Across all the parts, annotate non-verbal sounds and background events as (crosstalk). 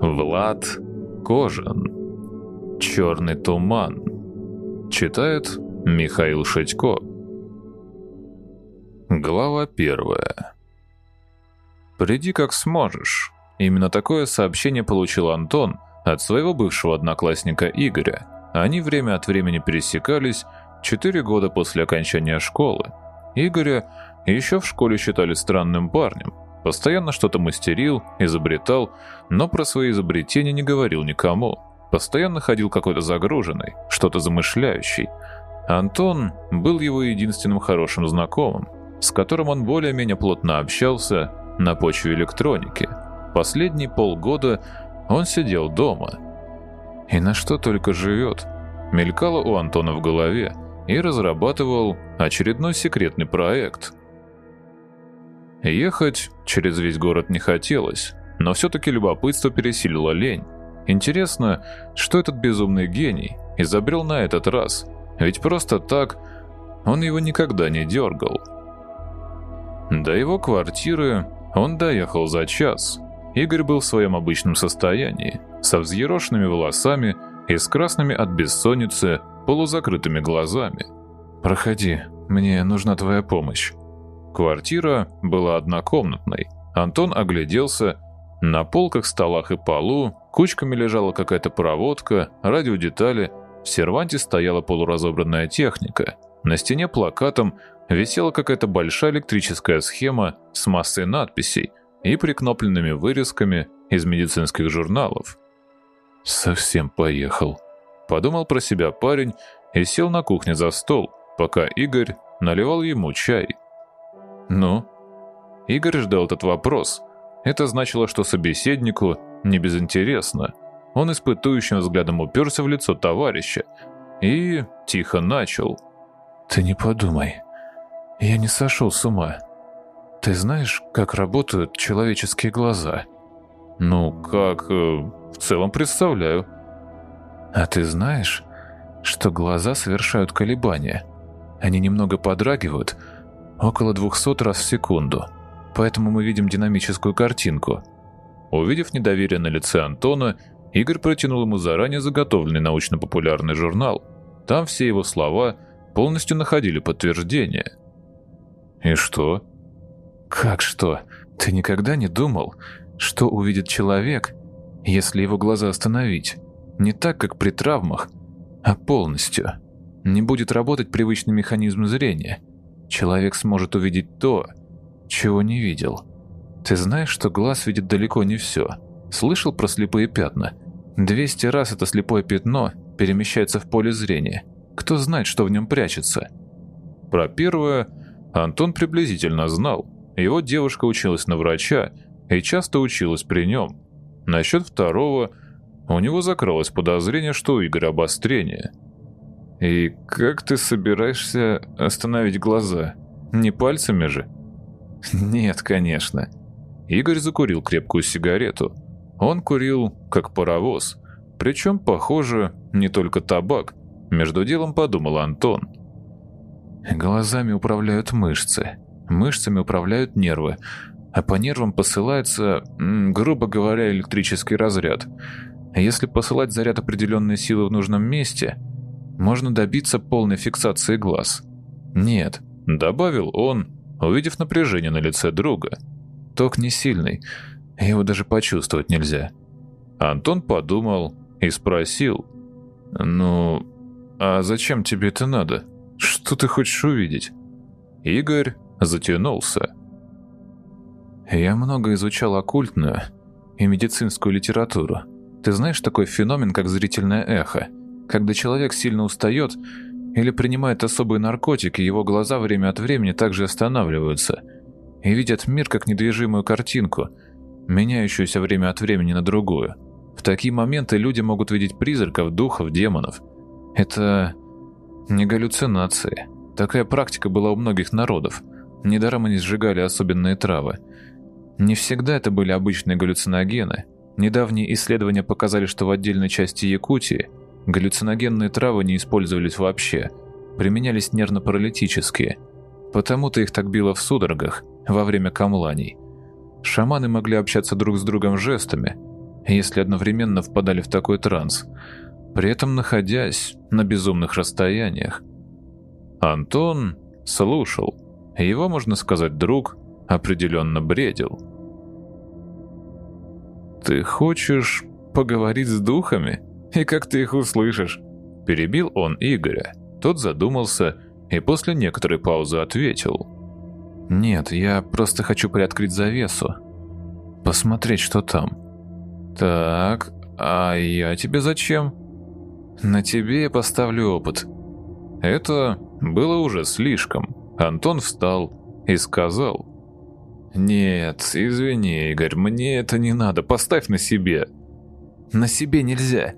Влад Кожин. Черный туман. Читает Михаил Шатько. Глава первая. «Приди как сможешь». Именно такое сообщение получил Антон от своего бывшего одноклассника Игоря. Они время от времени пересекались четыре года после окончания школы. Игоря еще в школе считали странным парнем. Постоянно что-то мастерил, изобретал, но про свои изобретения не говорил никому. Постоянно ходил какой-то загруженный, что-то замышляющий. Антон был его единственным хорошим знакомым, с которым он более-менее плотно общался на почве электроники. Последние полгода он сидел дома. И на что только живет. Мелькало у Антона в голове и разрабатывал очередной секретный проект. Ехать через весь город не хотелось, но все-таки любопытство пересилило лень. Интересно, что этот безумный гений изобрел на этот раз, ведь просто так он его никогда не дергал. До его квартиры он доехал за час. Игорь был в своем обычном состоянии, со взъерошенными волосами и с красными от бессонницы полузакрытыми глазами. «Проходи, мне нужна твоя помощь». Квартира была однокомнатной. Антон огляделся. На полках, столах и полу кучками лежала какая-то проводка, радиодетали. В серванте стояла полуразобранная техника. На стене плакатом висела какая-то большая электрическая схема с массой надписей и прикнопленными вырезками из медицинских журналов. «Совсем поехал», — подумал про себя парень и сел на кухне за стол, пока Игорь наливал ему чай. «Ну?» Игорь ждал этот вопрос. Это значило, что собеседнику не безинтересно. Он испытующим взглядом уперся в лицо товарища и тихо начал. «Ты не подумай. Я не сошел с ума. Ты знаешь, как работают человеческие глаза?» «Ну, как... Э, в целом представляю». «А ты знаешь, что глаза совершают колебания? Они немного подрагивают, около 200 раз в секунду. Поэтому мы видим динамическую картинку». Увидев недоверие на лице Антона, Игорь протянул ему заранее заготовленный научно-популярный журнал. Там все его слова полностью находили подтверждение. «И что?» «Как что? Ты никогда не думал, что увидит человек, если его глаза остановить? Не так, как при травмах, а полностью. Не будет работать привычный механизм зрения. Человек сможет увидеть то, чего не видел. Ты знаешь, что глаз видит далеко не все. Слышал про слепые пятна? 200 раз это слепое пятно перемещается в поле зрения. Кто знает, что в нем прячется? Про первое Антон приблизительно знал. Его девушка училась на врача и часто училась при нем. Насчет второго у него закралось подозрение, что у Игоря обострение. «И как ты собираешься остановить глаза? Не пальцами же?» (laughs) «Нет, конечно». Игорь закурил крепкую сигарету. Он курил, как паровоз. Причем, похоже, не только табак. Между делом подумал Антон. Глазами управляют мышцы. Мышцами управляют нервы. А по нервам посылается, грубо говоря, электрический разряд. Если посылать заряд определенной силы в нужном месте, можно добиться полной фиксации глаз. Нет, добавил он, увидев напряжение на лице друга. Ток не сильный, его даже почувствовать нельзя. Антон подумал и спросил: "Ну, а зачем тебе это надо? Что ты хочешь увидеть?" Игорь затянулся. Я много изучал оккультную и медицинскую литературу. Ты знаешь такой феномен, как зрительное эхо? Когда человек сильно устает или принимает особые наркотики, его глаза время от времени также останавливаются и видят мир как недвижимую картинку, меняющуюся время от времени на другую. В такие моменты люди могут видеть призраков, духов, демонов. Это не галлюцинации. Такая практика была у многих народов. Недаром они сжигали особенные травы. Не всегда это были обычные галлюциногены. Недавние исследования показали, что в отдельной части Якутии галлюциногенные травы не использовались вообще, применялись нервно-паралитические. Потому-то их так било в судорогах во время камланий. Шаманы могли общаться друг с другом жестами, если одновременно впадали в такой транс, при этом находясь на безумных расстояниях. Антон слушал. Его, можно сказать, друг определенно бредил. «Ты хочешь поговорить с духами? И как ты их услышишь?» Перебил он Игоря. Тот задумался и после некоторой паузы ответил. «Нет, я просто хочу приоткрыть завесу. Посмотреть, что там». «Так, а я тебе зачем?» «На тебе я поставлю опыт». Это было уже слишком. Антон встал и сказал. «Нет, извини, Игорь, мне это не надо, поставь на себе». «На себе нельзя.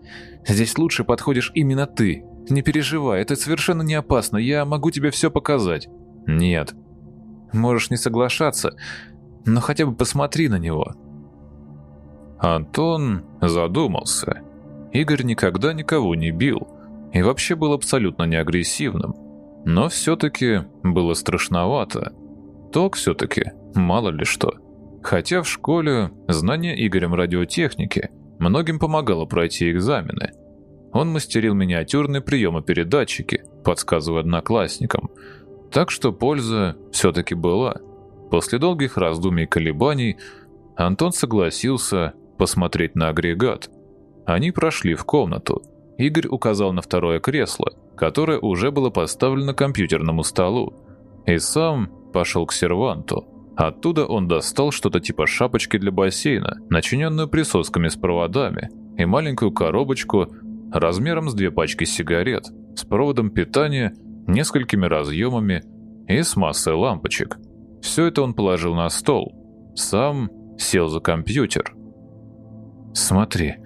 Здесь лучше подходишь именно ты. Не переживай, это совершенно не опасно, я могу тебе все показать». «Нет». «Можешь не соглашаться, но хотя бы посмотри на него». Антон задумался. Игорь никогда никого не бил и вообще был абсолютно не агрессивным. Но все-таки было страшновато. Ток все-таки, мало ли что. Хотя в школе знание Игорем радиотехники многим помогало пройти экзамены. Он мастерил миниатюрные приемы-передатчики, подсказывая одноклассникам. Так что польза все-таки была. После долгих раздумий и колебаний Антон согласился посмотреть на агрегат. Они прошли в комнату. Игорь указал на второе кресло, которое уже было поставлено компьютерному столу, и сам пошел к серванту. Оттуда он достал что-то типа шапочки для бассейна, начиненную присосками с проводами, и маленькую коробочку размером с две пачки сигарет, с проводом питания, несколькими разъемами и с массой лампочек. Все это он положил на стол. Сам сел за компьютер. «Смотри,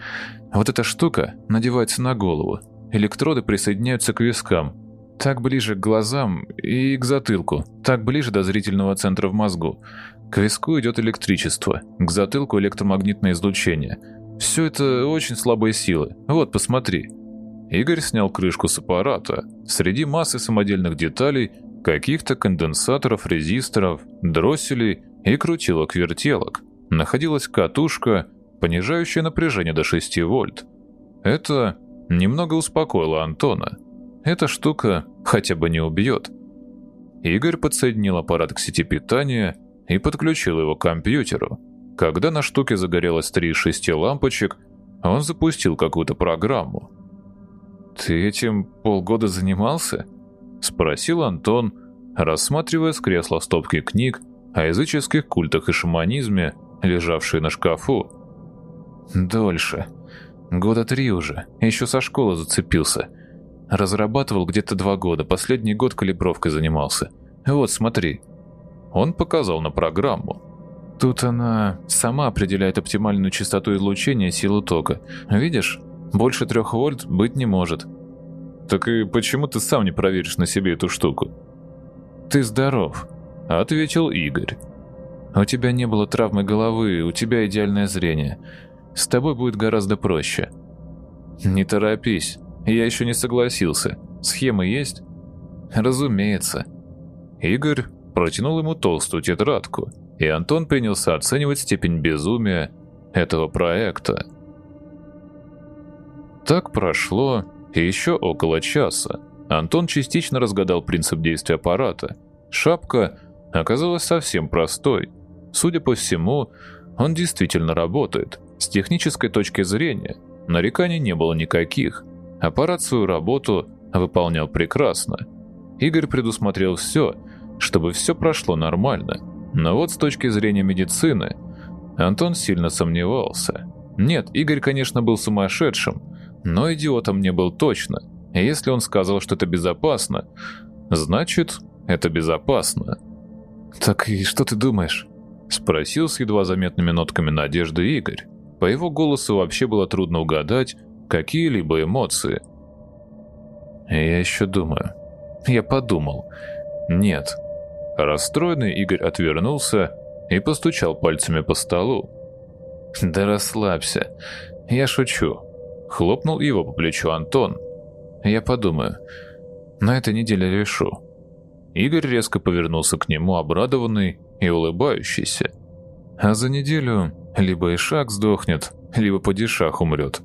вот эта штука надевается на голову. Электроды присоединяются к вискам. Так ближе к глазам и к затылку. Так ближе до зрительного центра в мозгу. К виску идет электричество, к затылку электромагнитное излучение. Все это очень слабые силы. Вот, посмотри». Игорь снял крышку с аппарата. Среди массы самодельных деталей, каких-то конденсаторов, резисторов, дросселей и крутилок-вертелок находилась катушка, понижающая напряжение до 6 вольт. Это немного успокоило Антона. Эта штука хотя бы не убьет. Игорь подсоединил аппарат к сети питания и подключил его к компьютеру. Когда на штуке загорелось три из шести лампочек, он запустил какую-то программу. «Ты этим полгода занимался?» — спросил Антон, рассматривая с кресла стопки книг о языческих культах и шаманизме, лежавшие на шкафу. Дольше. Года три уже. Еще со школы зацепился. Разрабатывал где-то два года. Последний год калибровкой занимался. Вот, смотри. Он показал на программу. Тут она сама определяет оптимальную частоту излучения силу тока. Видишь? Больше трех вольт быть не может. Так и почему ты сам не проверишь на себе эту штуку? Ты здоров, ответил Игорь. У тебя не было травмы головы, у тебя идеальное зрение. С тобой будет гораздо проще. Не торопись, я еще не согласился. Схемы есть? Разумеется. Игорь протянул ему толстую тетрадку, и Антон принялся оценивать степень безумия этого проекта. Так прошло еще около часа. Антон частично разгадал принцип действия аппарата. Шапка оказалась совсем простой. Судя по всему, он действительно работает. С технической точки зрения нареканий не было никаких. Аппарат свою работу выполнял прекрасно. Игорь предусмотрел все, чтобы все прошло нормально. Но вот с точки зрения медицины Антон сильно сомневался. Нет, Игорь, конечно, был сумасшедшим, но идиотом не был точно. Если он сказал, что это безопасно, значит, это безопасно. «Так и что ты думаешь?» — спросил с едва заметными нотками надежды Игорь. По его голосу вообще было трудно угадать какие-либо эмоции. «Я еще думаю. Я подумал. Нет». Расстроенный Игорь отвернулся и постучал пальцами по столу. «Да расслабься. Я шучу». Хлопнул его по плечу Антон. «Я подумаю. На этой неделе решу». Игорь резко повернулся к нему, обрадованный и улыбающийся. А за неделю либо Ишак сдохнет, либо падишах умрет.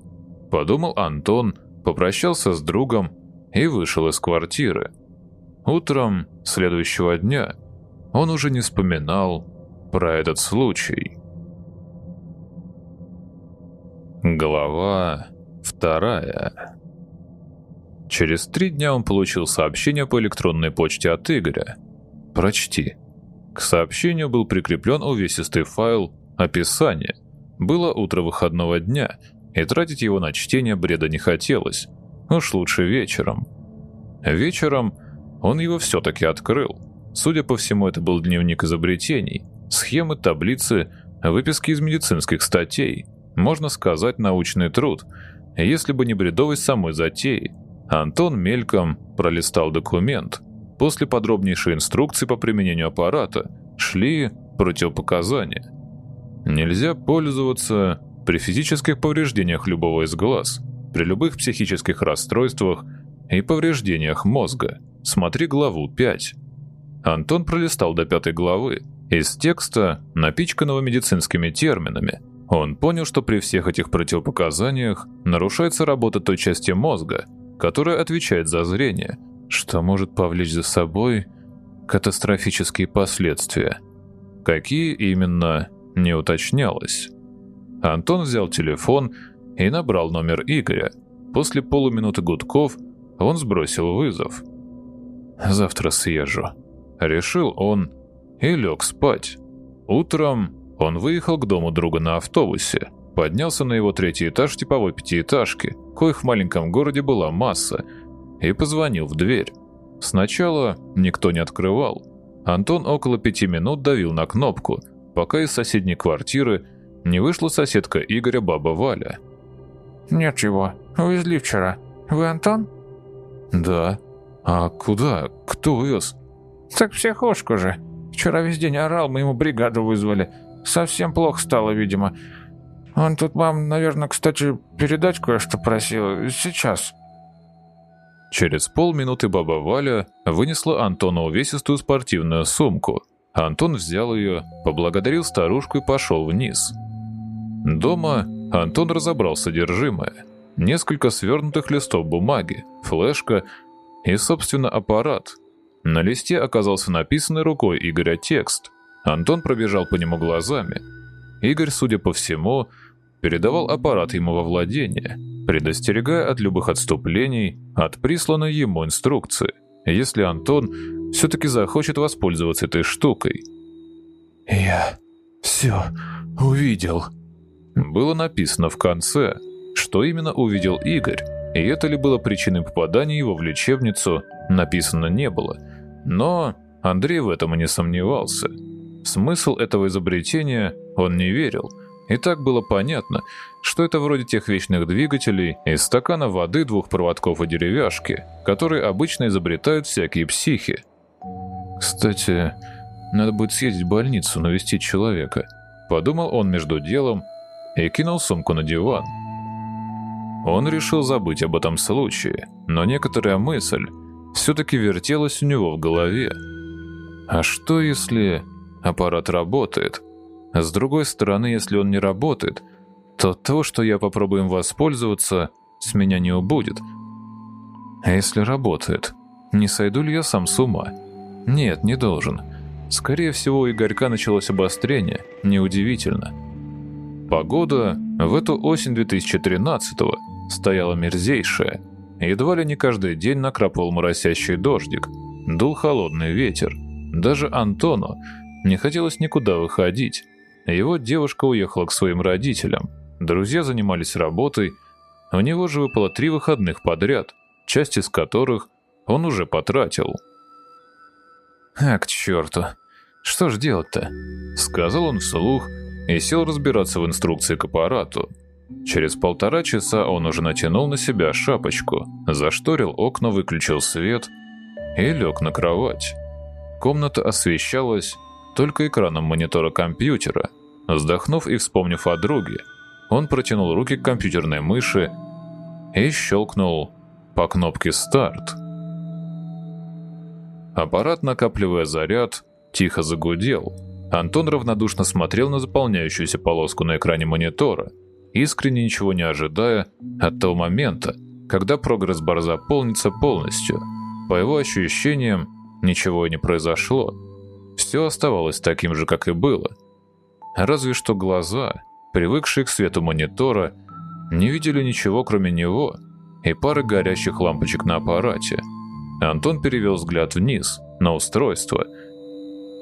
Подумал Антон, попрощался с другом и вышел из квартиры. Утром следующего дня он уже не вспоминал про этот случай. Глава вторая. Через три дня он получил сообщение по электронной почте от Игоря. «Прочти». К сообщению был прикреплен увесистый файл «Описание». Было утро выходного дня, и тратить его на чтение бреда не хотелось. Уж лучше вечером. Вечером он его все-таки открыл. Судя по всему, это был дневник изобретений, схемы, таблицы, выписки из медицинских статей, можно сказать, научный труд. Если бы не бредовость самой затеи, Антон мельком пролистал документ. После подробнейшей инструкции по применению аппарата шли противопоказания. Нельзя пользоваться при физических повреждениях любого из глаз, при любых психических расстройствах и повреждениях мозга. Смотри главу 5. Антон пролистал до пятой главы. Из текста, напичканного медицинскими терминами, он понял, что при всех этих противопоказаниях нарушается работа той части мозга, которая отвечает за зрение, что может повлечь за собой катастрофические последствия. Какие именно, не уточнялось. Антон взял телефон и набрал номер Игоря. После полуминуты гудков он сбросил вызов. «Завтра съезжу», — решил он и лег спать. Утром он выехал к дому друга на автобусе, поднялся на его третий этаж типовой пятиэтажки, коих в маленьком городе была масса, и позвонил в дверь. Сначала никто не открывал. Антон около пяти минут давил на кнопку, пока из соседней квартиры не вышла соседка Игоря баба Валя. «Нет его. Увезли вчера. Вы Антон?» «Да. А куда? Кто увез?» «Так психушку же. Вчера весь день орал, мы ему бригаду вызвали. Совсем плохо стало, видимо. Он тут вам, наверное, кстати, передать кое-что просил. Сейчас». Через полминуты баба Валя вынесла Антону увесистую спортивную сумку. Антон взял ее, поблагодарил старушку и пошел вниз. Дома Антон разобрал содержимое. Несколько свернутых листов бумаги, флешка и, собственно, аппарат. На листе оказался написанный рукой Игоря текст. Антон пробежал по нему глазами. Игорь, судя по всему, передавал аппарат ему во владение, предостерегая от любых отступлений от присланной ему инструкции, если Антон все-таки захочет воспользоваться этой штукой. «Я все увидел», было написано в конце, что именно увидел Игорь, и это ли было причиной попадания его в лечебницу, написано не было. Но Андрей в этом и не сомневался. Смысл этого изобретения он не верил, и так было понятно, что это вроде тех вечных двигателей из стакана воды, двух проводков и деревяшки, которые обычно изобретают всякие психи. Кстати, надо будет съездить в больницу, навестить человека. Подумал он между делом и кинул сумку на диван. Он решил забыть об этом случае, но некоторая мысль все-таки вертелась у него в голове. А что если аппарат работает? С другой стороны, если он не работает, то то, что я попробую им воспользоваться, с меня не убудет. А если работает, не сойду ли я сам с ума? Нет, не должен. Скорее всего, у Игорька началось обострение, неудивительно. Погода в эту осень 2013-го стояла мерзейшая. Едва ли не каждый день накрапывал моросящий дождик, дул холодный ветер. Даже Антону не хотелось никуда выходить. Его девушка уехала к своим родителям. Друзья занимались работой. У него же выпало три выходных подряд, часть из которых он уже потратил. «А, к черту! Что ж делать-то?» Сказал он вслух и сел разбираться в инструкции к аппарату. Через полтора часа он уже натянул на себя шапочку, зашторил окна, выключил свет и лег на кровать. Комната освещалась только экраном монитора компьютера. Вздохнув и вспомнив о друге, он протянул руки к компьютерной мыши и щелкнул по кнопке «Старт». Аппарат, накапливая заряд, тихо загудел – Антон равнодушно смотрел на заполняющуюся полоску на экране монитора. искренне ничего не ожидая от того момента, когда прогресс-бар заполнится полностью. По его ощущениям, ничего и не произошло. Все оставалось таким же, как и было. Разве что глаза, привыкшие к свету монитора, не видели ничего, кроме него и пары горящих лампочек на аппарате. Антон перевел взгляд вниз, на устройство,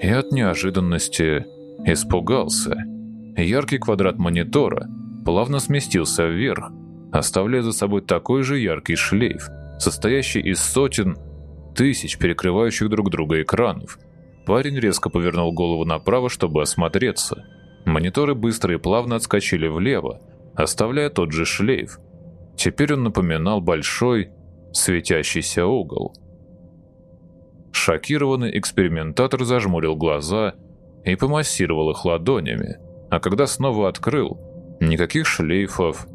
и от неожиданности испугался. Яркий квадрат монитора плавно сместился вверх, оставляя за собой такой же яркий шлейф, состоящий из сотен, тысяч перекрывающих друг друга экранов. Парень резко повернул голову направо, чтобы осмотреться. Мониторы быстро и плавно отскочили влево, оставляя тот же шлейф. Теперь он напоминал большой, светящийся угол. Шокированный экспериментатор зажмурил глаза и помассировал их ладонями, а когда снова открыл, никаких шлейфов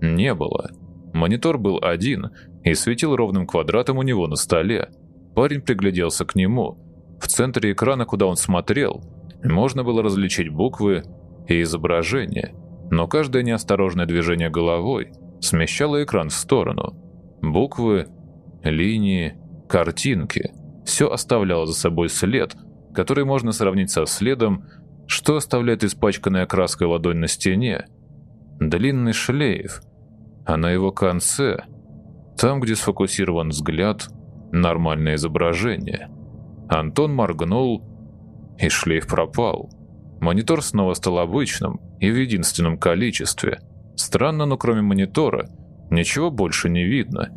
не было. Монитор был один и светил ровным квадратом у него на столе. Парень пригляделся к нему. В центре экрана, куда он смотрел, можно было различить буквы и изображения, но каждое неосторожное движение головой смещало экран в сторону. Буквы, линии, картинки – все оставляло за собой след, который можно сравнить со следом, что оставляет испачканная краской ладонь на стене. Длинный шлейф, а на его конце, там, где сфокусирован взгляд, нормальное изображение. Антон моргнул, и шлейф пропал. Монитор снова стал обычным и в единственном количестве. Странно, но кроме монитора ничего больше не видно.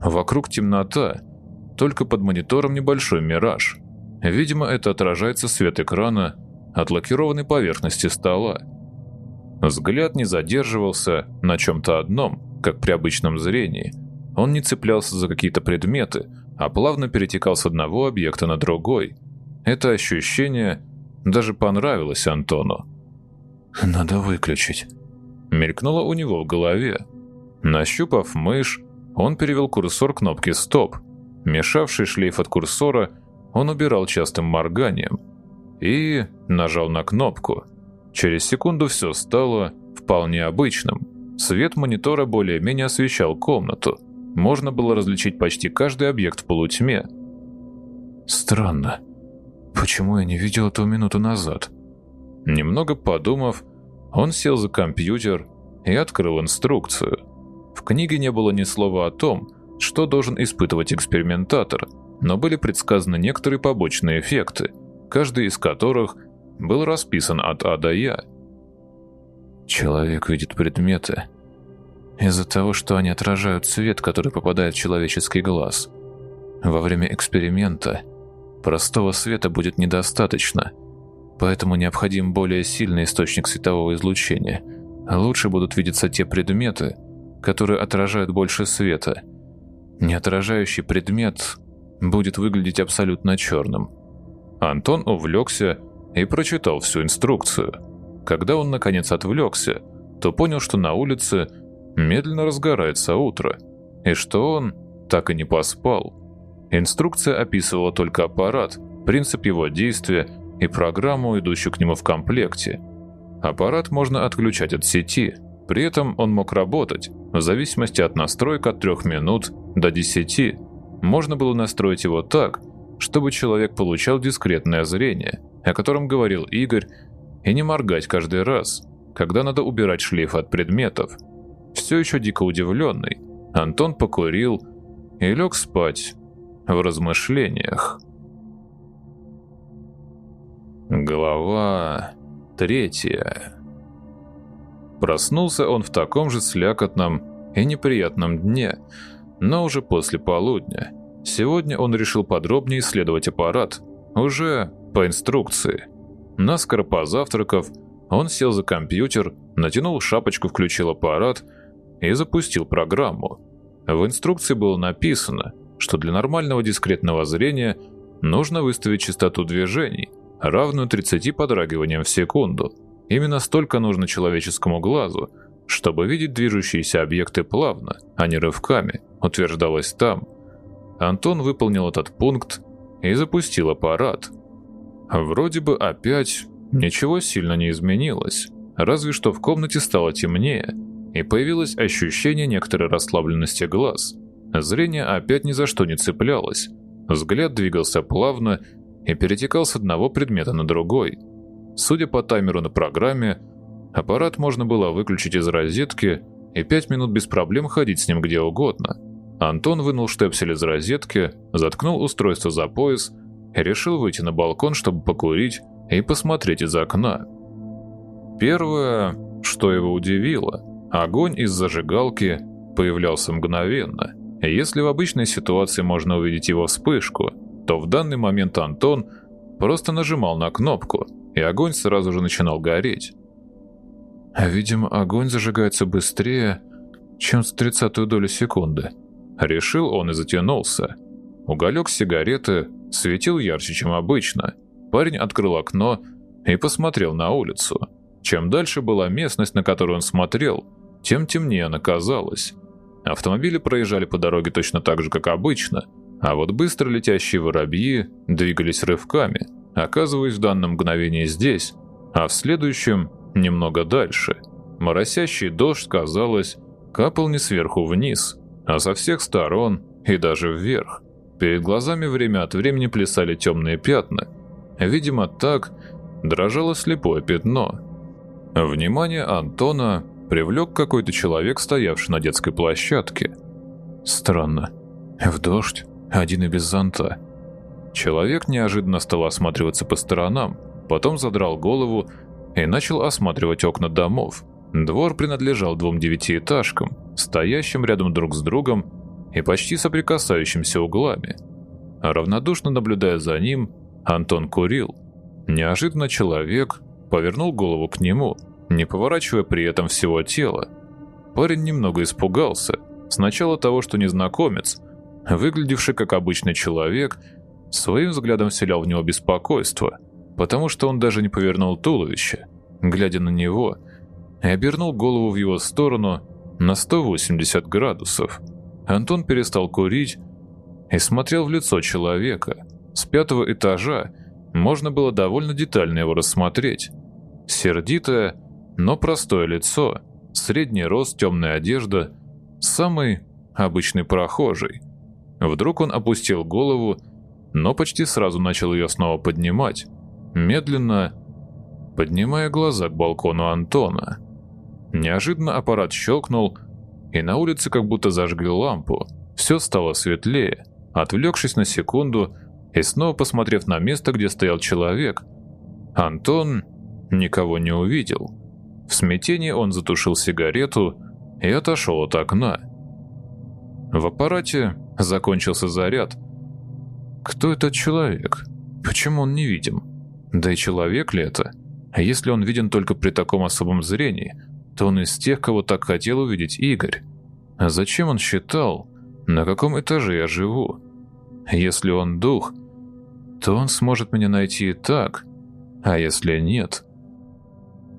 Вокруг темнота, только под монитором небольшой мираж. Видимо, это отражается свет экрана от лакированной поверхности стола. Взгляд не задерживался на чем-то одном, как при обычном зрении. Он не цеплялся за какие-то предметы, а плавно перетекал с одного объекта на другой. Это ощущение даже понравилось Антону. «Надо выключить», — мелькнуло у него в голове. Нащупав мышь, он перевел курсор кнопки «Стоп». Мешавший шлейф от курсора он убирал частым морганием и нажал на кнопку. Через секунду все стало вполне обычным. Свет монитора более-менее освещал комнату. Можно было различить почти каждый объект в полутьме. Странно. Почему я не видел этого минуту назад? Немного подумав, он сел за компьютер и открыл инструкцию. В книге не было ни слова о том, что должен испытывать экспериментатор, но были предсказаны некоторые побочные эффекты, каждый из которых был расписан от А до Я. Человек видит предметы из-за того, что они отражают свет, который попадает в человеческий глаз. Во время эксперимента Простого света будет недостаточно, поэтому необходим более сильный источник светового излучения. Лучше будут видеться те предметы, которые отражают больше света. Неотражающий предмет будет выглядеть абсолютно черным. Антон увлекся и прочитал всю инструкцию. Когда он наконец отвлекся, то понял, что на улице медленно разгорается утро, и что он так и не поспал. Инструкция описывала только аппарат, принцип его действия и программу, идущую к нему в комплекте. Аппарат можно отключать от сети, при этом он мог работать в зависимости от настроек от 3 минут до 10. Можно было настроить его так, чтобы человек получал дискретное зрение, о котором говорил Игорь, и не моргать каждый раз, когда надо убирать шлейф от предметов. Все еще дико удивленный, Антон покурил и лег спать, в размышлениях. Глава третья. Проснулся он в таком же слякотном и неприятном дне, но уже после полудня. Сегодня он решил подробнее исследовать аппарат, уже по инструкции. Наскоро позавтракав, он сел за компьютер, натянул шапочку, включил аппарат и запустил программу. В инструкции было написано, что для нормального дискретного зрения нужно выставить частоту движений, равную 30 подрагиваниям в секунду. Именно столько нужно человеческому глазу, чтобы видеть движущиеся объекты плавно, а не рывками, утверждалось там. Антон выполнил этот пункт и запустил аппарат. Вроде бы опять ничего сильно не изменилось, разве что в комнате стало темнее, и появилось ощущение некоторой расслабленности глаз. Зрение опять ни за что не цеплялось. Взгляд двигался плавно и перетекал с одного предмета на другой. Судя по таймеру на программе, аппарат можно было выключить из розетки и пять минут без проблем ходить с ним где угодно. Антон вынул штепсель из розетки, заткнул устройство за пояс и решил выйти на балкон, чтобы покурить и посмотреть из окна. Первое, что его удивило, огонь из зажигалки появлялся мгновенно. Если в обычной ситуации можно увидеть его вспышку, то в данный момент Антон просто нажимал на кнопку, и огонь сразу же начинал гореть. Видимо, огонь зажигается быстрее, чем с тридцатую долю секунды. Решил он и затянулся. Уголек сигареты светил ярче, чем обычно. Парень открыл окно и посмотрел на улицу. Чем дальше была местность, на которую он смотрел, тем темнее она казалась. Автомобили проезжали по дороге точно так же, как обычно, а вот быстро летящие воробьи двигались рывками, оказываясь в данном мгновении здесь, а в следующем немного дальше. Моросящий дождь, казалось, капал не сверху вниз, а со всех сторон и даже вверх. Перед глазами время от времени плясали темные пятна. Видимо, так дрожало слепое пятно. Внимание Антона привлек какой-то человек, стоявший на детской площадке. Странно. В дождь, один и без зонта. Человек неожиданно стал осматриваться по сторонам, потом задрал голову и начал осматривать окна домов. Двор принадлежал двум девятиэтажкам, стоящим рядом друг с другом и почти соприкасающимся углами. Равнодушно наблюдая за ним, Антон курил. Неожиданно человек повернул голову к нему, не поворачивая при этом всего тела. Парень немного испугался. Сначала того, что незнакомец, выглядевший как обычный человек, своим взглядом вселял в него беспокойство, потому что он даже не повернул туловище, глядя на него – и обернул голову в его сторону на 180 градусов. Антон перестал курить и смотрел в лицо человека. С пятого этажа можно было довольно детально его рассмотреть. Сердитое, но простое лицо, средний рост, темная одежда, самый обычный прохожий. Вдруг он опустил голову, но почти сразу начал ее снова поднимать, медленно поднимая глаза к балкону Антона. Неожиданно аппарат щелкнул, и на улице как будто зажгли лампу. Все стало светлее. Отвлекшись на секунду и снова посмотрев на место, где стоял человек, Антон никого не увидел. В смятении он затушил сигарету и отошел от окна. В аппарате закончился заряд. Кто этот человек? Почему он невидим? Да и человек ли это? Если он виден только при таком особом зрении – то он из тех, кого так хотел увидеть Игорь. А зачем он считал, на каком этаже я живу? Если он дух, то он сможет меня найти и так, а если нет...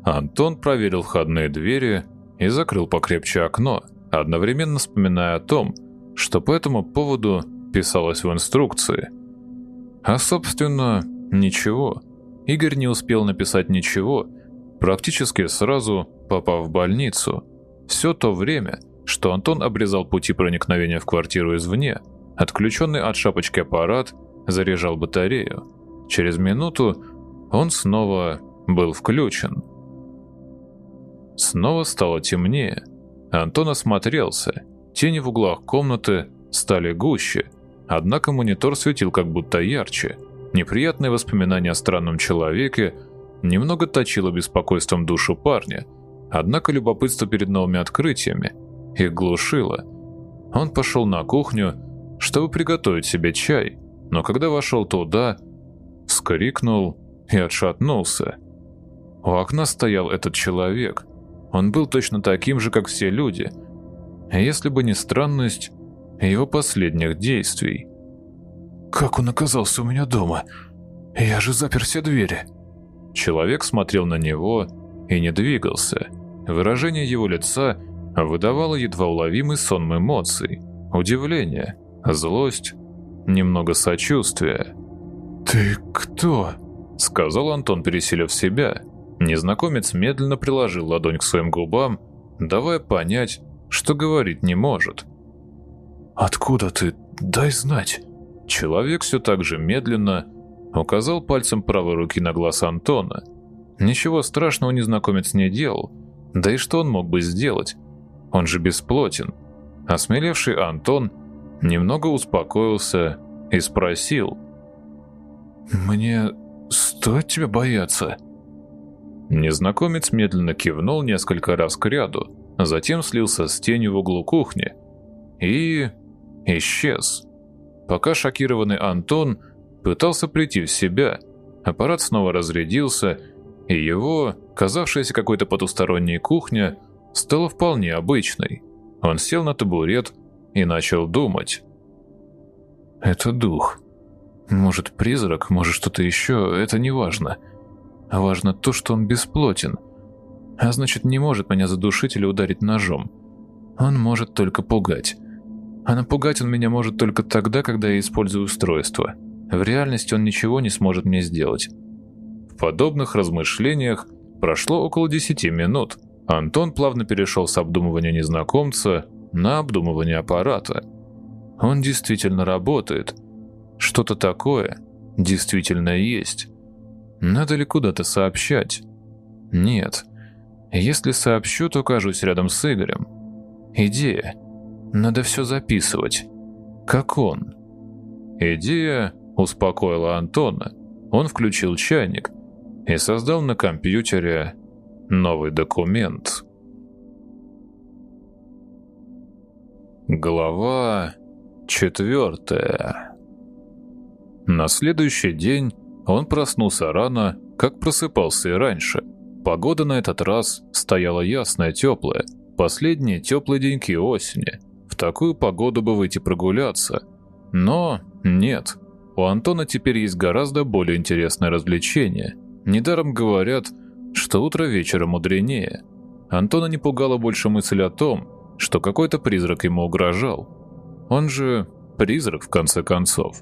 Антон проверил входные двери и закрыл покрепче окно, одновременно вспоминая о том, что по этому поводу писалось в инструкции. А, собственно, ничего. Игорь не успел написать ничего, практически сразу попав в больницу. Все то время, что Антон обрезал пути проникновения в квартиру извне, отключенный от шапочки аппарат заряжал батарею. Через минуту он снова был включен. Снова стало темнее. Антон осмотрелся. Тени в углах комнаты стали гуще, однако монитор светил как будто ярче. Неприятные воспоминания о странном человеке – немного точило беспокойством душу парня, однако любопытство перед новыми открытиями их глушило. Он пошел на кухню, чтобы приготовить себе чай, но когда вошел туда, вскрикнул и отшатнулся. У окна стоял этот человек. Он был точно таким же, как все люди, если бы не странность его последних действий. «Как он оказался у меня дома? Я же запер все двери!» Человек смотрел на него и не двигался. Выражение его лица выдавало едва уловимый сон эмоций. Удивление, злость, немного сочувствия. «Ты кто?» — сказал Антон, переселив себя. Незнакомец медленно приложил ладонь к своим губам, давая понять, что говорить не может. «Откуда ты? Дай знать!» Человек все так же медленно указал пальцем правой руки на глаз Антона. Ничего страшного незнакомец не делал, да и что он мог бы сделать? Он же бесплотен. Осмелевший Антон немного успокоился и спросил. «Мне стоит тебя бояться?» Незнакомец медленно кивнул несколько раз к ряду, затем слился с тенью в углу кухни и... исчез. Пока шокированный Антон пытался прийти в себя, аппарат снова разрядился, и его, казавшаяся какой-то потусторонней кухня, стала вполне обычной. Он сел на табурет и начал думать. «Это дух. Может, призрак, может, что-то еще, это не важно. Важно то, что он бесплотен. А значит, не может меня задушить или ударить ножом. Он может только пугать. А напугать он меня может только тогда, когда я использую устройство. В реальности он ничего не сможет мне сделать. В подобных размышлениях прошло около 10 минут. Антон плавно перешел с обдумывания незнакомца на обдумывание аппарата. Он действительно работает. Что-то такое действительно есть. Надо ли куда-то сообщать? Нет. Если сообщу, то окажусь рядом с Игорем. Идея. Надо все записывать. Как он. Идея успокоила Антона. Он включил чайник и создал на компьютере новый документ. Глава четвертая. На следующий день он проснулся рано, как просыпался и раньше – Погода на этот раз стояла ясная, теплая. Последние теплые деньки осени. В такую погоду бы выйти прогуляться. Но нет. У Антона теперь есть гораздо более интересное развлечение. Недаром говорят, что утро вечера мудренее. Антона не пугала больше мысль о том, что какой-то призрак ему угрожал. Он же призрак в конце концов.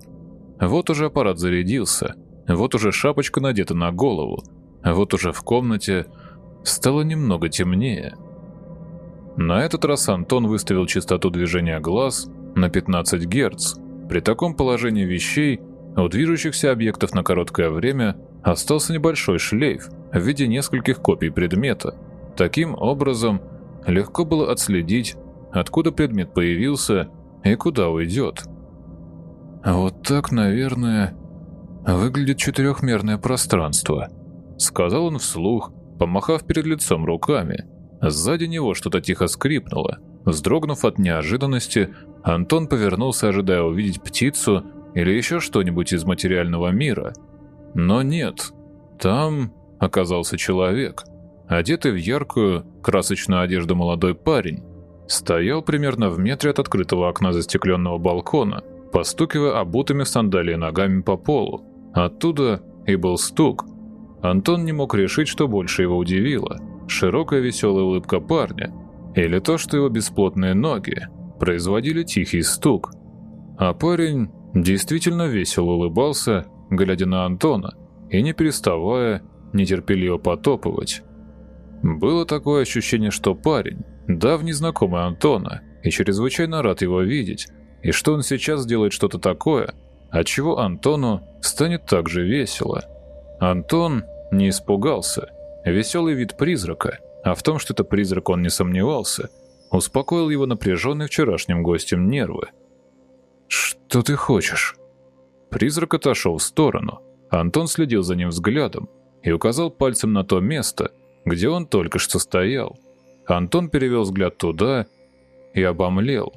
Вот уже аппарат зарядился, вот уже шапочка надета на голову, а вот уже в комнате стало немного темнее. На этот раз Антон выставил частоту движения глаз на 15 Гц. При таком положении вещей у движущихся объектов на короткое время остался небольшой шлейф в виде нескольких копий предмета. Таким образом, легко было отследить, откуда предмет появился и куда уйдет. Вот так, наверное, выглядит четырехмерное пространство – сказал он вслух, помахав перед лицом руками. Сзади него что-то тихо скрипнуло. Вздрогнув от неожиданности, Антон повернулся, ожидая увидеть птицу или еще что-нибудь из материального мира. Но нет. Там оказался человек. Одетый в яркую, красочную одежду молодой парень. Стоял примерно в метре от открытого окна застекленного балкона, постукивая обутыми сандалии ногами по полу. Оттуда и был стук, Антон не мог решить, что больше его удивило. Широкая веселая улыбка парня или то, что его бесплотные ноги производили тихий стук. А парень действительно весело улыбался, глядя на Антона и не переставая нетерпеливо потопывать. Было такое ощущение, что парень – давний знакомый Антона и чрезвычайно рад его видеть, и что он сейчас делает что-то такое, от чего Антону станет так же весело. Антон не испугался. Веселый вид призрака, а в том, что это призрак он не сомневался, успокоил его напряженный вчерашним гостем нервы. «Что ты хочешь?» Призрак отошел в сторону. Антон следил за ним взглядом и указал пальцем на то место, где он только что стоял. Антон перевел взгляд туда и обомлел.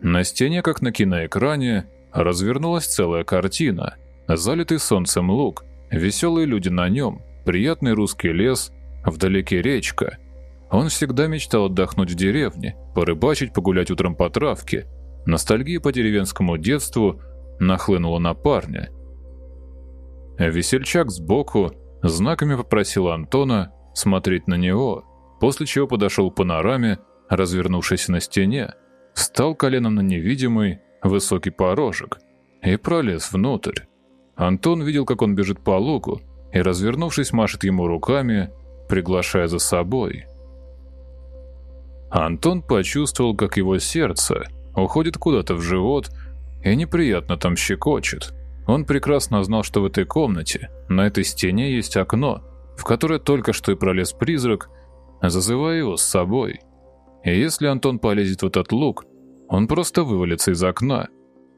На стене, как на киноэкране, развернулась целая картина. Залитый солнцем луг, веселые люди на нем, приятный русский лес, вдалеке речка. Он всегда мечтал отдохнуть в деревне, порыбачить, погулять утром по травке. Ностальгия по деревенскому детству нахлынула на парня. Весельчак сбоку знаками попросил Антона смотреть на него, после чего подошел к панораме, развернувшейся на стене, встал коленом на невидимый высокий порожек и пролез внутрь. Антон видел, как он бежит по лугу, и, развернувшись, машет ему руками, приглашая за собой. Антон почувствовал, как его сердце уходит куда-то в живот и неприятно там щекочет. Он прекрасно знал, что в этой комнате, на этой стене есть окно, в которое только что и пролез призрак, зазывая его с собой. И если Антон полезет в этот лук, он просто вывалится из окна.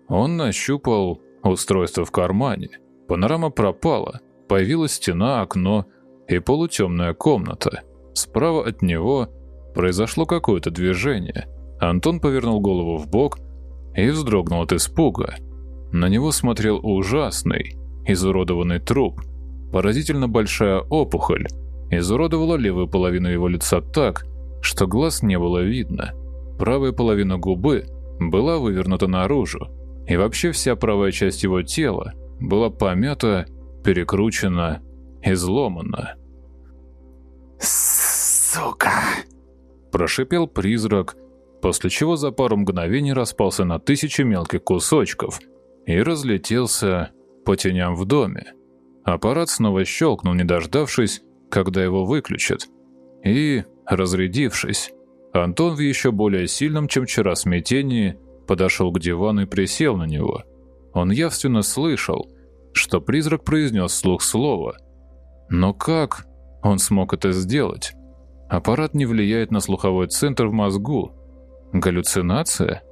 Он нащупал устройство в кармане. Панорама пропала. Появилась стена, окно и полутемная комната. Справа от него произошло какое-то движение. Антон повернул голову в бок и вздрогнул от испуга. На него смотрел ужасный, изуродованный труп. Поразительно большая опухоль изуродовала левую половину его лица так, что глаз не было видно. Правая половина губы была вывернута наружу, и вообще вся правая часть его тела была помята, перекручена, изломана. «Сука!» – прошипел призрак, после чего за пару мгновений распался на тысячи мелких кусочков и разлетелся по теням в доме. Аппарат снова щелкнул, не дождавшись, когда его выключат, и, разрядившись, Антон в еще более сильном, чем вчера смятении, подошел к дивану и присел на него. Он явственно слышал, что призрак произнес вслух слово. Но как он смог это сделать? Аппарат не влияет на слуховой центр в мозгу. Галлюцинация?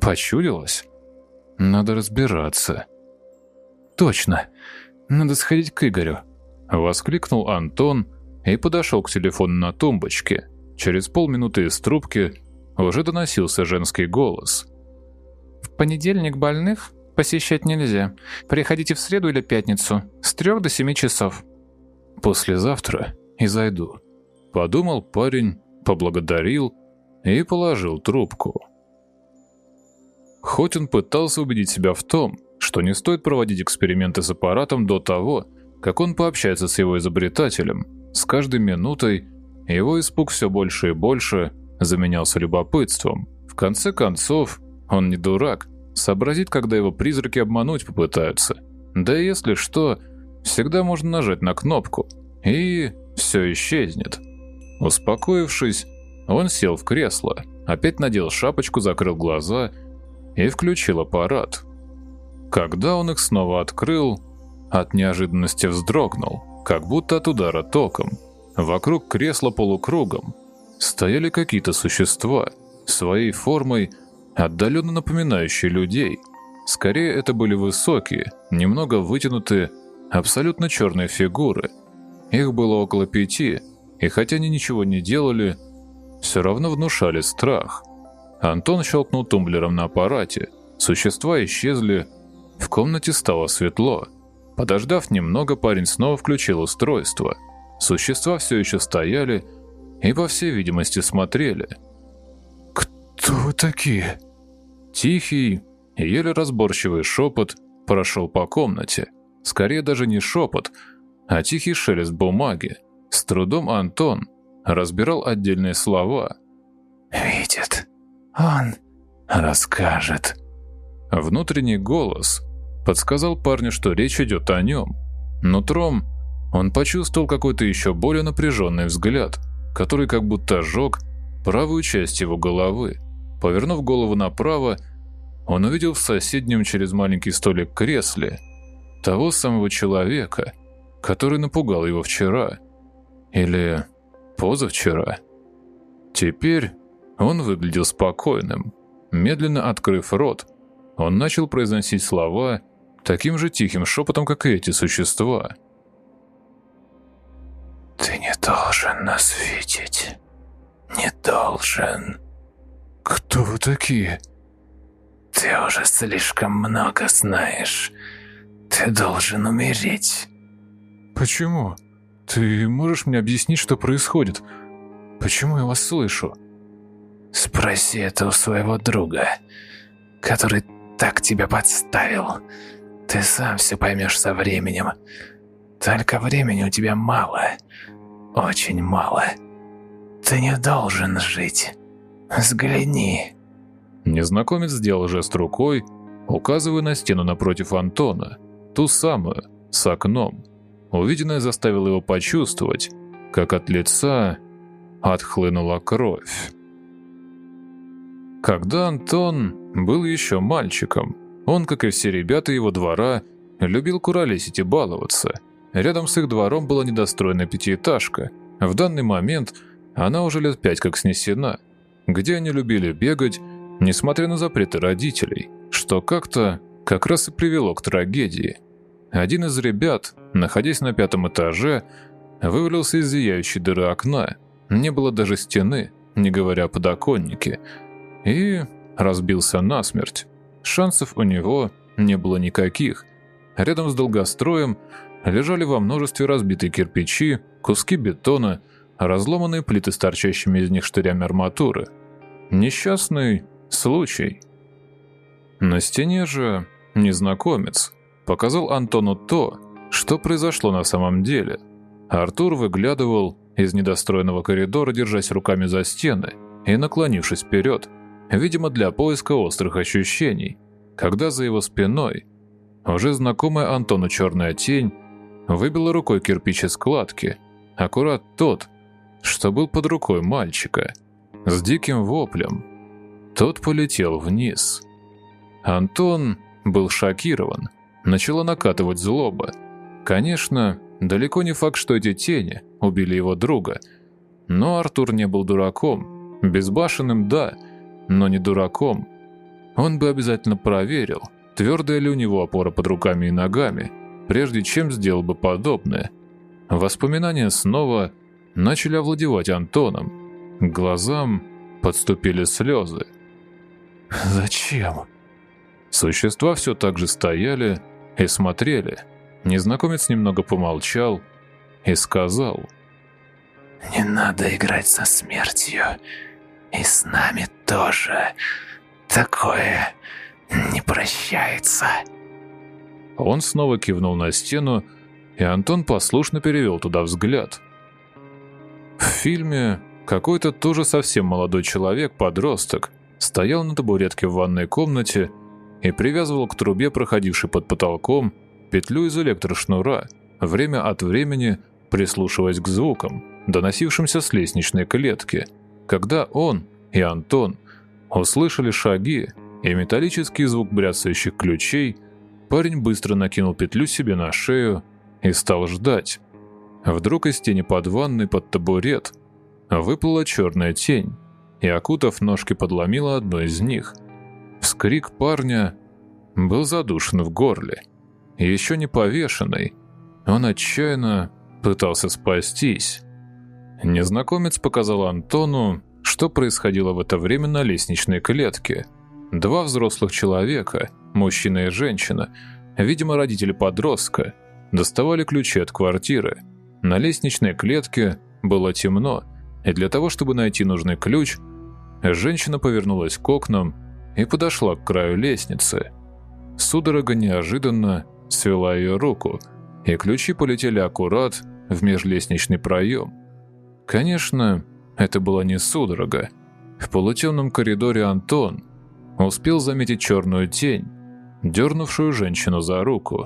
Почудилась? Надо разбираться. Точно. Надо сходить к Игорю. Воскликнул Антон и подошел к телефону на тумбочке. Через полминуты из трубки уже доносился женский голос. «В понедельник больных посещать нельзя. Приходите в среду или пятницу с трех до семи часов». «Послезавтра и зайду», — подумал парень, поблагодарил и положил трубку. Хоть он пытался убедить себя в том, что не стоит проводить эксперименты с аппаратом до того, как он пообщается с его изобретателем, с каждой минутой его испуг все больше и больше заменялся любопытством. В конце концов, он не дурак, сообразит, когда его призраки обмануть попытаются. Да и если что, всегда можно нажать на кнопку, и все исчезнет. Успокоившись, он сел в кресло, опять надел шапочку, закрыл глаза и включил аппарат. Когда он их снова открыл, от неожиданности вздрогнул, как будто от удара током. Вокруг кресла полукругом стояли какие-то существа, своей формой отдаленно напоминающие людей. Скорее, это были высокие, немного вытянутые, абсолютно черные фигуры. Их было около пяти, и хотя они ничего не делали, все равно внушали страх. Антон щелкнул тумблером на аппарате. Существа исчезли. В комнате стало светло. Подождав немного, парень снова включил устройство – Существа все еще стояли и, по всей видимости, смотрели. «Кто вы такие?» Тихий, еле разборчивый шепот прошел по комнате. Скорее даже не шепот, а тихий шелест бумаги. С трудом Антон разбирал отдельные слова. «Видит. Он расскажет». Внутренний голос подсказал парню, что речь идет о нем. Нутром он почувствовал какой-то еще более напряженный взгляд, который как будто сжег правую часть его головы. Повернув голову направо, он увидел в соседнем через маленький столик кресле того самого человека, который напугал его вчера. Или позавчера. Теперь он выглядел спокойным. Медленно открыв рот, он начал произносить слова таким же тихим шепотом, как и эти существа – ты не должен нас видеть. Не должен. Кто вы такие? Ты уже слишком много знаешь. Ты должен умереть. Почему? Ты можешь мне объяснить, что происходит? Почему я вас слышу? Спроси это у своего друга, который так тебя подставил. Ты сам все поймешь со временем. Только времени у тебя мало. Очень мало. Ты не должен жить. Взгляни. Незнакомец сделал жест рукой, указывая на стену напротив Антона, ту самую, с окном. Увиденное заставило его почувствовать, как от лица отхлынула кровь. Когда Антон был еще мальчиком, он, как и все ребята его двора, любил куролесить и баловаться. Рядом с их двором была недостроенная пятиэтажка. В данный момент она уже лет пять как снесена, где они любили бегать, несмотря на запреты родителей, что как-то как раз и привело к трагедии. Один из ребят, находясь на пятом этаже, вывалился из зияющей дыры окна. Не было даже стены, не говоря о подоконнике, и разбился насмерть. Шансов у него не было никаких. Рядом с долгостроем лежали во множестве разбитые кирпичи, куски бетона, разломанные плиты с торчащими из них штырями арматуры. Несчастный случай. На стене же незнакомец показал Антону то, что произошло на самом деле. Артур выглядывал из недостроенного коридора, держась руками за стены и наклонившись вперед, видимо, для поиска острых ощущений, когда за его спиной уже знакомая Антону черная тень выбила рукой кирпич из складки, аккурат тот, что был под рукой мальчика, с диким воплем. Тот полетел вниз. Антон был шокирован, начала накатывать злоба. Конечно, далеко не факт, что эти тени убили его друга, но Артур не был дураком, безбашенным – да – но не дураком. Он бы обязательно проверил, твердая ли у него опора под руками и ногами, прежде чем сделал бы подобное. Воспоминания снова начали овладевать Антоном. К глазам подступили слезы. «Зачем?» Существа все так же стояли и смотрели. Незнакомец немного помолчал и сказал. «Не надо играть со смертью. И с нами тоже. Такое не прощается. Он снова кивнул на стену, и Антон послушно перевел туда взгляд. В фильме какой-то тоже совсем молодой человек, подросток, стоял на табуретке в ванной комнате и привязывал к трубе, проходившей под потолком, петлю из электрошнура, время от времени прислушиваясь к звукам, доносившимся с лестничной клетки – когда он и Антон услышали шаги и металлический звук бряцающих ключей, парень быстро накинул петлю себе на шею и стал ждать. Вдруг из тени под ванной под табурет выплыла черная тень и, окутав ножки, подломила одну из них. Вскрик парня был задушен в горле. Еще не повешенный, он отчаянно пытался спастись. Незнакомец показал Антону, что происходило в это время на лестничной клетке. Два взрослых человека, мужчина и женщина, видимо, родители подростка, доставали ключи от квартиры. На лестничной клетке было темно, и для того, чтобы найти нужный ключ, женщина повернулась к окнам и подошла к краю лестницы. Судорога неожиданно свела ее руку, и ключи полетели аккурат в межлестничный проем. Конечно, это была не судорога. В полутемном коридоре Антон успел заметить черную тень, дернувшую женщину за руку.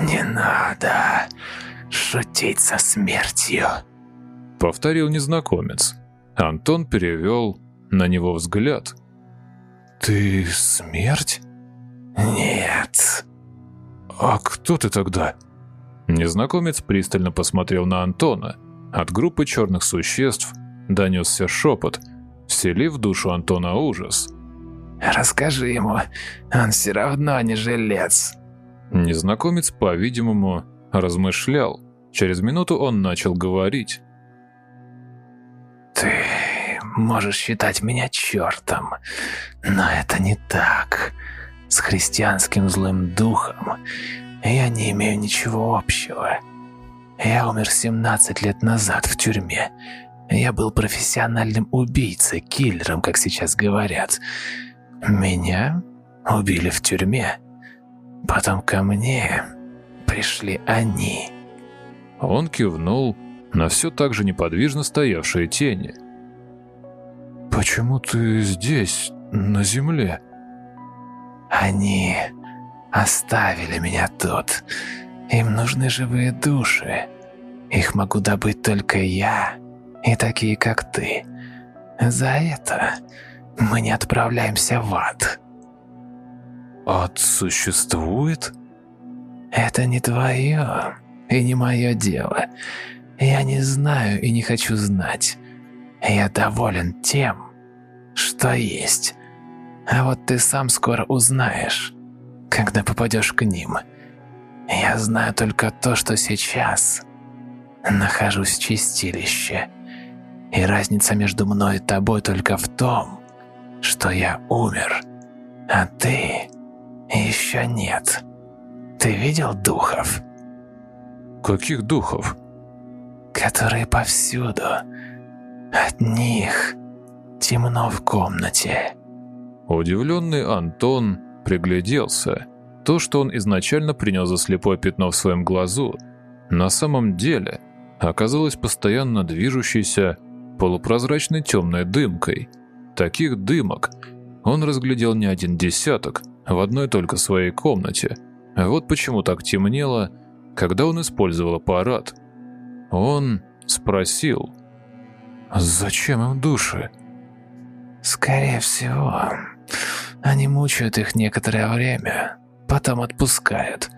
«Не надо шутить со смертью», — повторил незнакомец. Антон перевел на него взгляд. «Ты смерть?» «Нет». «А кто ты тогда?» Незнакомец пристально посмотрел на Антона, от группы черных существ донесся шепот, вселив в душу Антона ужас. «Расскажи ему, он все равно не жилец». Незнакомец, по-видимому, размышлял. Через минуту он начал говорить. «Ты можешь считать меня чертом, но это не так. С христианским злым духом я не имею ничего общего». Я умер 17 лет назад в тюрьме. Я был профессиональным убийцей, киллером, как сейчас говорят. Меня убили в тюрьме. Потом ко мне пришли они. Он кивнул на все так же неподвижно стоявшие тени. «Почему ты здесь, на земле?» «Они оставили меня тут. Им нужны живые души. Их могу добыть только я и такие, как ты. За это мы не отправляемся в ад. Ад существует? Это не твое и не мое дело. Я не знаю и не хочу знать. Я доволен тем, что есть. А вот ты сам скоро узнаешь, когда попадешь к ним. Я знаю только то, что сейчас нахожусь в чистилище. И разница между мной и тобой только в том, что я умер, а ты еще нет. Ты видел духов? Каких духов? Которые повсюду. От них темно в комнате. Удивленный Антон пригляделся. То, что он изначально принял за слепое пятно в своем глазу, на самом деле оказалось постоянно движущейся полупрозрачной темной дымкой. Таких дымок он разглядел не один десяток в одной только своей комнате. Вот почему так темнело, когда он использовал аппарат. Он спросил, «Зачем им души?» «Скорее всего, они мучают их некоторое время, потом отпускают.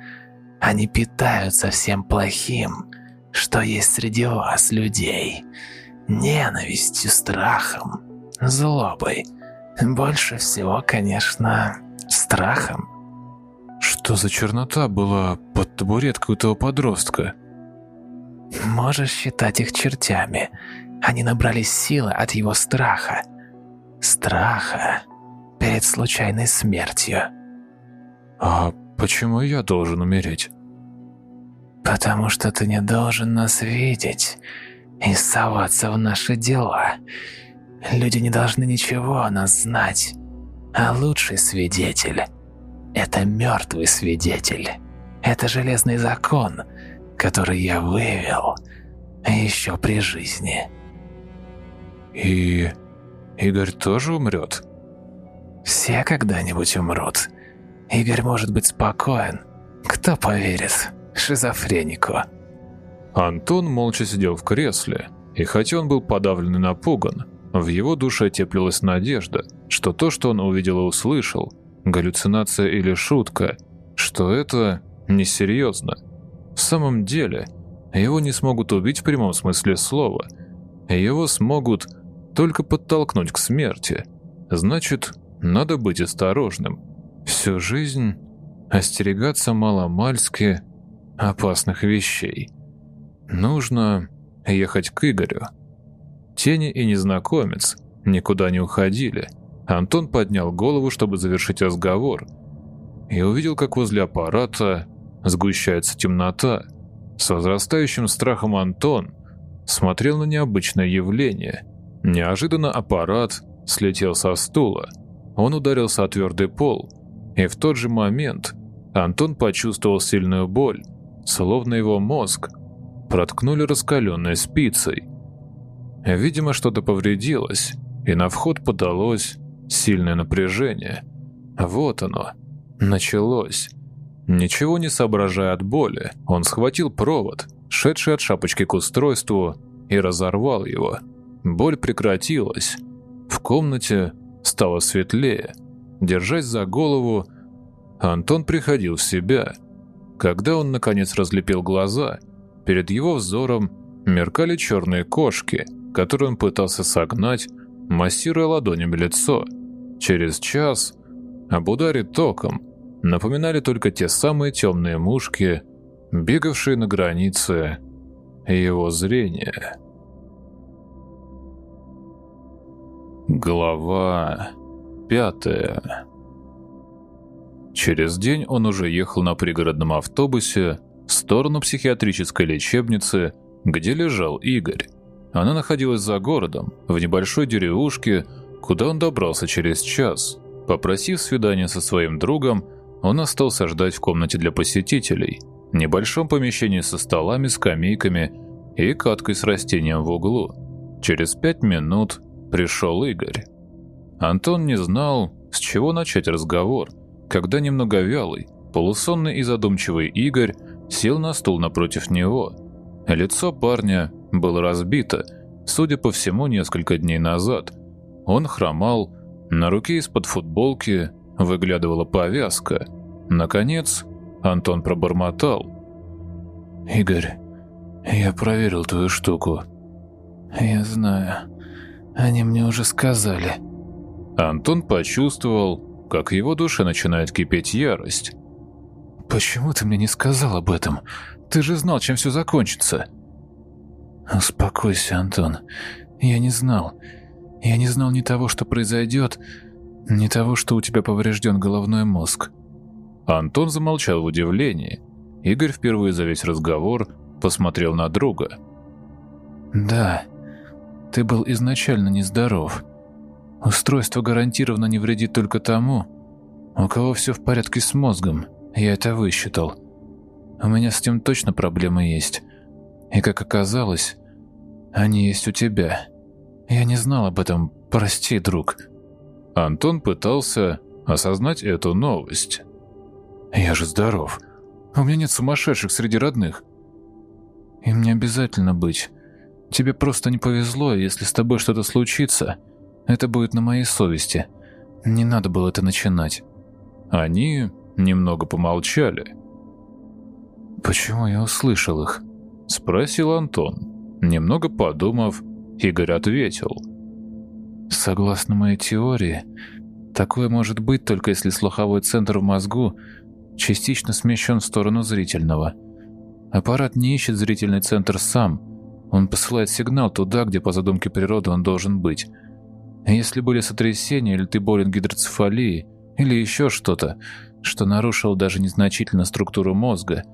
Они питаются всем плохим, что есть среди вас, людей. Ненавистью, страхом, злобой. Больше всего, конечно, страхом. Что за чернота была под табуреткой у того подростка? Можешь считать их чертями. Они набрались силы от его страха. Страха перед случайной смертью. А почему я должен умереть? Потому что ты не должен нас видеть и соваться в наши дела. Люди не должны ничего о нас знать. А лучший свидетель – это мертвый свидетель. Это железный закон, который я вывел еще при жизни. И Игорь тоже умрет? Все когда-нибудь умрут. Игорь может быть спокоен. Кто поверит шизофренику? Антон молча сидел в кресле, и хотя он был подавлен и напуган, в его душе теплилась надежда, что то, что он увидел и услышал, галлюцинация или шутка, что это несерьезно. В самом деле, его не смогут убить в прямом смысле слова. Его смогут только подтолкнуть к смерти. Значит, надо быть осторожным. Всю жизнь остерегаться маломальски опасных вещей. Нужно ехать к Игорю. Тени и незнакомец никуда не уходили. Антон поднял голову, чтобы завершить разговор, и увидел, как возле аппарата сгущается темнота. С возрастающим страхом Антон смотрел на необычное явление. Неожиданно аппарат слетел со стула. Он ударился о твердый пол, и в тот же момент Антон почувствовал сильную боль, словно его мозг проткнули раскаленной спицей. Видимо, что-то повредилось, и на вход подалось сильное напряжение. Вот оно, началось. Ничего не соображая от боли, он схватил провод, шедший от шапочки к устройству, и разорвал его. Боль прекратилась. В комнате стало светлее. Держась за голову, Антон приходил в себя. Когда он, наконец, разлепил глаза, перед его взором меркали черные кошки, которые он пытался согнать, массируя ладонями лицо. Через час об ударе током напоминали только те самые темные мушки, бегавшие на границе его зрения. Глава пятая Через день он уже ехал на пригородном автобусе в сторону психиатрической лечебницы, где лежал Игорь. Она находилась за городом, в небольшой деревушке, куда он добрался через час. Попросив свидания со своим другом, он остался ждать в комнате для посетителей, небольшом помещении со столами, скамейками и каткой с растением в углу. Через пять минут пришел Игорь. Антон не знал, с чего начать разговор, когда немного вялый, полусонный и задумчивый Игорь сел на стул напротив него. Лицо парня было разбито, судя по всему, несколько дней назад. Он хромал, На руке из-под футболки выглядывала повязка. Наконец, Антон пробормотал. «Игорь, я проверил твою штуку. Я знаю. Они мне уже сказали». Антон почувствовал, как его душе начинает кипеть ярость. «Почему ты мне не сказал об этом? Ты же знал, чем все закончится». «Успокойся, Антон. Я не знал. Я не знал ни того, что произойдет, ни того, что у тебя поврежден головной мозг». Антон замолчал в удивлении. Игорь впервые за весь разговор посмотрел на друга. «Да, ты был изначально нездоров. Устройство гарантированно не вредит только тому, у кого все в порядке с мозгом. Я это высчитал. У меня с этим точно проблемы есть. И как оказалось, они есть у тебя. Я не знал об этом, прости, друг». Антон пытался осознать эту новость. «Я же здоров. У меня нет сумасшедших среди родных. Им не обязательно быть. Тебе просто не повезло, если с тобой что-то случится, это будет на моей совести. Не надо было это начинать». Они немного помолчали. «Почему я услышал их?» – спросил Антон. Немного подумав, Игорь ответил. «Согласно моей теории, такое может быть только если слуховой центр в мозгу частично смещен в сторону зрительного. Аппарат не ищет зрительный центр сам, он посылает сигнал туда, где по задумке природы он должен быть. Если были сотрясения, или ты болен гидроцефалией, или еще что-то, что нарушило даже незначительно структуру мозга,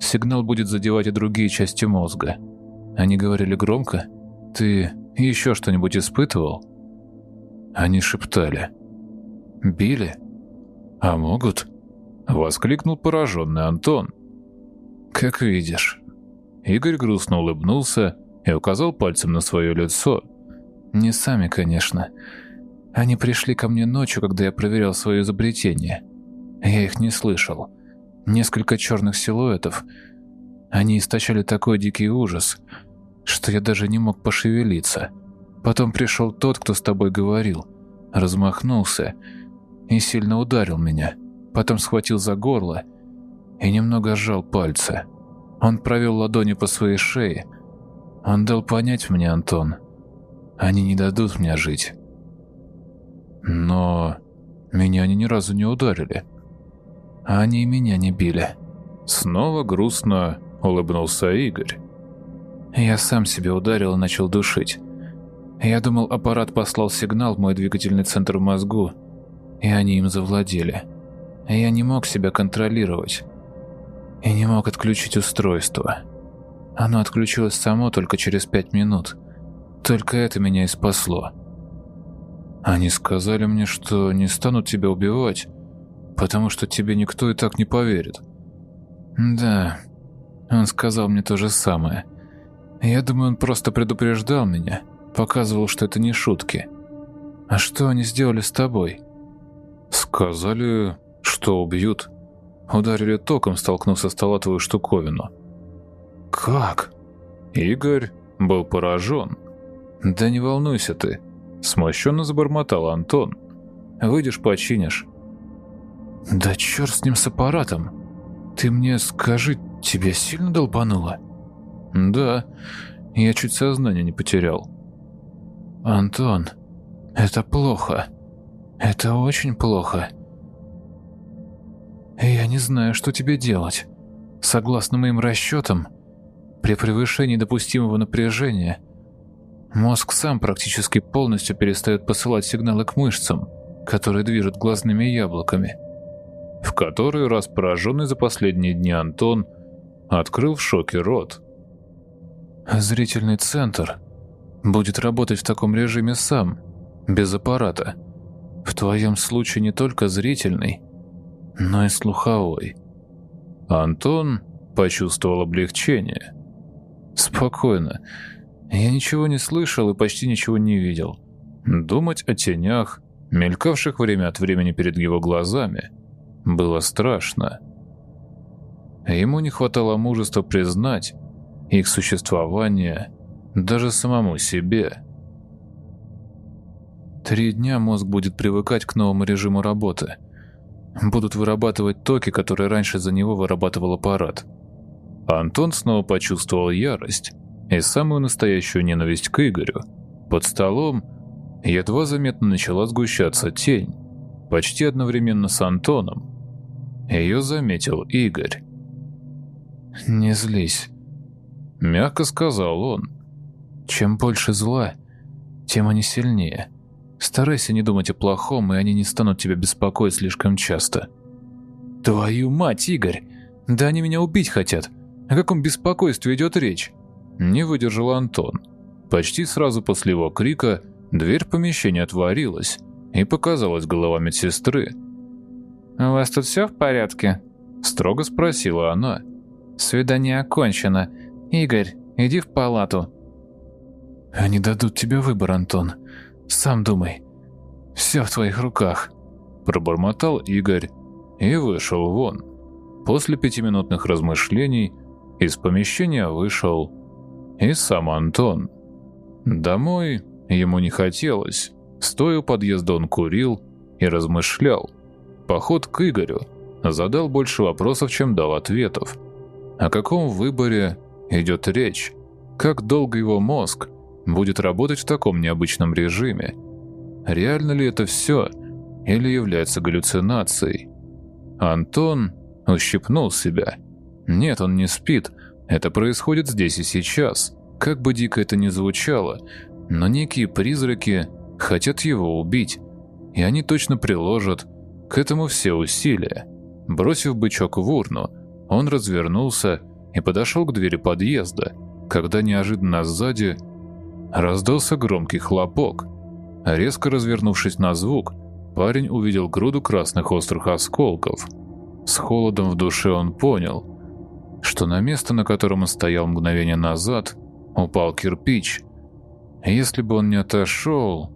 сигнал будет задевать и другие части мозга. Они говорили громко? Ты еще что-нибудь испытывал? Они шептали. Били? А могут? Воскликнул пораженный Антон. Как видишь. Игорь грустно улыбнулся и указал пальцем на свое лицо. Не сами, конечно. Они пришли ко мне ночью, когда я проверял свое изобретение. Я их не слышал. Несколько черных силуэтов. Они источали такой дикий ужас, что я даже не мог пошевелиться. Потом пришел тот, кто с тобой говорил, размахнулся и сильно ударил меня. Потом схватил за горло и немного сжал пальцы. Он провел ладони по своей шее. Он дал понять мне, Антон, они не дадут мне жить. Но меня они ни разу не ударили. А они и меня не били. Снова грустно улыбнулся Игорь. Я сам себя ударил и начал душить. Я думал, аппарат послал сигнал в мой двигательный центр в мозгу, и они им завладели. Я не мог себя контролировать. И не мог отключить устройство. Оно отключилось само только через пять минут. Только это меня и спасло. Они сказали мне, что не станут тебя убивать, потому что тебе никто и так не поверит. Да, он сказал мне то же самое. Я думаю, он просто предупреждал меня, показывал, что это не шутки. А что они сделали с тобой? Сказали, что убьют. Ударили током, столкнув со стола твою штуковину. Как? Игорь был поражен. Да не волнуйся ты. Смущенно забормотал Антон. Выйдешь, починишь. Да черт с ним с аппаратом. Ты мне скажи, тебя сильно долбануло? Да, я чуть сознание не потерял. Антон, это плохо. Это очень плохо. Я не знаю, что тебе делать. Согласно моим расчетам, при превышении допустимого напряжения мозг сам практически полностью перестает посылать сигналы к мышцам, которые движут глазными яблоками. В который раз пораженный за последние дни Антон открыл в шоке рот. Зрительный центр будет работать в таком режиме сам, без аппарата. В твоем случае не только зрительный, но и слуховой. Антон почувствовал облегчение. Спокойно. Я ничего не слышал и почти ничего не видел. Думать о тенях, мелькавших время от времени перед его глазами, было страшно. Ему не хватало мужества признать их существование даже самому себе. Три дня мозг будет привыкать к новому режиму работы. Будут вырабатывать токи, которые раньше за него вырабатывал аппарат. Антон снова почувствовал ярость и самую настоящую ненависть к Игорю. Под столом едва заметно начала сгущаться тень, почти одновременно с Антоном. Ее заметил Игорь. «Не злись», — мягко сказал он. «Чем больше зла, тем они сильнее. Старайся не думать о плохом, и они не станут тебя беспокоить слишком часто». «Твою мать, Игорь! Да они меня убить хотят! О каком беспокойстве идет речь?» Не выдержал Антон. Почти сразу после его крика дверь помещения отворилась, и показалась голова медсестры. «У вас тут все в порядке?» – строго спросила она. «Свидание окончено. Игорь, иди в палату». «Они дадут тебе выбор, Антон. Сам думай. Все в твоих руках», – пробормотал Игорь и вышел вон. После пятиминутных размышлений из помещения вышел и сам Антон. Домой ему не хотелось. Стоя у подъезда он курил и размышлял. Поход к Игорю задал больше вопросов, чем дал ответов. О каком выборе идет речь? Как долго его мозг будет работать в таком необычном режиме? Реально ли это все или является галлюцинацией? Антон ущипнул себя. Нет, он не спит. Это происходит здесь и сейчас. Как бы дико это ни звучало, но некие призраки хотят его убить, и они точно приложат к этому все усилия. Бросив бычок в урну, он развернулся и подошел к двери подъезда, когда неожиданно сзади раздался громкий хлопок. Резко развернувшись на звук, парень увидел груду красных острых осколков. С холодом в душе он понял, что на место, на котором он стоял мгновение назад, упал кирпич. Если бы он не отошел,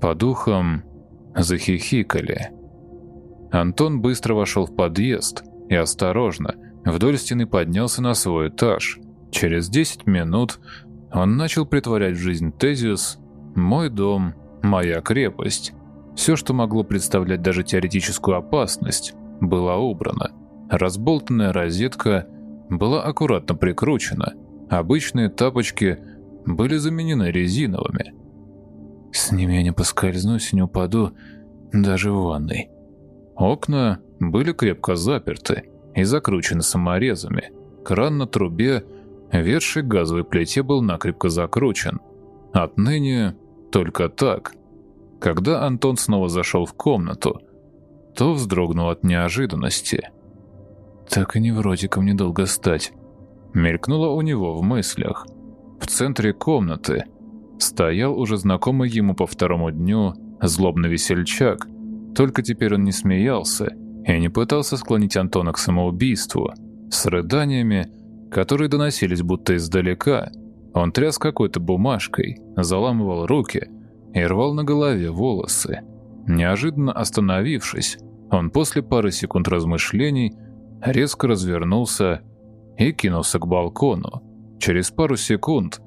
по духам захихикали. Антон быстро вошел в подъезд и осторожно вдоль стены поднялся на свой этаж. Через 10 минут он начал притворять в жизнь тезис «Мой дом, моя крепость». Все, что могло представлять даже теоретическую опасность, было убрано. Разболтанная розетка была аккуратно прикручена. Обычные тапочки были заменены резиновыми. С ними я не поскользнусь и не упаду даже в ванной. Окна были крепко заперты и закручены саморезами. Кран на трубе, ведший к газовой плите, был накрепко закручен. Отныне только так. Когда Антон снова зашел в комнату, то вздрогнул от неожиданности. «Так и невротиком недолго стать», — мелькнуло у него в мыслях. В центре комнаты стоял уже знакомый ему по второму дню злобный весельчак. Только теперь он не смеялся и не пытался склонить Антона к самоубийству. С рыданиями, которые доносились будто издалека, он тряс какой-то бумажкой, заламывал руки и рвал на голове волосы. Неожиданно остановившись, он после пары секунд размышлений резко развернулся и кинулся к балкону. Через пару секунд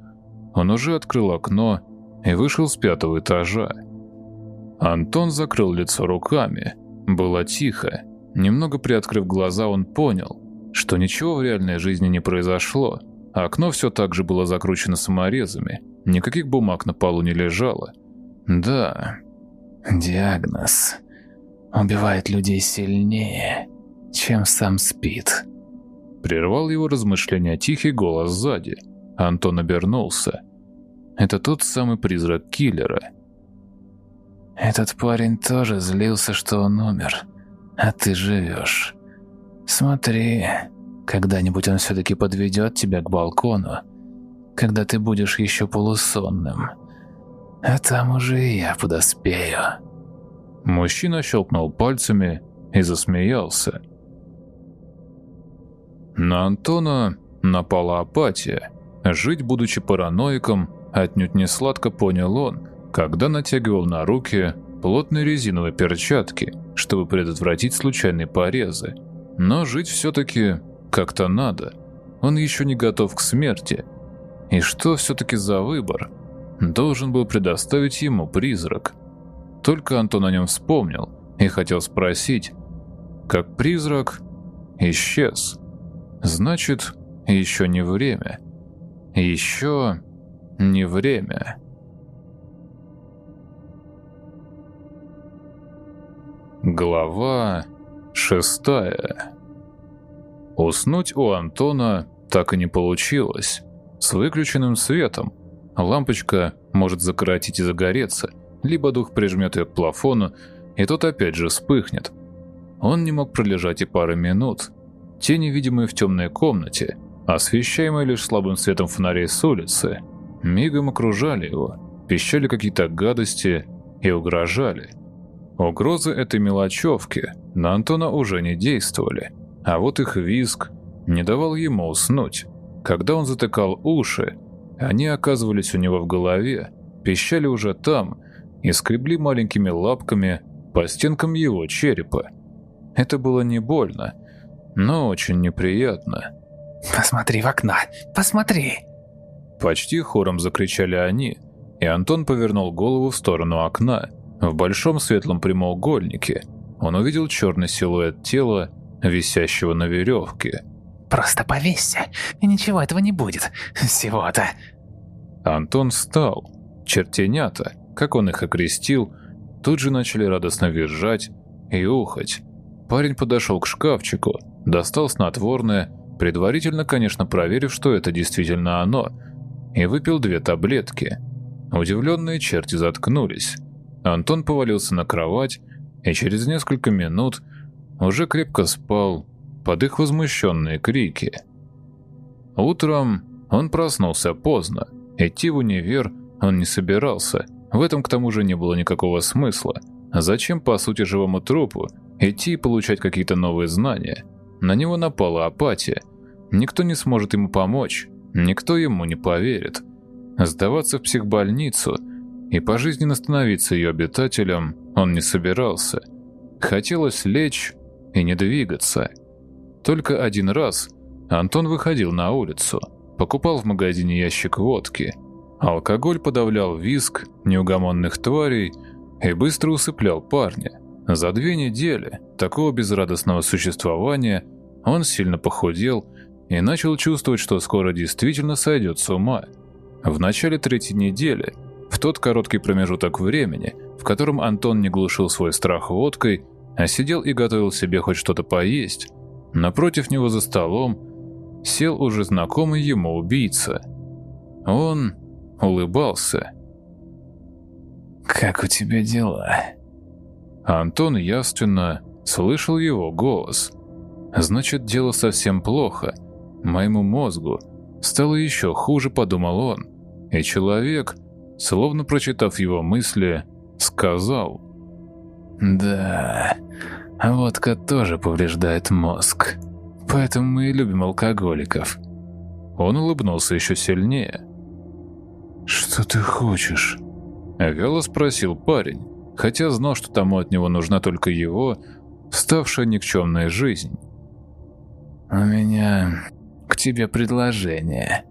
он уже открыл окно и вышел с пятого этажа. Антон закрыл лицо руками. Было тихо. Немного приоткрыв глаза, он понял, что ничего в реальной жизни не произошло. Окно все так же было закручено саморезами. Никаких бумаг на полу не лежало. Да, диагноз убивает людей сильнее, чем сам спит. Прервал его размышления тихий голос сзади. Антон обернулся. Это тот самый призрак киллера. Этот парень тоже злился, что он умер, а ты живешь. Смотри, когда-нибудь он все-таки подведет тебя к балкону, когда ты будешь еще полусонным. А там уже и я подоспею. Мужчина щелкнул пальцами и засмеялся. На Антона напала апатия. Жить, будучи параноиком, отнюдь не сладко понял он, когда натягивал на руки плотные резиновые перчатки, чтобы предотвратить случайные порезы. Но жить все-таки как-то надо. Он еще не готов к смерти. И что все-таки за выбор? должен был предоставить ему призрак. Только Антон о нем вспомнил и хотел спросить, как призрак исчез. Значит, еще не время. Еще не время. Глава шестая. Уснуть у Антона так и не получилось. С выключенным светом. Лампочка может закоротить и загореться, либо дух прижмет ее к плафону, и тот опять же вспыхнет. Он не мог пролежать и пары минут. Тени, видимые в темной комнате, освещаемые лишь слабым светом фонарей с улицы, мигом окружали его, пищали какие-то гадости и угрожали. Угрозы этой мелочевки на Антона уже не действовали, а вот их визг не давал ему уснуть. Когда он затыкал уши, они оказывались у него в голове, пищали уже там и скребли маленькими лапками по стенкам его черепа. Это было не больно, но очень неприятно. «Посмотри в окно! Посмотри!» Почти хором закричали они, и Антон повернул голову в сторону окна. В большом светлом прямоугольнике он увидел черный силуэт тела, висящего на веревке. «Просто повесься, и ничего этого не будет. Всего-то». Антон встал. Чертенята, как он их окрестил, тут же начали радостно визжать и ухать. Парень подошел к шкафчику, достал снотворное, предварительно, конечно, проверив, что это действительно оно, и выпил две таблетки. Удивленные черти заткнулись. Антон повалился на кровать и через несколько минут уже крепко спал под их возмущенные крики. Утром он проснулся поздно. Идти в универ он не собирался. В этом к тому же не было никакого смысла. Зачем, по сути, живому трупу идти и получать какие-то новые знания? На него напала апатия. Никто не сможет ему помочь, никто ему не поверит. Сдаваться в психбольницу и пожизненно становиться ее обитателем он не собирался. Хотелось лечь и не двигаться. Только один раз Антон выходил на улицу, покупал в магазине ящик водки. Алкоголь подавлял визг неугомонных тварей и быстро усыплял парня. За две недели такого безрадостного существования он сильно похудел и начал чувствовать, что скоро действительно сойдет с ума. В начале третьей недели, в тот короткий промежуток времени, в котором Антон не глушил свой страх водкой, а сидел и готовил себе хоть что-то поесть, напротив него за столом сел уже знакомый ему убийца. Он улыбался. «Как у тебя дела?» Антон явственно слышал его голос. «Значит, дело совсем плохо. Моему мозгу стало еще хуже», — подумал он. И человек, словно прочитав его мысли, сказал. «Да, водка тоже повреждает мозг. Поэтому мы и любим алкоголиков». Он улыбнулся еще сильнее. «Что ты хочешь?» Вяло спросил парень, хотя знал, что тому от него нужна только его, ставшая никчемная жизнь. «У меня к тебе предложение».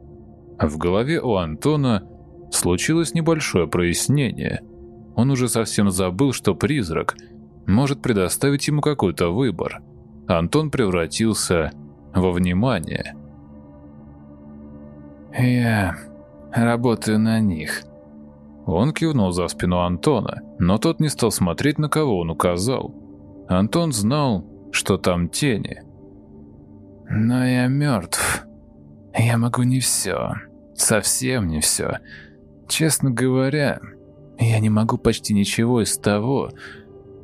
В голове у Антона случилось небольшое прояснение. Он уже совсем забыл, что призрак может предоставить ему какой-то выбор. Антон превратился во внимание. «Я работаю на них». Он кивнул за спину Антона, но тот не стал смотреть, на кого он указал. Антон знал, что там тени. «Но я мертв. Я могу не все. Совсем не все. Честно говоря, я не могу почти ничего из того,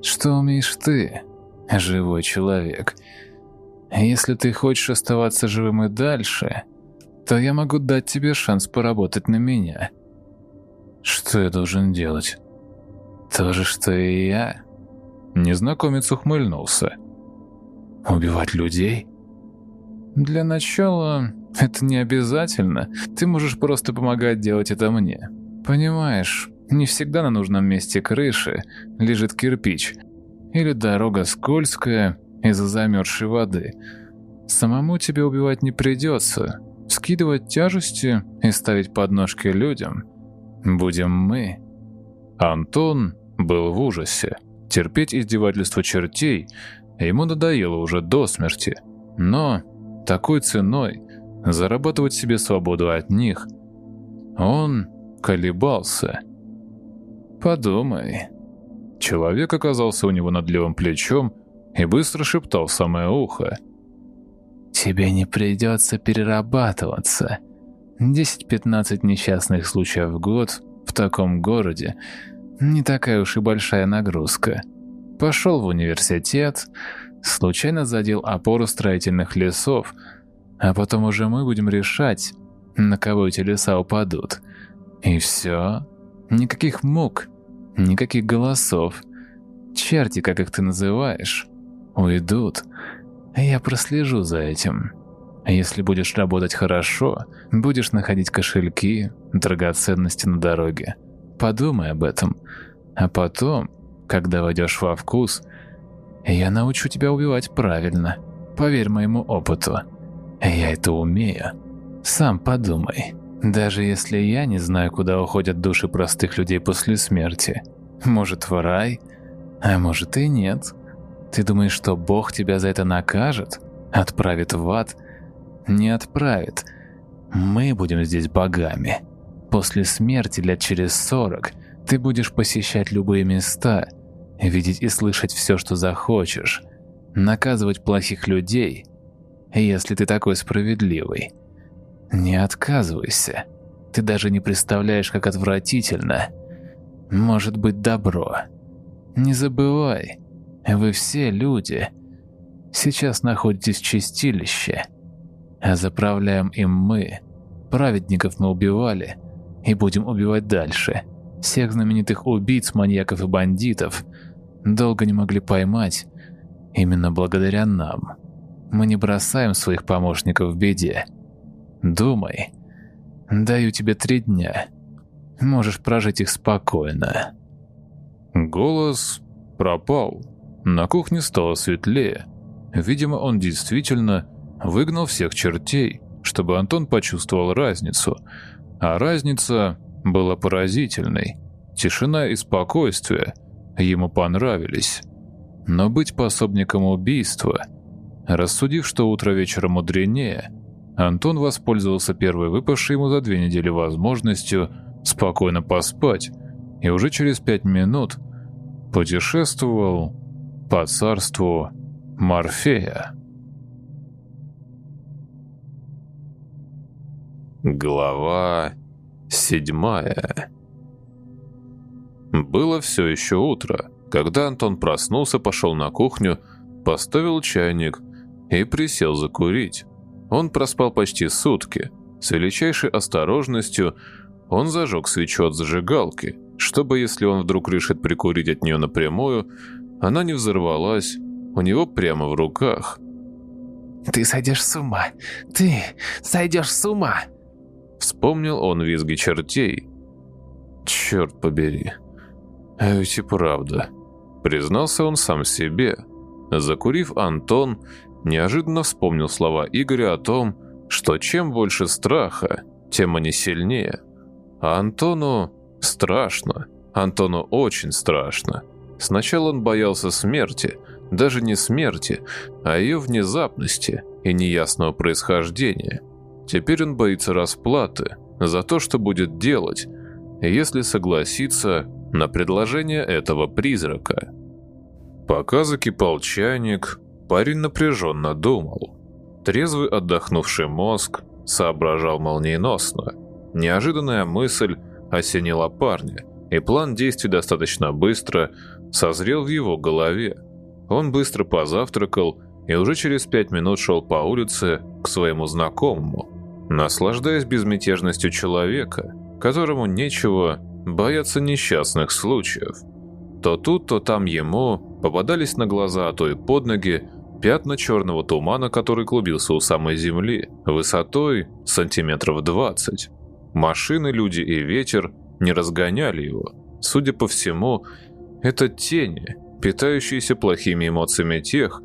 что умеешь ты, живой человек. Если ты хочешь оставаться живым и дальше, то я могу дать тебе шанс поработать на меня». Что я должен делать? То же, что и я. Незнакомец ухмыльнулся. Убивать людей? Для начала это не обязательно. Ты можешь просто помогать делать это мне. Понимаешь, не всегда на нужном месте крыши лежит кирпич. Или дорога скользкая из-за замерзшей воды. Самому тебе убивать не придется. Скидывать тяжести и ставить подножки людям будем мы. Антон был в ужасе. Терпеть издевательство чертей ему надоело уже до смерти. Но такой ценой зарабатывать себе свободу от них он колебался. «Подумай». Человек оказался у него над левым плечом и быстро шептал в самое ухо. «Тебе не придется перерабатываться. 10-15 несчастных случаев в год в таком городе не такая уж и большая нагрузка. Пошел в университет, случайно задел опору строительных лесов, а потом уже мы будем решать, на кого эти леса упадут. И все. Никаких мук, никаких голосов. Черти, как их ты называешь, уйдут. Я прослежу за этим. Если будешь работать хорошо, будешь находить кошельки, драгоценности на дороге. Подумай об этом. А потом, когда войдешь во вкус, я научу тебя убивать правильно. Поверь моему опыту. Я это умею. Сам подумай. Даже если я не знаю, куда уходят души простых людей после смерти. Может, в рай, а может и нет. Ты думаешь, что Бог тебя за это накажет? Отправит в ад? Не отправит. Мы будем здесь богами. После смерти лет через сорок ты будешь посещать любые места, видеть и слышать все, что захочешь, наказывать плохих людей, если ты такой справедливый. Не отказывайся. Ты даже не представляешь, как отвратительно. Может быть добро. Не забывай, вы все люди. Сейчас находитесь в чистилище, а заправляем им мы. Праведников мы убивали и будем убивать дальше. Всех знаменитых убийц, маньяков и бандитов долго не могли поймать именно благодаря нам. Мы не бросаем своих помощников в беде. Думай. Даю тебе три дня. Можешь прожить их спокойно. Голос пропал. На кухне стало светлее. Видимо, он действительно выгнал всех чертей, чтобы Антон почувствовал разницу. А разница была поразительной. Тишина и спокойствие ему понравились. Но быть пособником убийства, рассудив, что утро вечера мудренее, Антон воспользовался первой выпавшей ему за две недели возможностью спокойно поспать и уже через пять минут путешествовал по царству Морфея. Глава седьмая Было все еще утро, когда Антон проснулся, пошел на кухню, поставил чайник и присел закурить. Он проспал почти сутки. С величайшей осторожностью он зажег свечу от зажигалки, чтобы, если он вдруг решит прикурить от нее напрямую, она не взорвалась у него прямо в руках. «Ты сойдешь с ума! Ты сойдешь с ума!» Вспомнил он визги чертей. «Черт побери! А ведь и правда!» Признался он сам себе. Закурив, Антон неожиданно вспомнил слова Игоря о том, что чем больше страха, тем они сильнее. А Антону страшно. Антону очень страшно. Сначала он боялся смерти, даже не смерти, а ее внезапности и неясного происхождения. Теперь он боится расплаты за то, что будет делать, если согласится на предложение этого призрака. Пока закипал чайник, парень напряженно думал. Трезвый отдохнувший мозг соображал молниеносно. Неожиданная мысль осенила парня, и план действий достаточно быстро созрел в его голове. Он быстро позавтракал и уже через пять минут шел по улице к своему знакомому, наслаждаясь безмятежностью человека, которому нечего бояться несчастных случаев. То тут, то там ему попадались на глаза, а то и под ноги, пятна черного тумана, который клубился у самой земли, высотой сантиметров 20. Машины, люди и ветер не разгоняли его. Судя по всему, это тени, питающиеся плохими эмоциями тех,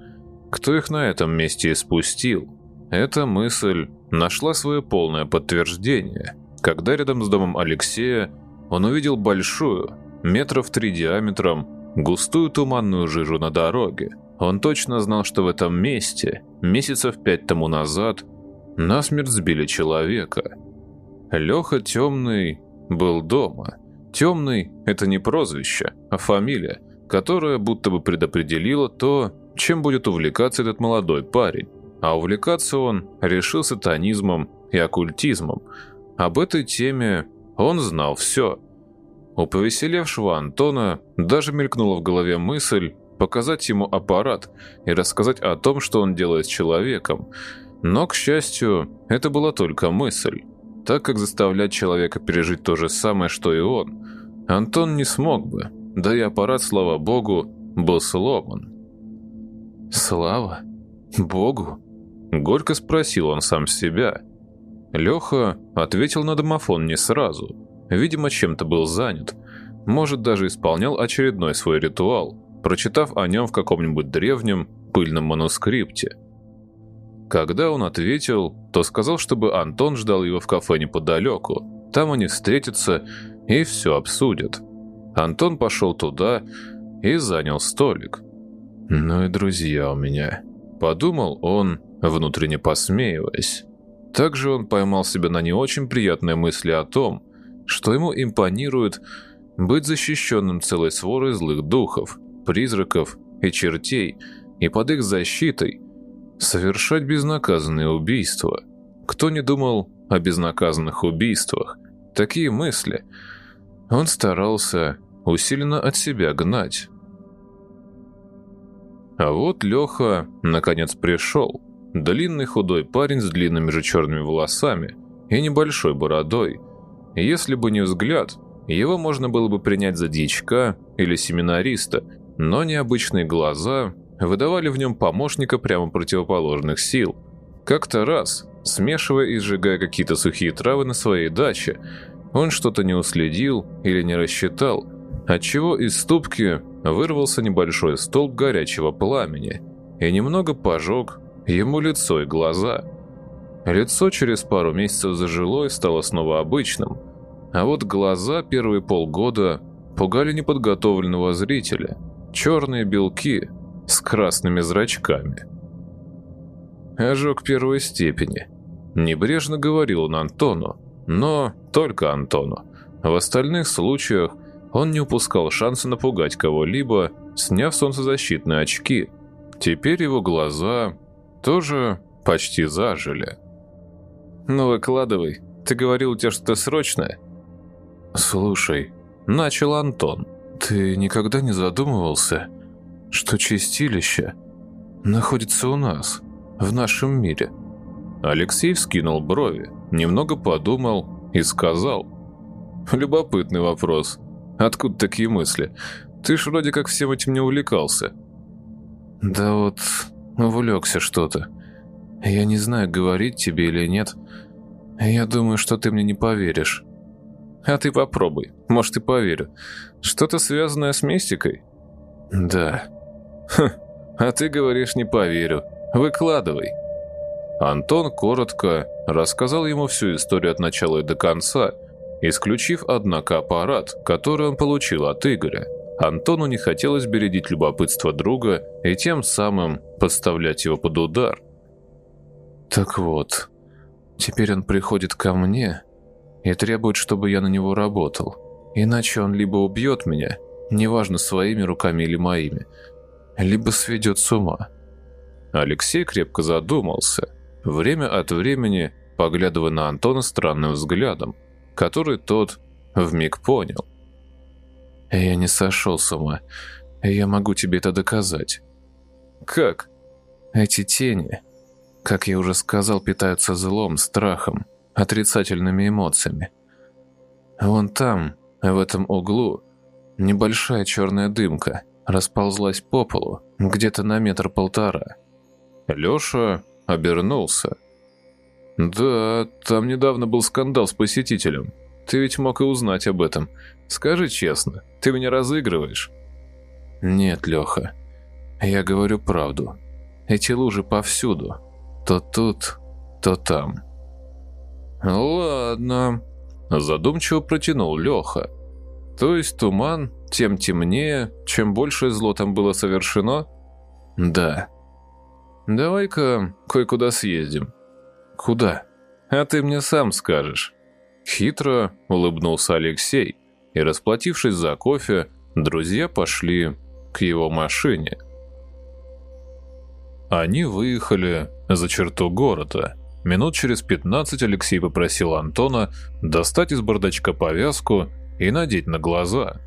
кто их на этом месте испустил. Эта мысль нашла свое полное подтверждение, когда рядом с домом Алексея он увидел большую, метров три диаметром, густую туманную жижу на дороге. Он точно знал, что в этом месте, месяцев пять тому назад, насмерть сбили человека. Леха Темный был дома. Темный – это не прозвище, а фамилия, которая будто бы предопределила то, чем будет увлекаться этот молодой парень. А увлекаться он решил сатанизмом и оккультизмом. Об этой теме он знал все. У повеселевшего Антона даже мелькнула в голове мысль показать ему аппарат и рассказать о том, что он делает с человеком. Но, к счастью, это была только мысль, так как заставлять человека пережить то же самое, что и он, Антон не смог бы, да и аппарат, слава богу, был сломан. «Слава? Богу?» – горько спросил он сам себя. Леха ответил на домофон не сразу, видимо, чем-то был занят, может, даже исполнял очередной свой ритуал – прочитав о нем в каком-нибудь древнем пыльном манускрипте. Когда он ответил, то сказал, чтобы Антон ждал его в кафе неподалеку. Там они встретятся и все обсудят. Антон пошел туда и занял столик. «Ну и друзья у меня», — подумал он, внутренне посмеиваясь. Также он поймал себя на не очень приятной мысли о том, что ему импонирует быть защищенным целой сворой злых духов, призраков и чертей, и под их защитой совершать безнаказанные убийства. Кто не думал о безнаказанных убийствах? Такие мысли он старался усиленно от себя гнать. А вот Леха наконец пришел. Длинный худой парень с длинными же черными волосами и небольшой бородой. Если бы не взгляд, его можно было бы принять за дьячка или семинариста, но необычные глаза выдавали в нем помощника прямо противоположных сил. Как-то раз, смешивая и сжигая какие-то сухие травы на своей даче, он что-то не уследил или не рассчитал, отчего из ступки вырвался небольшой столб горячего пламени и немного пожег ему лицо и глаза. Лицо через пару месяцев зажило и стало снова обычным, а вот глаза первые полгода пугали неподготовленного зрителя – черные белки с красными зрачками. Ожог первой степени. Небрежно говорил он Антону, но только Антону. В остальных случаях он не упускал шанса напугать кого-либо, сняв солнцезащитные очки. Теперь его глаза тоже почти зажили. «Ну выкладывай, ты говорил у тебя что-то срочное?» «Слушай», — начал Антон, — ты никогда не задумывался, что чистилище находится у нас, в нашем мире? Алексей вскинул брови, немного подумал и сказал. Любопытный вопрос. Откуда такие мысли? Ты ж вроде как всем этим не увлекался. Да вот, увлекся что-то. Я не знаю, говорить тебе или нет. Я думаю, что ты мне не поверишь. А ты попробуй, может и поверю. Что-то связанное с мистикой? Да. Хм, а ты говоришь не поверю. Выкладывай. Антон коротко рассказал ему всю историю от начала и до конца, исключив, однако, аппарат, который он получил от Игоря. Антону не хотелось бередить любопытство друга и тем самым подставлять его под удар. «Так вот, теперь он приходит ко мне и требует, чтобы я на него работал. Иначе он либо убьет меня, неважно своими руками или моими, либо сведет с ума. Алексей крепко задумался, время от времени поглядывая на Антона странным взглядом, который тот вмиг понял. «Я не сошел с ума. Я могу тебе это доказать». «Как?» «Эти тени, как я уже сказал, питаются злом, страхом, отрицательными эмоциями. Вон там, в этом углу, небольшая черная дымка расползлась по полу, где-то на метр-полтора. Леша обернулся. «Да, там недавно был скандал с посетителем. Ты ведь мог и узнать об этом. Скажи честно, ты меня разыгрываешь?» «Нет, Леха, я говорю правду. Эти лужи повсюду. То тут, то там». «Ладно», – задумчиво протянул Леха. То есть туман, тем темнее, чем больше зло там было совершено? Да. Давай-ка кое-куда съездим. Куда? А ты мне сам скажешь. Хитро улыбнулся Алексей, и, расплатившись за кофе, друзья пошли к его машине. Они выехали за черту города. Минут через 15 Алексей попросил Антона достать из бардачка повязку и надеть на глаза.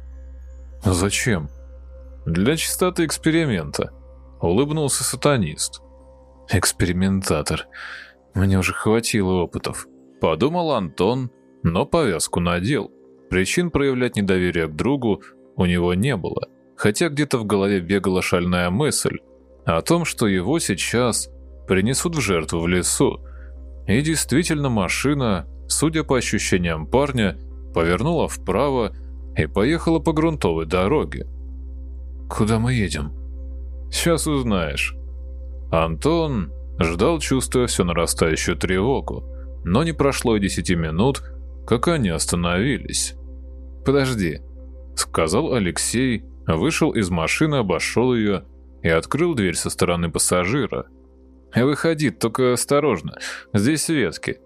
«Зачем?» «Для чистоты эксперимента», — улыбнулся сатанист. «Экспериментатор. Мне уже хватило опытов», — подумал Антон, но повязку надел. Причин проявлять недоверие к другу у него не было, хотя где-то в голове бегала шальная мысль о том, что его сейчас принесут в жертву в лесу. И действительно машина, судя по ощущениям парня, повернула вправо и поехала по грунтовой дороге. «Куда мы едем?» «Сейчас узнаешь». Антон ждал, чувствуя все нарастающую тревогу, но не прошло и десяти минут, как они остановились. «Подожди», — сказал Алексей, вышел из машины, обошел ее и открыл дверь со стороны пассажира. «Выходи, только осторожно, здесь ветки».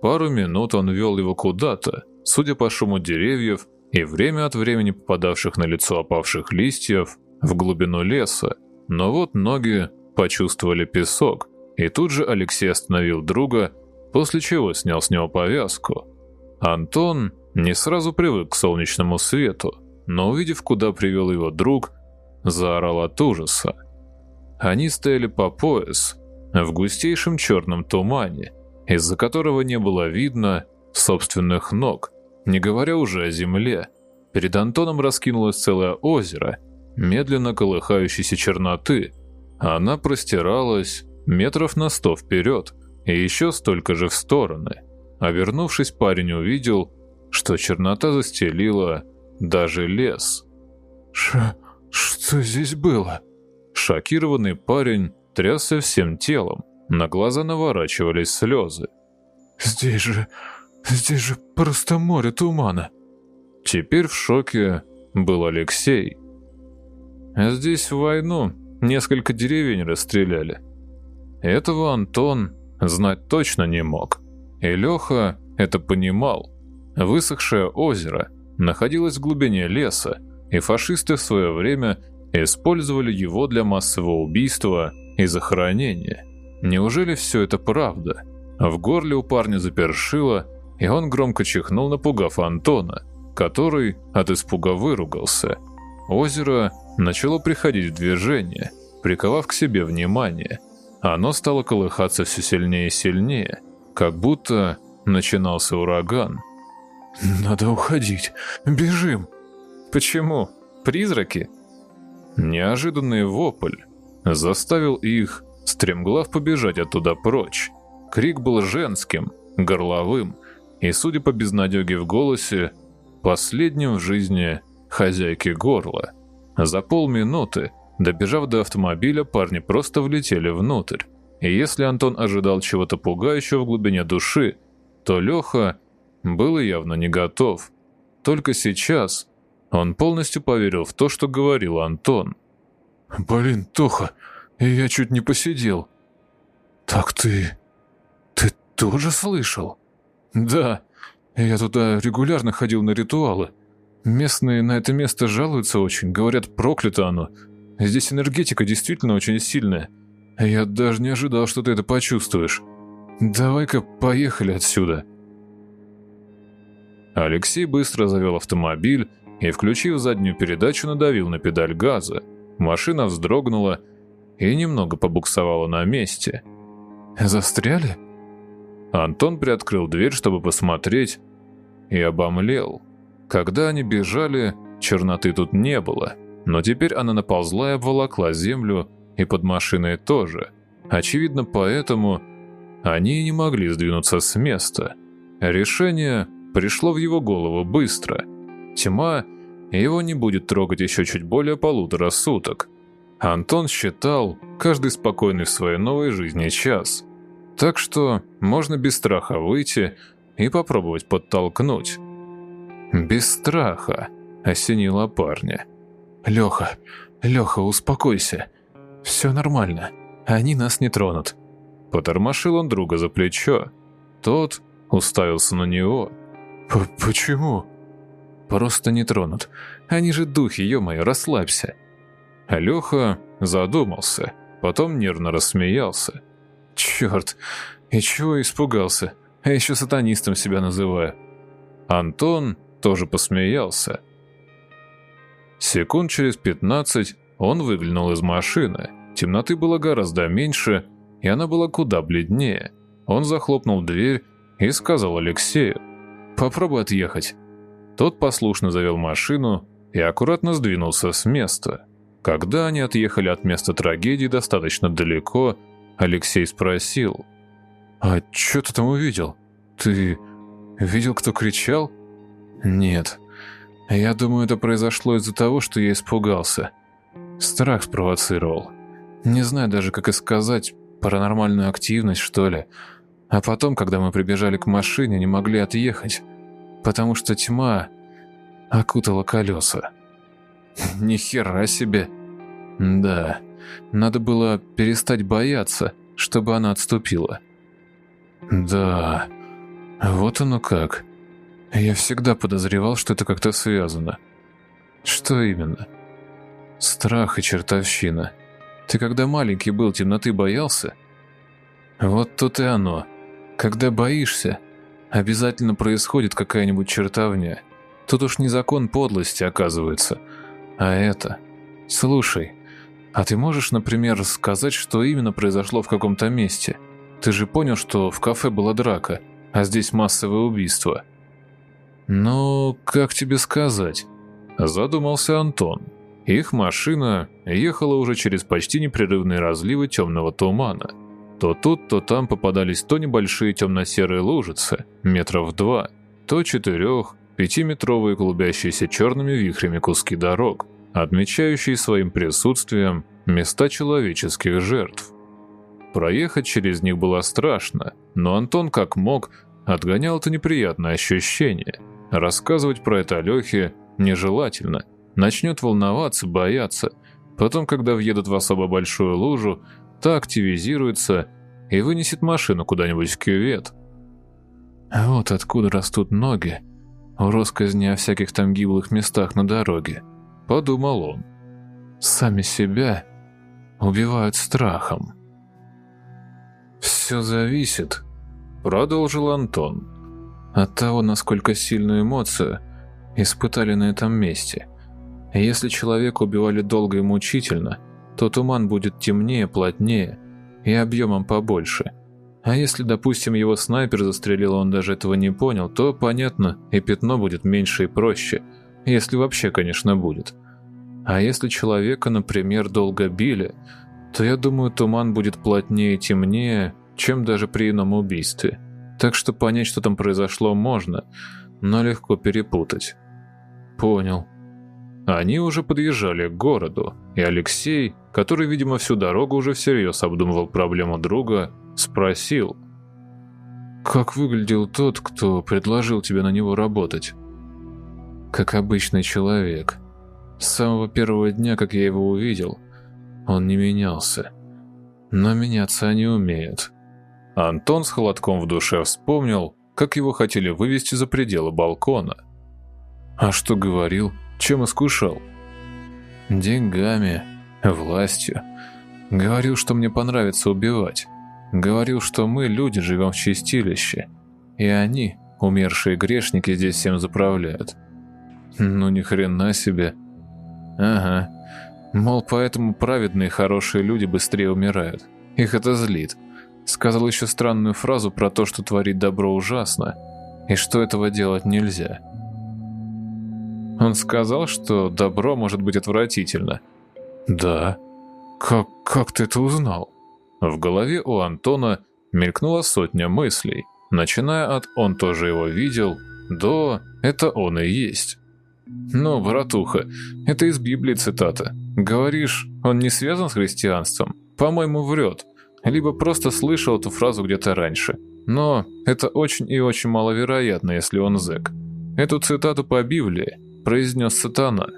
Пару минут он вел его куда-то, судя по шуму деревьев и время от времени попадавших на лицо опавших листьев, в глубину леса, но вот ноги почувствовали песок, и тут же Алексей остановил друга, после чего снял с него повязку. Антон не сразу привык к солнечному свету, но увидев, куда привел его друг, заорал от ужаса. Они стояли по пояс в густейшем черном тумане, из-за которого не было видно собственных ног, не говоря уже о земле. Перед Антоном раскинулось целое озеро, медленно колыхающейся черноты. Она простиралась метров на сто вперед и еще столько же в стороны. А вернувшись, парень увидел, что чернота застелила даже лес. Ш что здесь было? Шокированный парень трясся всем телом, на глаза наворачивались слезы. Здесь же... здесь же просто море тумана. Теперь в шоке был Алексей. Здесь в войну несколько деревень расстреляли. Этого Антон знать точно не мог. И Леха это понимал. Высохшее озеро находилось в глубине леса, и фашисты в свое время использовали его для массового убийства и захоронения. Неужели все это правда? В горле у парня запершило, и он громко чихнул, напугав Антона, который от испуга выругался. Озеро начало приходить в движение, приковав к себе внимание. Оно стало колыхаться все сильнее и сильнее, как будто начинался ураган. «Надо уходить! Бежим!» «Почему? Призраки?» Неожиданный вопль заставил их стремглав побежать оттуда прочь. Крик был женским, горловым, и, судя по безнадеге в голосе, последним в жизни хозяйки горла. За полминуты, добежав до автомобиля, парни просто влетели внутрь. И если Антон ожидал чего-то пугающего в глубине души, то Леха был явно не готов. Только сейчас он полностью поверил в то, что говорил Антон. «Блин, Тоха, я чуть не посидел». «Так ты... ты тоже слышал?» «Да, я туда регулярно ходил на ритуалы. Местные на это место жалуются очень, говорят, проклято оно. Здесь энергетика действительно очень сильная. Я даже не ожидал, что ты это почувствуешь. Давай-ка поехали отсюда». Алексей быстро завел автомобиль и, включив заднюю передачу, надавил на педаль газа. Машина вздрогнула и немного побуксовала на месте. «Застряли?» Антон приоткрыл дверь, чтобы посмотреть, и обомлел. Когда они бежали, черноты тут не было, но теперь она наползла и обволокла землю, и под машиной тоже. Очевидно, поэтому они не могли сдвинуться с места. Решение пришло в его голову быстро. Тьма его не будет трогать еще чуть более полутора суток. Антон считал каждый спокойный в своей новой жизни час. Так что можно без страха выйти и попробовать подтолкнуть. Без страха. осенило парня. «Леха, Леха, успокойся. Все нормально. Они нас не тронут». Потормошил он друга за плечо. Тот уставился на него. «Почему?» «Просто не тронут. Они же духи, ё-моё, расслабься». А Леха задумался, потом нервно рассмеялся. «Черт, и чего испугался? А еще сатанистом себя называю». Антон тоже посмеялся. Секунд через пятнадцать он выглянул из машины. Темноты было гораздо меньше, и она была куда бледнее. Он захлопнул дверь и сказал Алексею, «Попробуй отъехать». Тот послушно завел машину и аккуратно сдвинулся с места. Когда они отъехали от места трагедии достаточно далеко, Алексей спросил, «А что ты там увидел? Ты видел, кто кричал?» «Нет. Я думаю, это произошло из-за того, что я испугался. Страх спровоцировал. Не знаю даже, как и сказать, паранормальную активность, что ли. А потом, когда мы прибежали к машине, не могли отъехать, потому что тьма окутала колеса. (laughs) Ни хера себе. Да, надо было перестать бояться, чтобы она отступила. Да, вот оно как. Я всегда подозревал, что это как-то связано. Что именно? Страх и чертовщина. Ты когда маленький был, темноты боялся? Вот тут и оно. Когда боишься, обязательно происходит какая-нибудь чертовня. Тут уж не закон подлости, оказывается. А это... Слушай, а ты можешь, например, сказать, что именно произошло в каком-то месте? Ты же понял, что в кафе была драка, а здесь массовое убийство. Ну, как тебе сказать? Задумался Антон. Их машина ехала уже через почти непрерывные разливы темного тумана. То тут, то там попадались то небольшие темно-серые лужицы, метров два, то четырех, пятиметровые клубящиеся черными вихрями куски дорог, отмечающие своим присутствием места человеческих жертв. Проехать через них было страшно, но Антон как мог отгонял это неприятное ощущение. Рассказывать про это Алёхе нежелательно – начнет волноваться, бояться. Потом, когда въедут в особо большую лужу, та активизируется и вынесет машину куда-нибудь в кювет. А вот откуда растут ноги у росказни о всяких там гиблых местах на дороге, подумал он. Сами себя убивают страхом. «Все зависит», — продолжил Антон, «от того, насколько сильную эмоцию испытали на этом месте. Если человека убивали долго и мучительно, то туман будет темнее, плотнее и объемом побольше. А если, допустим, его снайпер застрелил, он даже этого не понял, то, понятно, и пятно будет меньше и проще, если вообще, конечно, будет. А если человека, например, долго били, то я думаю, туман будет плотнее и темнее, чем даже при ином убийстве. Так что понять, что там произошло, можно, но легко перепутать. Понял. Они уже подъезжали к городу, и Алексей, который, видимо, всю дорогу уже всерьез обдумывал проблему друга, спросил. «Как выглядел тот, кто предложил тебе на него работать?» «Как обычный человек. С самого первого дня, как я его увидел, он не менялся. Но меняться они умеют». Антон с холодком в душе вспомнил, как его хотели вывести за пределы балкона. «А что говорил?» Чем искушал. Деньгами, властью. Говорил, что мне понравится убивать. Говорил, что мы, люди, живем в чистилище. И они, умершие грешники, здесь всем заправляют. Ну ни хрена себе. Ага. Мол, поэтому праведные хорошие люди быстрее умирают. Их это злит. Сказал еще странную фразу про то, что творить добро ужасно, и что этого делать нельзя. Он сказал, что добро может быть отвратительно. Да. Как, как ты это узнал? В голове у Антона мелькнула сотня мыслей, начиная от «он тоже его видел» до «это он и есть». «Ну, братуха, это из Библии цитата. Говоришь, он не связан с христианством? По-моему, врет. Либо просто слышал эту фразу где-то раньше. Но это очень и очень маловероятно, если он зэк. Эту цитату по Библии – произнес сатана.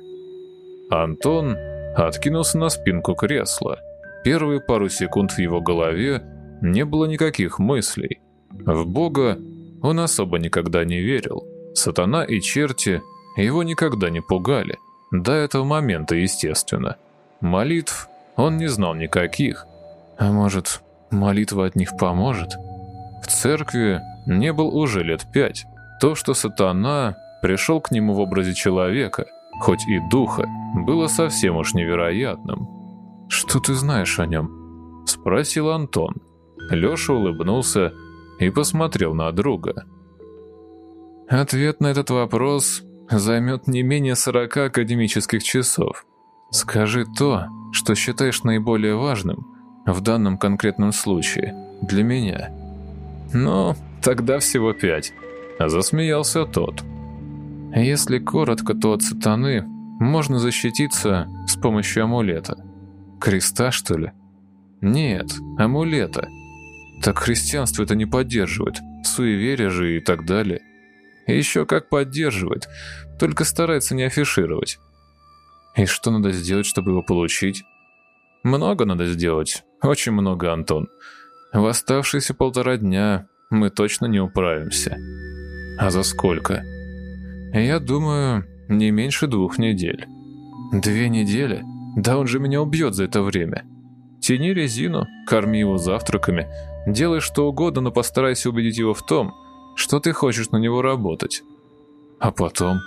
Антон откинулся на спинку кресла. Первые пару секунд в его голове не было никаких мыслей. В Бога он особо никогда не верил. Сатана и черти его никогда не пугали. До этого момента, естественно. Молитв он не знал никаких. А может, молитва от них поможет? В церкви не был уже лет пять. То, что сатана пришел к нему в образе человека, хоть и духа, было совсем уж невероятным. «Что ты знаешь о нем?» – спросил Антон. Леша улыбнулся и посмотрел на друга. Ответ на этот вопрос займет не менее 40 академических часов. Скажи то, что считаешь наиболее важным в данном конкретном случае для меня. Ну, тогда всего пять. Засмеялся тот. Если коротко, то от сатаны можно защититься с помощью амулета. Креста, что ли? Нет, амулета. Так христианство это не поддерживает. Суеверие же и так далее. Еще как поддерживает, только старается не афишировать. И что надо сделать, чтобы его получить? Много надо сделать, очень много, Антон. В оставшиеся полтора дня мы точно не управимся. А за сколько? Я думаю, не меньше двух недель. Две недели? Да он же меня убьет за это время. Тяни резину, корми его завтраками, делай что угодно, но постарайся убедить его в том, что ты хочешь на него работать. А потом?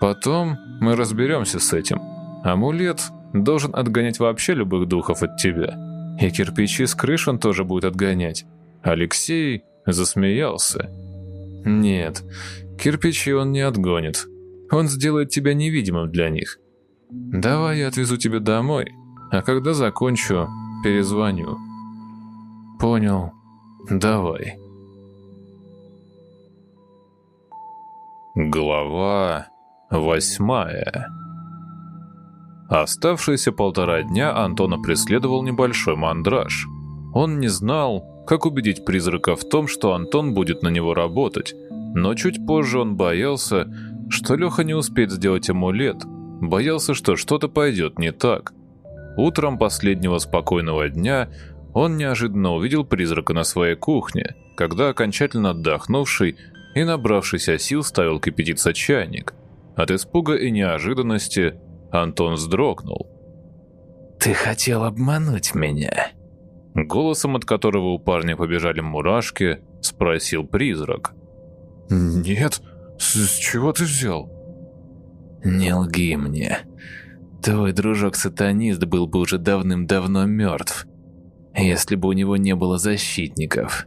Потом мы разберемся с этим. Амулет должен отгонять вообще любых духов от тебя. И кирпичи с крыш он тоже будет отгонять. Алексей засмеялся. Нет, кирпичи он не отгонит. Он сделает тебя невидимым для них. Давай я отвезу тебя домой, а когда закончу, перезвоню. Понял. Давай. Глава восьмая Оставшиеся полтора дня Антона преследовал небольшой мандраж. Он не знал, как убедить призрака в том, что Антон будет на него работать, но чуть позже он боялся, что Леха не успеет сделать амулет, боялся, что что-то пойдет не так. Утром последнего спокойного дня он неожиданно увидел призрака на своей кухне, когда окончательно отдохнувший и набравшийся сил ставил кипятиться чайник. От испуга и неожиданности Антон вздрогнул. «Ты хотел обмануть меня?» Голосом, от которого у парня побежали мурашки, спросил призрак. «Нет, с чего ты взял?» «Не лги мне. Твой дружок-сатанист был бы уже давным-давно мертв, если бы у него не было защитников.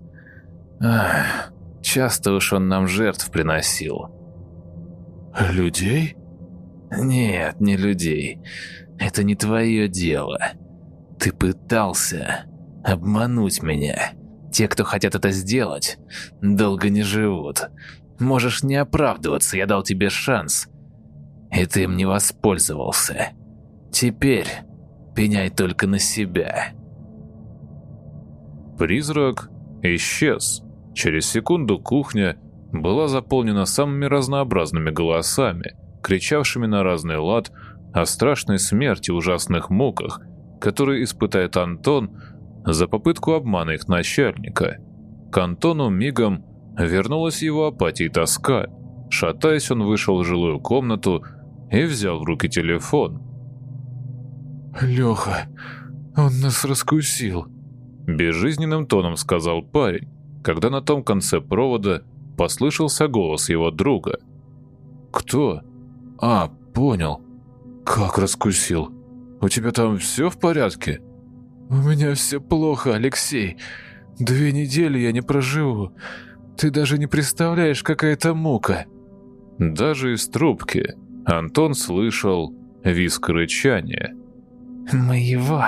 Ах, часто уж он нам жертв приносил». «Людей?» «Нет, не людей. Это не твое дело. Ты пытался обмануть меня. Те, кто хотят это сделать, долго не живут. Можешь не оправдываться, я дал тебе шанс. И ты им не воспользовался. Теперь пеняй только на себя». Призрак исчез. Через секунду кухня была заполнена самыми разнообразными голосами – кричавшими на разный лад о страшной смерти, ужасных муках, которые испытает Антон за попытку обмана их начальника. К Антону мигом вернулась его апатия и тоска. Шатаясь, он вышел в жилую комнату и взял в руки телефон. «Леха, он нас раскусил», – безжизненным тоном сказал парень, когда на том конце провода послышался голос его друга. «Кто?» «А, понял. Как раскусил. У тебя там все в порядке?» «У меня все плохо, Алексей. Две недели я не проживу. Ты даже не представляешь, какая это мука». Даже из трубки Антон слышал виск рычания. «Мы его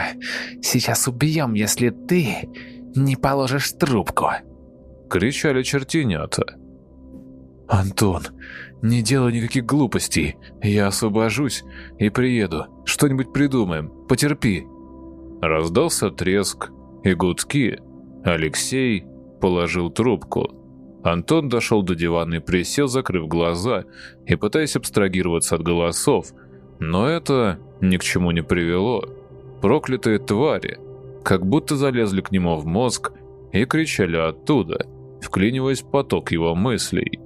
сейчас убьем, если ты не положишь трубку!» Кричали чертенята. «Антон, не делай никаких глупостей. Я освобожусь и приеду. Что-нибудь придумаем. Потерпи». Раздался треск и гудки. Алексей положил трубку. Антон дошел до дивана и присел, закрыв глаза и пытаясь абстрагироваться от голосов, но это ни к чему не привело. Проклятые твари как будто залезли к нему в мозг и кричали оттуда, вклиниваясь в поток его мыслей.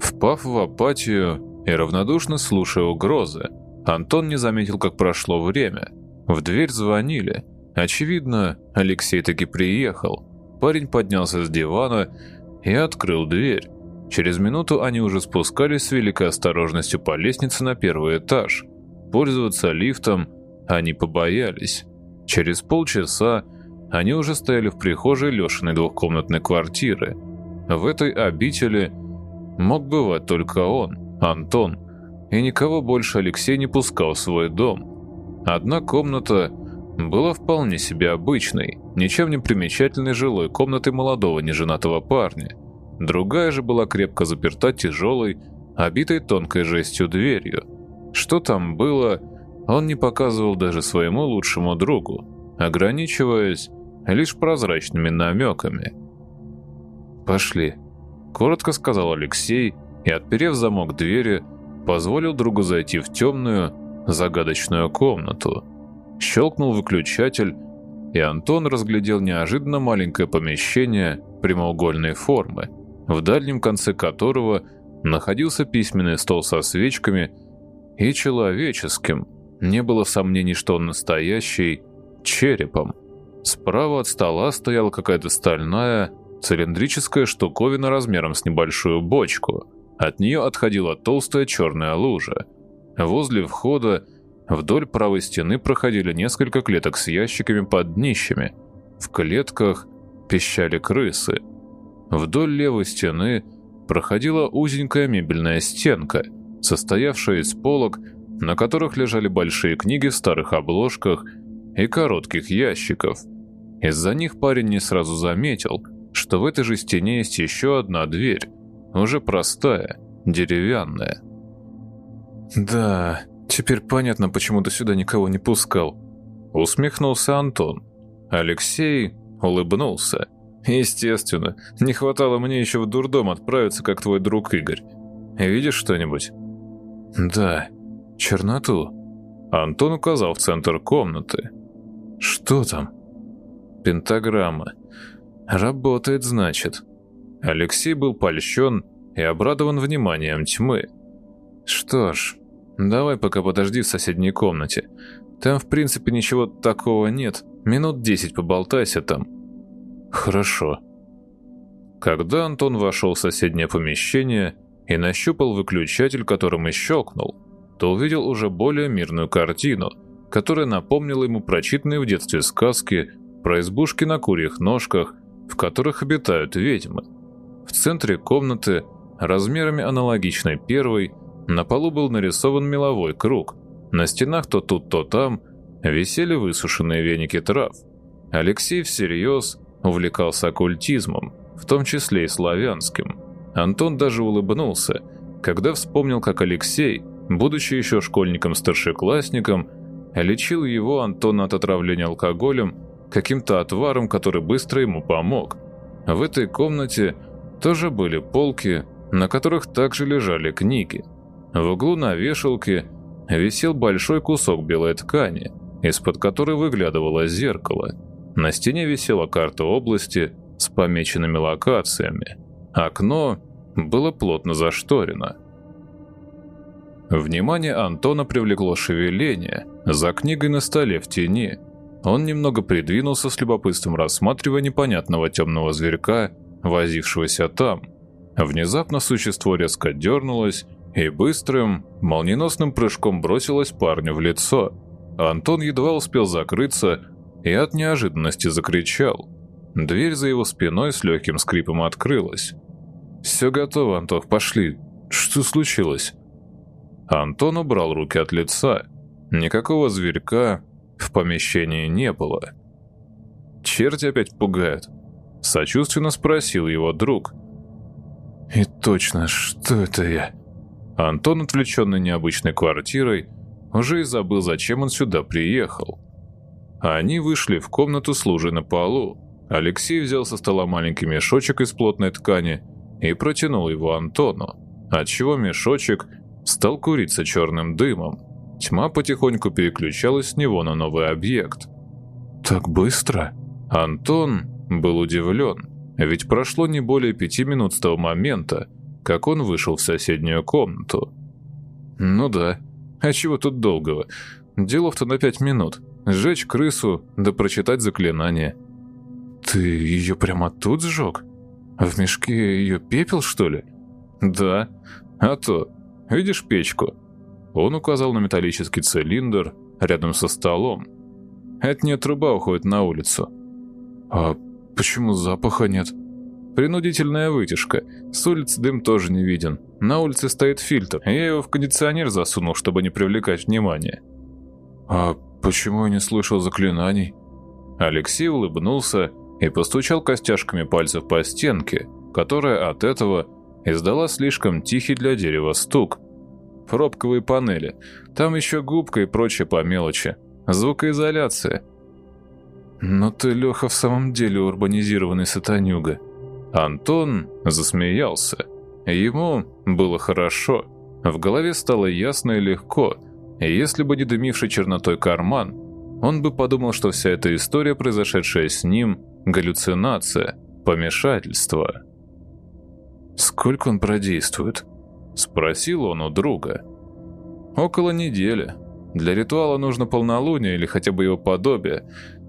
Впав в апатию и равнодушно слушая угрозы, Антон не заметил, как прошло время. В дверь звонили. Очевидно, Алексей таки приехал. Парень поднялся с дивана и открыл дверь. Через минуту они уже спускались с великой осторожностью по лестнице на первый этаж. Пользоваться лифтом они побоялись. Через полчаса они уже стояли в прихожей Лешиной двухкомнатной квартиры. В этой обители мог бывать только он, Антон, и никого больше Алексей не пускал в свой дом. Одна комната была вполне себе обычной, ничем не примечательной жилой комнатой молодого неженатого парня. Другая же была крепко заперта тяжелой, обитой тонкой жестью дверью. Что там было, он не показывал даже своему лучшему другу, ограничиваясь лишь прозрачными намеками. «Пошли», — коротко сказал Алексей и, отперев замок двери, позволил другу зайти в темную, загадочную комнату. Щелкнул выключатель, и Антон разглядел неожиданно маленькое помещение прямоугольной формы, в дальнем конце которого находился письменный стол со свечками и человеческим, не было сомнений, что он настоящий, черепом. Справа от стола стояла какая-то стальная, цилиндрическая штуковина размером с небольшую бочку. От нее отходила толстая черная лужа. Возле входа Вдоль правой стены проходили несколько клеток с ящиками под днищами. В клетках пищали крысы. Вдоль левой стены проходила узенькая мебельная стенка, состоявшая из полок, на которых лежали большие книги в старых обложках и коротких ящиков. Из-за них парень не сразу заметил, что в этой же стене есть еще одна дверь, уже простая, деревянная. «Да, Теперь понятно, почему ты сюда никого не пускал. Усмехнулся Антон. Алексей улыбнулся. Естественно, не хватало мне еще в дурдом отправиться, как твой друг Игорь. Видишь что-нибудь? Да, черноту. Антон указал в центр комнаты. Что там? Пентаграмма. Работает, значит. Алексей был польщен и обрадован вниманием тьмы. Что ж, Давай пока подожди в соседней комнате. Там, в принципе, ничего такого нет. Минут десять поболтайся там. Хорошо. Когда Антон вошел в соседнее помещение и нащупал выключатель, которым и щелкнул, то увидел уже более мирную картину, которая напомнила ему прочитанные в детстве сказки про избушки на курьих ножках, в которых обитают ведьмы. В центре комнаты, размерами аналогичной первой, на полу был нарисован меловой круг. На стенах то тут, то там висели высушенные веники трав. Алексей всерьез увлекался оккультизмом, в том числе и славянским. Антон даже улыбнулся, когда вспомнил, как Алексей, будучи еще школьником-старшеклассником, лечил его, Антона, от отравления алкоголем, каким-то отваром, который быстро ему помог. В этой комнате тоже были полки, на которых также лежали книги. В углу на вешалке висел большой кусок белой ткани, из-под которой выглядывало зеркало. На стене висела карта области с помеченными локациями. Окно было плотно зашторено. Внимание Антона привлекло шевеление за книгой на столе в тени. Он немного придвинулся с любопытством, рассматривая непонятного темного зверька, возившегося там. Внезапно существо резко дернулось и быстрым, молниеносным прыжком бросилась парню в лицо. Антон едва успел закрыться и от неожиданности закричал. Дверь за его спиной с легким скрипом открылась. «Все готово, Антох, пошли. Что случилось?» Антон убрал руки от лица. Никакого зверька в помещении не было. «Черти опять пугают?» Сочувственно спросил его друг. «И точно, что это я?» Антон, отвлеченный необычной квартирой, уже и забыл, зачем он сюда приехал. Они вышли в комнату с лужей на полу. Алексей взял со стола маленький мешочек из плотной ткани и протянул его Антону, отчего мешочек стал куриться черным дымом. Тьма потихоньку переключалась с него на новый объект. «Так быстро?» Антон был удивлен, ведь прошло не более пяти минут с того момента, как он вышел в соседнюю комнату. Ну да, а чего тут долгого? Делов-то на пять минут. Сжечь крысу, да прочитать заклинание. Ты ее прямо тут сжег? В мешке ее пепел, что ли? Да, а то. Видишь печку? Он указал на металлический цилиндр рядом со столом. От нее труба уходит на улицу. А почему запаха нет? Принудительная вытяжка. С улицы дым тоже не виден. На улице стоит фильтр. Я его в кондиционер засунул, чтобы не привлекать внимания. А почему я не слышал заклинаний? Алексей улыбнулся и постучал костяшками пальцев по стенке, которая от этого издала слишком тихий для дерева стук. Пробковые панели. Там еще губка и прочее по мелочи. Звукоизоляция. Но ты, Леха, в самом деле урбанизированный сатанюга. Антон засмеялся. Ему было хорошо. В голове стало ясно и легко. Если бы не дымивший чернотой карман, он бы подумал, что вся эта история, произошедшая с ним, галлюцинация, помешательство. «Сколько он продействует?» – спросил он у друга. «Около недели. Для ритуала нужно полнолуние или хотя бы его подобие.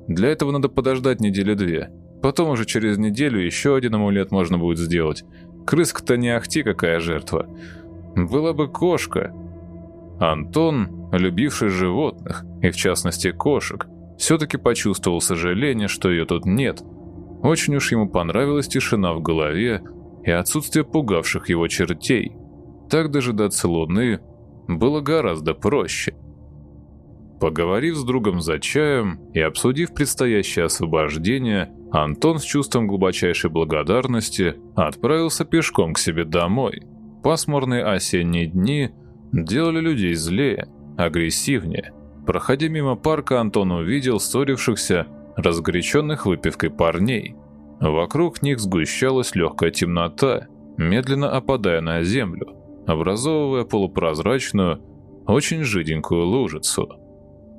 Для этого надо подождать недели две. Потом уже через неделю еще один амулет можно будет сделать. Крыска-то не ахти какая жертва. Была бы кошка. Антон, любивший животных, и в частности кошек, все-таки почувствовал сожаление, что ее тут нет. Очень уж ему понравилась тишина в голове и отсутствие пугавших его чертей. Так дожидаться луны было гораздо проще. Поговорив с другом за чаем и обсудив предстоящее освобождение, Антон с чувством глубочайшей благодарности отправился пешком к себе домой. Пасмурные осенние дни делали людей злее, агрессивнее. Проходя мимо парка, Антон увидел ссорившихся, разгоряченных выпивкой парней. Вокруг них сгущалась легкая темнота, медленно опадая на землю, образовывая полупрозрачную, очень жиденькую лужицу.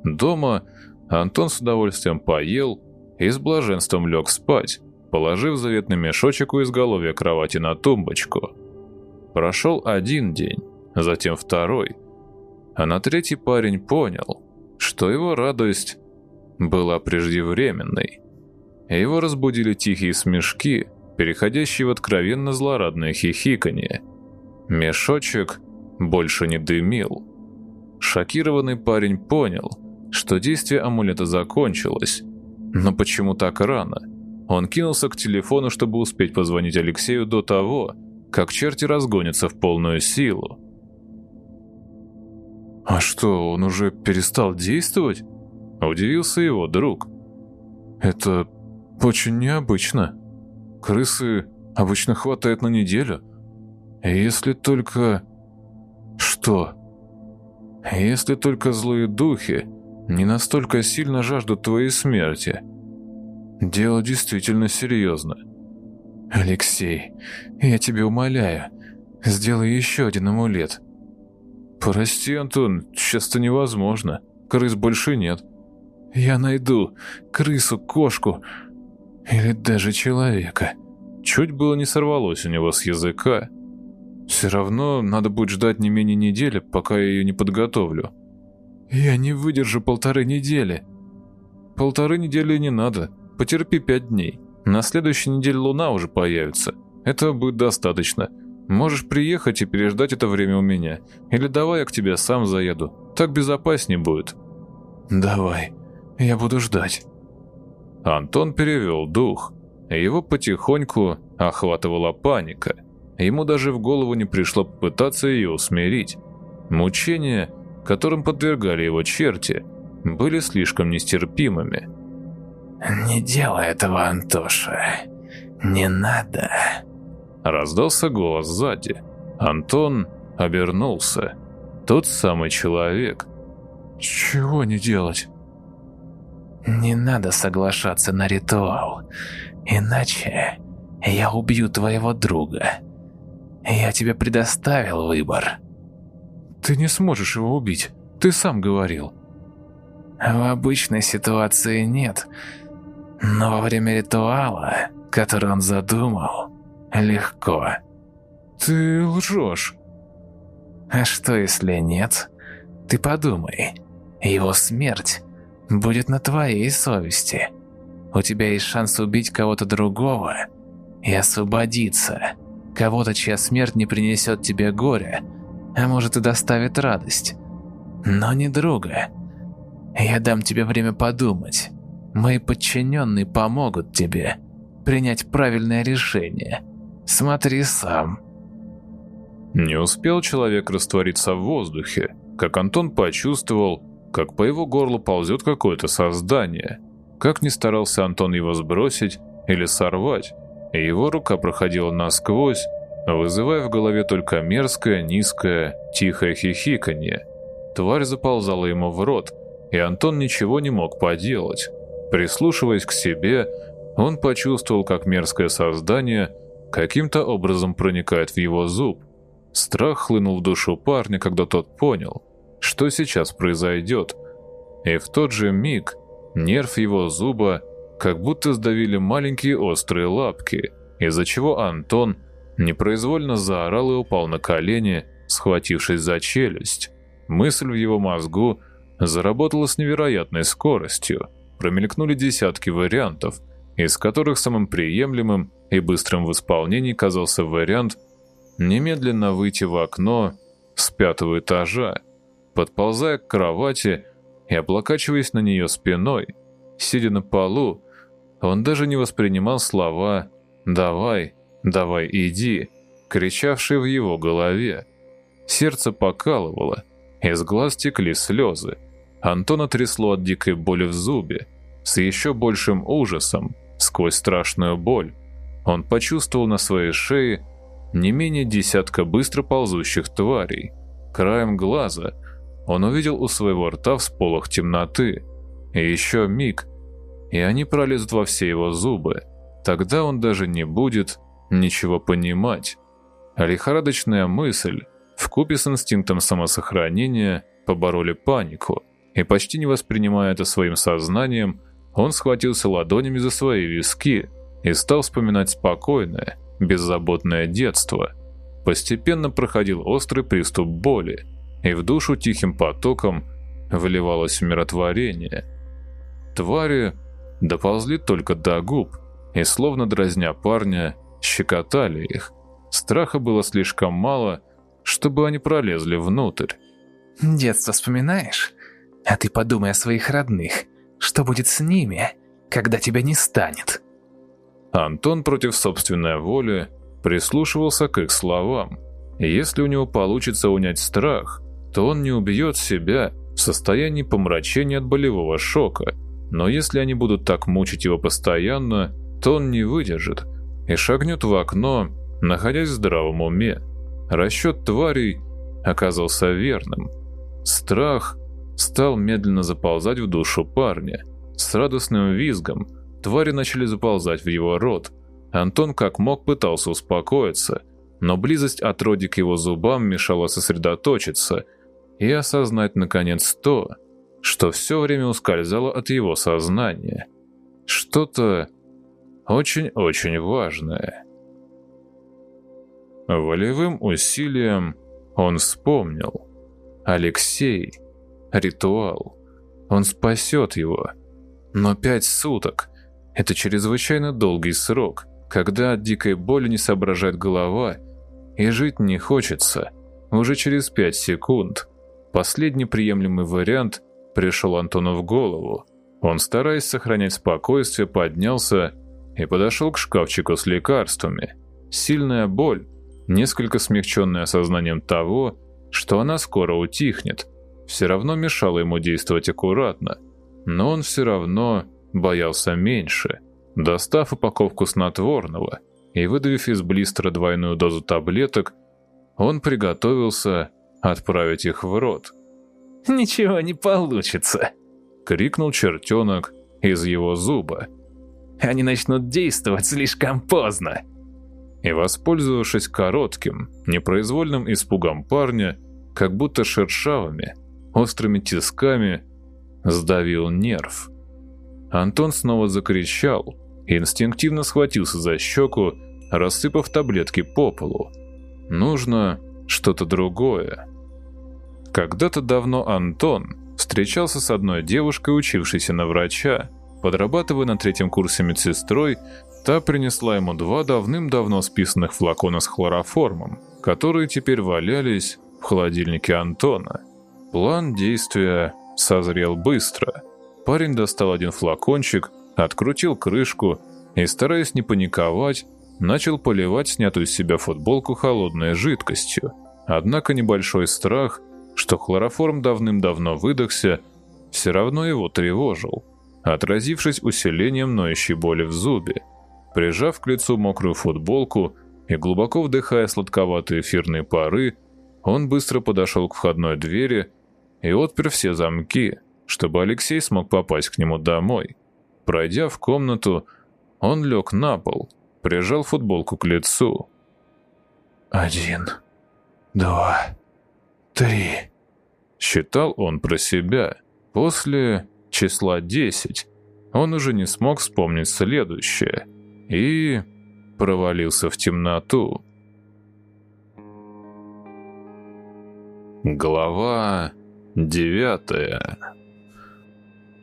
Дома Антон с удовольствием поел и с блаженством лег спать, положив заветный мешочек у изголовья кровати на тумбочку. Прошел один день, затем второй, а на третий парень понял, что его радость была преждевременной. Его разбудили тихие смешки, переходящие в откровенно злорадное хихиканье. Мешочек больше не дымил. Шокированный парень понял, что действие амулета закончилось. Но почему так рано? Он кинулся к телефону, чтобы успеть позвонить Алексею до того, как черти разгонятся в полную силу. «А что, он уже перестал действовать?» Удивился его друг. «Это очень необычно. Крысы обычно хватает на неделю. Если только... Что? Если только злые духи не настолько сильно жаждут твоей смерти. Дело действительно серьезно. Алексей, я тебя умоляю, сделай еще один амулет. Прости, Антон, сейчас-то невозможно. Крыс больше нет. Я найду крысу, кошку или даже человека. Чуть было не сорвалось у него с языка. Все равно надо будет ждать не менее недели, пока я ее не подготовлю. Я не выдержу полторы недели. Полторы недели не надо. Потерпи пять дней. На следующей неделе луна уже появится. Этого будет достаточно. Можешь приехать и переждать это время у меня. Или давай я к тебе сам заеду. Так безопаснее будет. Давай. Я буду ждать. Антон перевел дух. Его потихоньку охватывала паника. Ему даже в голову не пришло попытаться ее усмирить. Мучение – которым подвергали его черти, были слишком нестерпимыми. «Не делай этого, Антоша. Не надо!» Раздался голос сзади. Антон обернулся. Тот самый человек. «Чего не делать?» «Не надо соглашаться на ритуал, иначе я убью твоего друга. Я тебе предоставил выбор. Ты не сможешь его убить. Ты сам говорил. В обычной ситуации нет. Но во время ритуала, который он задумал, легко. Ты лжешь. А что если нет? Ты подумай. Его смерть будет на твоей совести. У тебя есть шанс убить кого-то другого и освободиться. Кого-то, чья смерть не принесет тебе горя, а может и доставит радость. Но не друга. Я дам тебе время подумать. Мои подчиненные помогут тебе принять правильное решение. Смотри сам. Не успел человек раствориться в воздухе, как Антон почувствовал, как по его горлу ползет какое-то создание. Как ни старался Антон его сбросить или сорвать, его рука проходила насквозь, вызывая в голове только мерзкое, низкое, тихое хихиканье. Тварь заползала ему в рот, и Антон ничего не мог поделать. Прислушиваясь к себе, он почувствовал, как мерзкое создание каким-то образом проникает в его зуб. Страх хлынул в душу парня, когда тот понял, что сейчас произойдет. И в тот же миг нерв его зуба как будто сдавили маленькие острые лапки, из-за чего Антон непроизвольно заорал и упал на колени, схватившись за челюсть. Мысль в его мозгу заработала с невероятной скоростью. Промелькнули десятки вариантов, из которых самым приемлемым и быстрым в исполнении казался вариант немедленно выйти в окно с пятого этажа, подползая к кровати и облокачиваясь на нее спиной, сидя на полу, он даже не воспринимал слова «давай», «давай, иди», кричавшие в его голове. Сердце покалывало, из глаз текли слезы. Антона трясло от дикой боли в зубе, с еще большим ужасом, сквозь страшную боль. Он почувствовал на своей шее не менее десятка быстро ползущих тварей. Краем глаза он увидел у своего рта всполох темноты. И еще миг, и они пролезут во все его зубы. Тогда он даже не будет ничего понимать. А лихорадочная мысль вкупе с инстинктом самосохранения побороли панику, и почти не воспринимая это своим сознанием, он схватился ладонями за свои виски и стал вспоминать спокойное, беззаботное детство. Постепенно проходил острый приступ боли, и в душу тихим потоком выливалось умиротворение. Твари доползли только до губ и, словно дразня парня, щекотали их. Страха было слишком мало, чтобы они пролезли внутрь. Детство вспоминаешь? А ты подумай о своих родных. Что будет с ними, когда тебя не станет? Антон против собственной воли прислушивался к их словам. Если у него получится унять страх, то он не убьет себя в состоянии помрачения от болевого шока – но если они будут так мучить его постоянно, то он не выдержит и шагнет в окно, находясь в здравом уме. Расчет тварей оказался верным. Страх стал медленно заползать в душу парня. С радостным визгом твари начали заползать в его рот. Антон как мог пытался успокоиться, но близость отродья к его зубам мешала сосредоточиться и осознать наконец то, что все время ускользало от его сознания. Что-то очень-очень важное. Волевым усилием он вспомнил. Алексей. Ритуал. Он спасет его. Но пять суток – это чрезвычайно долгий срок, когда от дикой боли не соображает голова и жить не хочется. Уже через пять секунд. Последний приемлемый вариант пришел Антону в голову. Он, стараясь сохранять спокойствие, поднялся и подошел к шкафчику с лекарствами. Сильная боль, несколько смягченная осознанием того, что она скоро утихнет, все равно мешала ему действовать аккуратно. Но он все равно боялся меньше. Достав упаковку снотворного и выдавив из блистера двойную дозу таблеток, он приготовился отправить их в рот. «Ничего не получится!» — крикнул чертенок из его зуба. «Они начнут действовать слишком поздно!» и, воспользовавшись коротким, непроизвольным испугом парня, как будто шершавыми, острыми тисками, сдавил нерв. Антон снова закричал и инстинктивно схватился за щеку, рассыпав таблетки по полу. Нужно что-то другое. Когда-то давно Антон встречался с одной девушкой, учившейся на врача. Подрабатывая на третьем курсе медсестрой, та принесла ему два давным-давно списанных флакона с хлороформом, которые теперь валялись в холодильнике Антона. План действия созрел быстро. Парень достал один флакончик, открутил крышку и, стараясь не паниковать, начал поливать снятую с себя футболку холодной жидкостью. Однако небольшой страх, что хлороформ давным-давно выдохся, все равно его тревожил, отразившись усилением ноющей боли в зубе. Прижав к лицу мокрую футболку и глубоко вдыхая сладковатые эфирные пары, он быстро подошел к входной двери и отпер все замки, чтобы Алексей смог попасть к нему домой. Пройдя в комнату, он лег на пол, прижал футболку к лицу. «Один, два, три», — считал он про себя. После числа десять он уже не смог вспомнить следующее и провалился в темноту. Глава девятая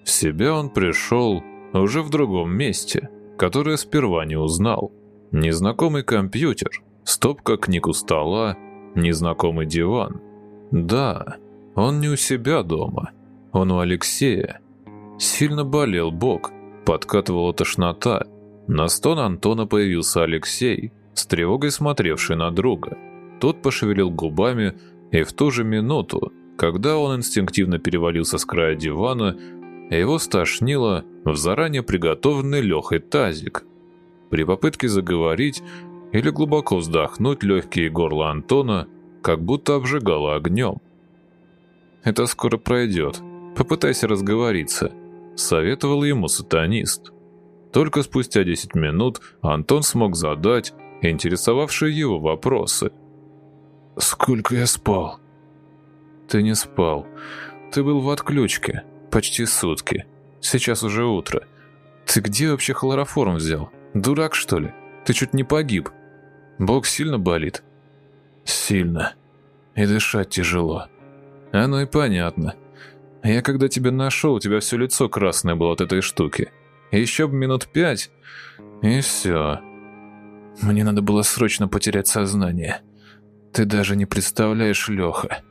В себя он пришел уже в другом месте, которое сперва не узнал. Незнакомый компьютер, стопка книг у стола, незнакомый диван. Да, он не у себя дома, он у Алексея. Сильно болел бок, подкатывала тошнота. На стон Антона появился Алексей, с тревогой смотревший на друга. Тот пошевелил губами, и в ту же минуту, когда он инстинктивно перевалился с края дивана, его стошнило в заранее приготовленный Лехой тазик. При попытке заговорить или глубоко вздохнуть легкие горла Антона как будто обжигало огнем. «Это скоро пройдет. Попытайся разговориться», — советовал ему сатанист. Только спустя 10 минут Антон смог задать интересовавшие его вопросы. «Сколько я спал?» «Ты не спал. Ты был в отключке. Почти сутки. Сейчас уже утро. Ты где вообще хлороформ взял? Дурак, что ли? Ты чуть не погиб. Бог сильно болит?» «Сильно. И дышать тяжело». «Оно и понятно. Я когда тебя нашел, у тебя все лицо красное было от этой штуки. Еще бы минут пять, и все. Мне надо было срочно потерять сознание. Ты даже не представляешь, Леха.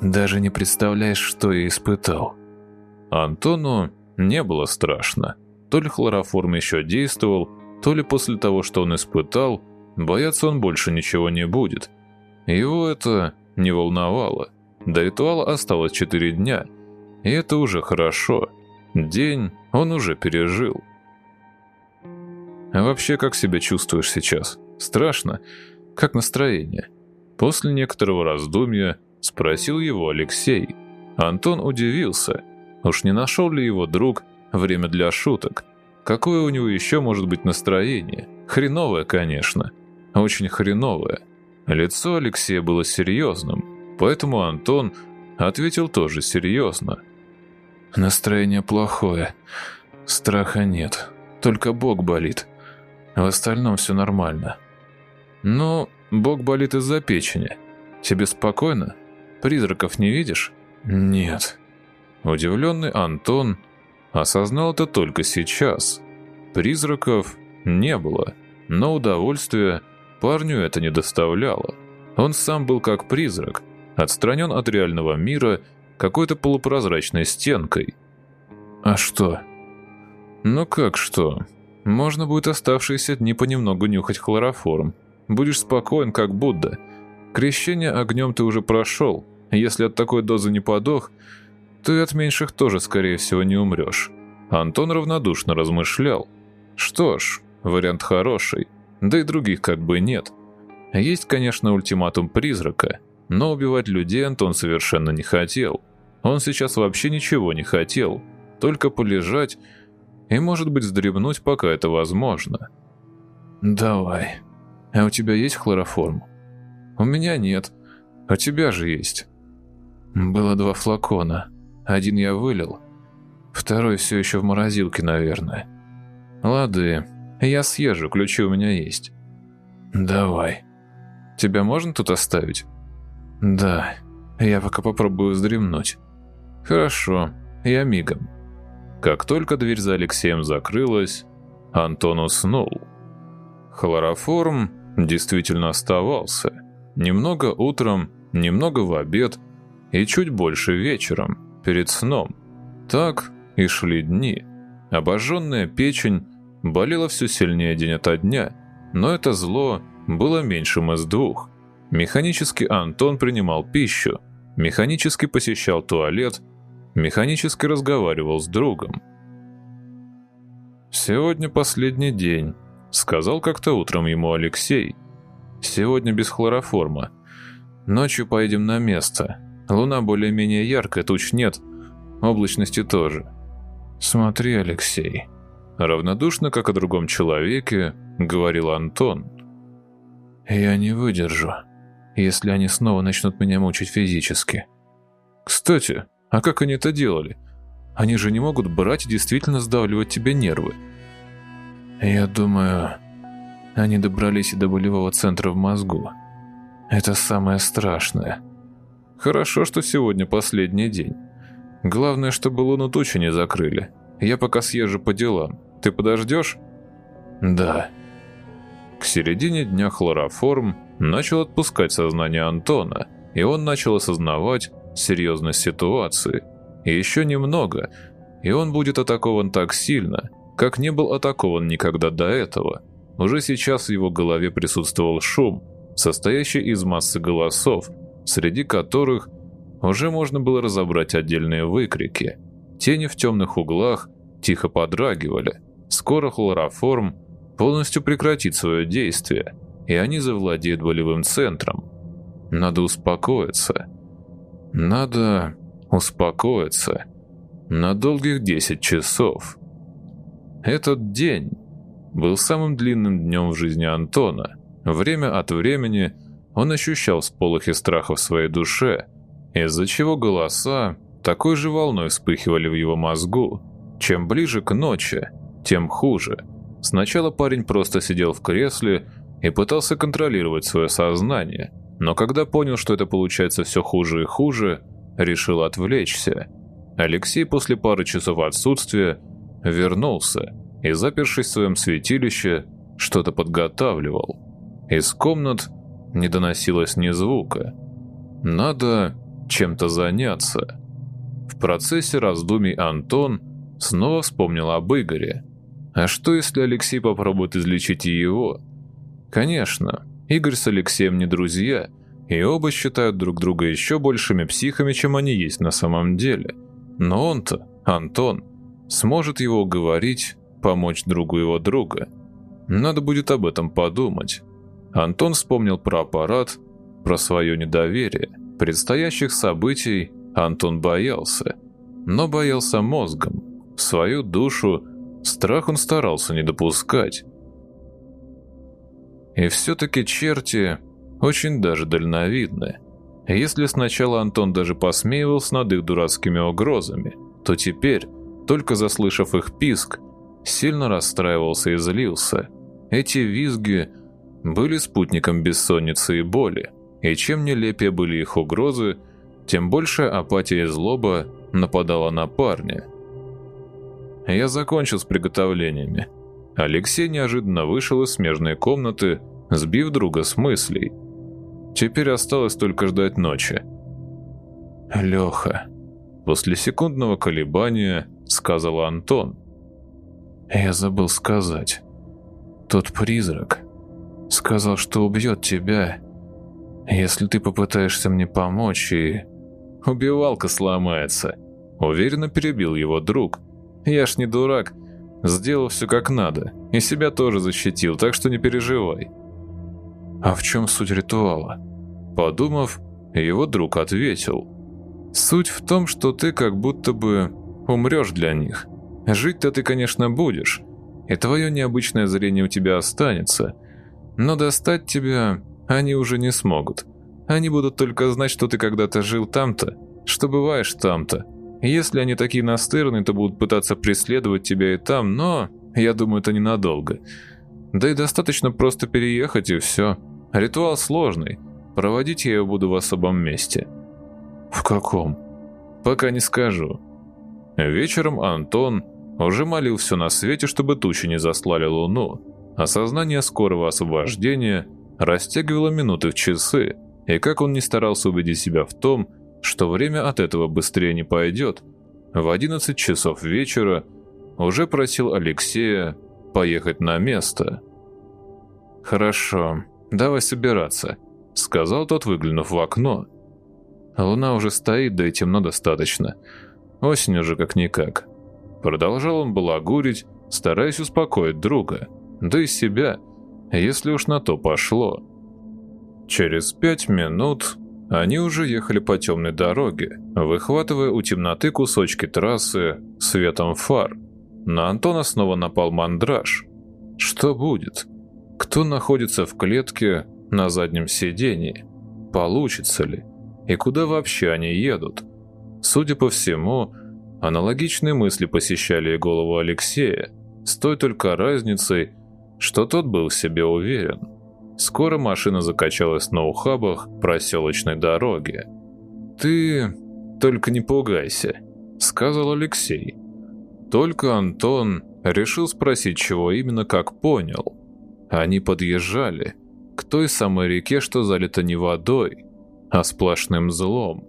Даже не представляешь, что я испытал. Антону не было страшно. То ли хлороформ еще действовал, то ли после того, что он испытал, бояться он больше ничего не будет. Его это не волновало. До ритуала осталось четыре дня, и это уже хорошо. День он уже пережил. А вообще, как себя чувствуешь сейчас? Страшно? Как настроение? После некоторого раздумья спросил его Алексей. Антон удивился. Уж не нашел ли его друг время для шуток? Какое у него еще может быть настроение? Хреновое, конечно. Очень хреновое. Лицо Алексея было серьезным, поэтому Антон ответил тоже серьезно. Настроение плохое. Страха нет. Только бок болит. В остальном все нормально. Ну, бок болит из-за печени. Тебе спокойно? Призраков не видишь? Нет. Удивленный Антон осознал это только сейчас. Призраков не было, но удовольствия парню это не доставляло. Он сам был как призрак, отстранен от реального мира какой-то полупрозрачной стенкой. А что? Ну как что? Можно будет оставшиеся дни понемногу нюхать хлороформ. Будешь спокоен, как Будда. Крещение огнем ты уже прошел. Если от такой дозы не подох, то и от меньших тоже, скорее всего, не умрешь. Антон равнодушно размышлял. Что ж, вариант хороший, да и других как бы нет. Есть, конечно, ультиматум призрака, но убивать людей Антон совершенно не хотел. Он сейчас вообще ничего не хотел, только полежать и, может быть, сдремнуть, пока это возможно. «Давай, А у тебя есть хлороформ? У меня нет. У тебя же есть. Было два флакона. Один я вылил, второй все еще в морозилке, наверное. Лады, я съезжу, ключи у меня есть. Давай. Тебя можно тут оставить? Да, я пока попробую вздремнуть. Хорошо, я мигом. Как только дверь за Алексеем закрылась, Антон уснул. Хлороформ действительно оставался. Немного утром, немного в обед и чуть больше вечером, перед сном. Так и шли дни. Обожженная печень болела все сильнее день ото дня, но это зло было меньшим из двух. Механически Антон принимал пищу, механически посещал туалет, механически разговаривал с другом. «Сегодня последний день», — сказал как-то утром ему Алексей. «Сегодня без хлороформа. Ночью поедем на место. Луна более-менее яркая, туч нет, облачности тоже. Смотри, Алексей». Равнодушно, как о другом человеке, говорил Антон. «Я не выдержу, если они снова начнут меня мучить физически. Кстати, а как они это делали? Они же не могут брать и действительно сдавливать тебе нервы. Я думаю, они добрались и до болевого центра в мозгу. Это самое страшное. Хорошо, что сегодня последний день. Главное, чтобы луну тучи не закрыли. Я пока съезжу по делам. Ты подождешь? Да. К середине дня хлороформ начал отпускать сознание Антона, и он начал осознавать серьезность ситуации. И еще немного, и он будет атакован так сильно, как не был атакован никогда до этого. Уже сейчас в его голове присутствовал шум, состоящий из массы голосов, среди которых уже можно было разобрать отдельные выкрики. Тени в темных углах тихо подрагивали. Скоро хлороформ полностью прекратит свое действие, и они завладеют болевым центром. Надо успокоиться. Надо успокоиться. На долгих 10 часов. Этот день был самым длинным днем в жизни Антона. Время от времени он ощущал сполохи страха в своей душе, из-за чего голоса такой же волной вспыхивали в его мозгу. Чем ближе к ночи, тем хуже. Сначала парень просто сидел в кресле и пытался контролировать свое сознание, но когда понял, что это получается все хуже и хуже, решил отвлечься. Алексей после пары часов отсутствия вернулся и, запершись в своем святилище, что-то подготавливал. Из комнат не доносилось ни звука. Надо чем-то заняться. В процессе раздумий Антон снова вспомнил об Игоре. А что, если Алексей попробует излечить и его? Конечно, Игорь с Алексеем не друзья, и оба считают друг друга еще большими психами, чем они есть на самом деле. Но он-то, Антон, сможет его уговорить, помочь другу его друга. Надо будет об этом подумать. Антон вспомнил про аппарат, про свое недоверие. Предстоящих событий Антон боялся, но боялся мозгом. Свою душу страх он старался не допускать. И все-таки черти очень даже дальновидны. Если сначала Антон даже посмеивался над их дурацкими угрозами, то теперь, только заслышав их писк, сильно расстраивался и злился. Эти визги были спутником бессонницы и боли, и чем нелепее были их угрозы, тем больше апатия и злоба нападала на парня. Я закончил с приготовлениями. Алексей неожиданно вышел из смежной комнаты, сбив друга с мыслей. Теперь осталось только ждать ночи. «Леха», после секундного колебания сказал Антон. «Я забыл сказать. Тот призрак сказал, что убьет тебя, если ты попытаешься мне помочь и...» «Убивалка сломается», — уверенно перебил его друг. «Я ж не дурак, сделал все как надо, и себя тоже защитил, так что не переживай». «А в чем суть ритуала?» Подумав, его друг ответил. «Суть в том, что ты как будто бы умрешь для них. Жить-то ты, конечно, будешь, и твое необычное зрение у тебя останется, Но достать тебя они уже не смогут. Они будут только знать, что ты когда-то жил там-то, что бываешь там-то. Если они такие настырные, то будут пытаться преследовать тебя и там, но я думаю, это ненадолго. Да и достаточно просто переехать и все. Ритуал сложный. Проводить я его буду в особом месте. В каком? Пока не скажу. Вечером Антон уже молил все на свете, чтобы тучи не заслали луну. Осознание скорого освобождения растягивало минуты в часы, и как он не старался убедить себя в том, что время от этого быстрее не пойдет, в 11 часов вечера уже просил Алексея поехать на место. «Хорошо, давай собираться», — сказал тот, выглянув в окно. «Луна уже стоит, да и темно достаточно. Осень уже как-никак». Продолжал он балагурить, стараясь успокоить друга, да и себя, если уж на то пошло. Через пять минут они уже ехали по темной дороге, выхватывая у темноты кусочки трассы светом фар. На Антона снова напал мандраж. Что будет? Кто находится в клетке на заднем сидении? Получится ли? И куда вообще они едут? Судя по всему, аналогичные мысли посещали голову Алексея, с той только разницей, что тот был в себе уверен. Скоро машина закачалась на ухабах проселочной дороги. «Ты только не пугайся», — сказал Алексей. Только Антон решил спросить, чего именно, как понял. Они подъезжали к той самой реке, что залита не водой, а сплошным злом.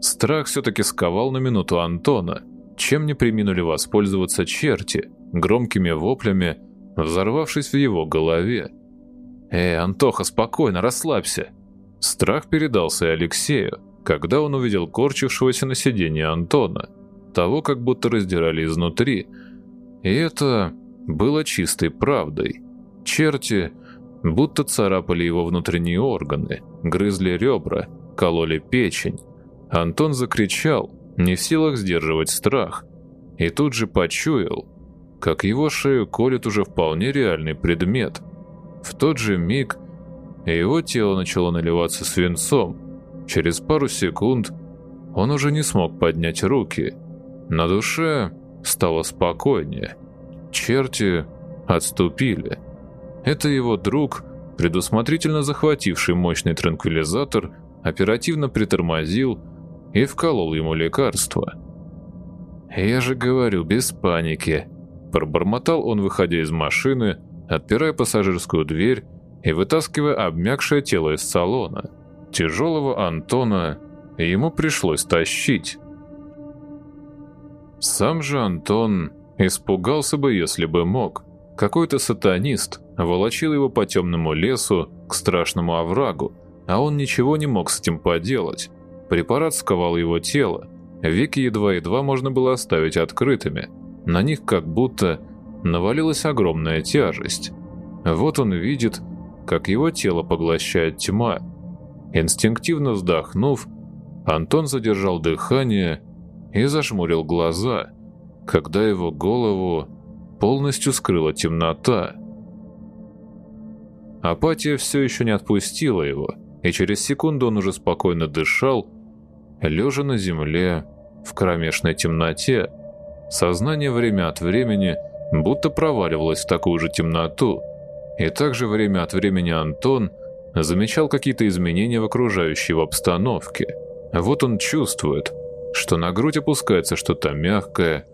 Страх все-таки сковал на минуту Антона, чем не приминули воспользоваться черти, громкими воплями, взорвавшись в его голове. «Эй, Антоха, спокойно, расслабься!» Страх передался и Алексею, когда он увидел корчившегося на сиденье Антона, того как будто раздирали изнутри. И это было чистой правдой. Черти будто царапали его внутренние органы, грызли ребра, кололи печень. Антон закричал, не в силах сдерживать страх, и тут же почуял, как его шею колет уже вполне реальный предмет – в тот же миг его тело начало наливаться свинцом. Через пару секунд он уже не смог поднять руки. На душе стало спокойнее. Черти отступили. Это его друг, предусмотрительно захвативший мощный транквилизатор, оперативно притормозил и вколол ему лекарство. «Я же говорю, без паники», – пробормотал он, выходя из машины, отпирая пассажирскую дверь и вытаскивая обмякшее тело из салона. Тяжелого Антона ему пришлось тащить. Сам же Антон испугался бы, если бы мог. Какой-то сатанист волочил его по темному лесу к страшному оврагу, а он ничего не мог с этим поделать. Препарат сковал его тело, веки едва-едва можно было оставить открытыми. На них как будто навалилась огромная тяжесть. Вот он видит, как его тело поглощает тьма. Инстинктивно вздохнув, Антон задержал дыхание и зажмурил глаза, когда его голову полностью скрыла темнота. Апатия все еще не отпустила его, и через секунду он уже спокойно дышал, лежа на земле в кромешной темноте. Сознание время от времени – будто проваливалась в такую же темноту, и также время от времени Антон замечал какие-то изменения в окружающей его обстановке. Вот он чувствует, что на грудь опускается что-то мягкое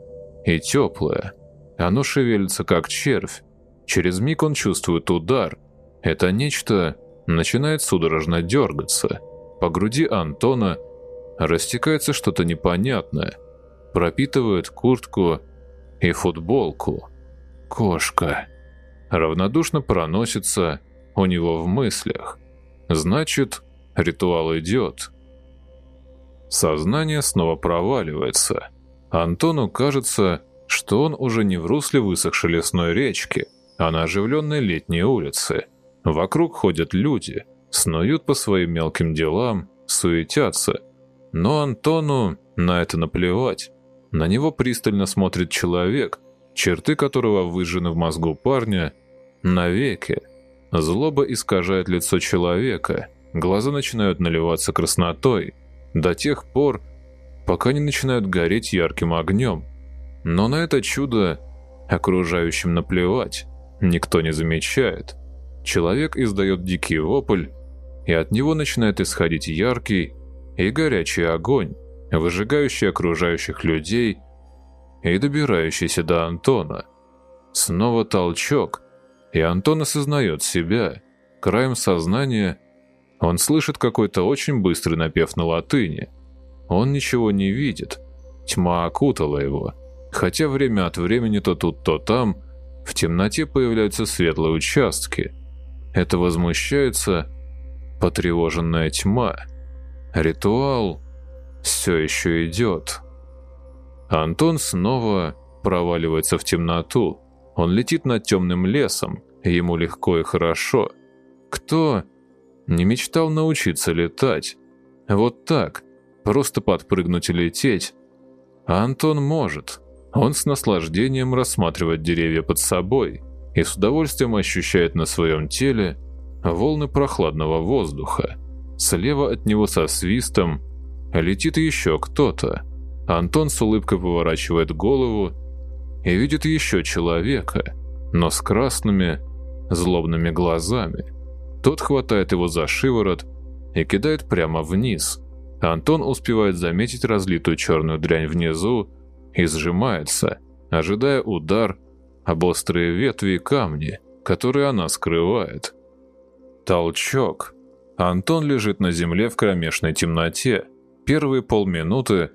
и теплое. Оно шевелится, как червь. Через миг он чувствует удар. Это нечто начинает судорожно дергаться. По груди Антона растекается что-то непонятное. Пропитывает куртку и футболку. Кошка. Равнодушно проносится у него в мыслях. Значит, ритуал идет. Сознание снова проваливается. Антону кажется, что он уже не в русле высохшей лесной речки, а на оживленной летней улице. Вокруг ходят люди, снуют по своим мелким делам, суетятся. Но Антону на это наплевать. На него пристально смотрит человек, черты которого выжжены в мозгу парня навеки. Злоба искажает лицо человека, глаза начинают наливаться краснотой, до тех пор, пока не начинают гореть ярким огнем. Но на это чудо окружающим наплевать, никто не замечает. Человек издает дикий вопль, и от него начинает исходить яркий и горячий огонь, выжигающий окружающих людей и добирающийся до Антона. Снова толчок, и Антон осознает себя. Краем сознания он слышит какой-то очень быстрый напев на латыни. Он ничего не видит. Тьма окутала его. Хотя время от времени то тут, то там в темноте появляются светлые участки. Это возмущается потревоженная тьма. Ритуал все еще идет. Антон снова проваливается в темноту. Он летит над темным лесом, ему легко и хорошо. Кто не мечтал научиться летать? Вот так, просто подпрыгнуть и лететь. А Антон может. Он с наслаждением рассматривает деревья под собой и с удовольствием ощущает на своем теле волны прохладного воздуха. Слева от него со свистом летит еще кто-то. Антон с улыбкой поворачивает голову и видит еще человека, но с красными, злобными глазами. Тот хватает его за шиворот и кидает прямо вниз. Антон успевает заметить разлитую черную дрянь внизу и сжимается, ожидая удар об острые ветви и камни, которые она скрывает. Толчок. Антон лежит на земле в кромешной темноте. Первые полминуты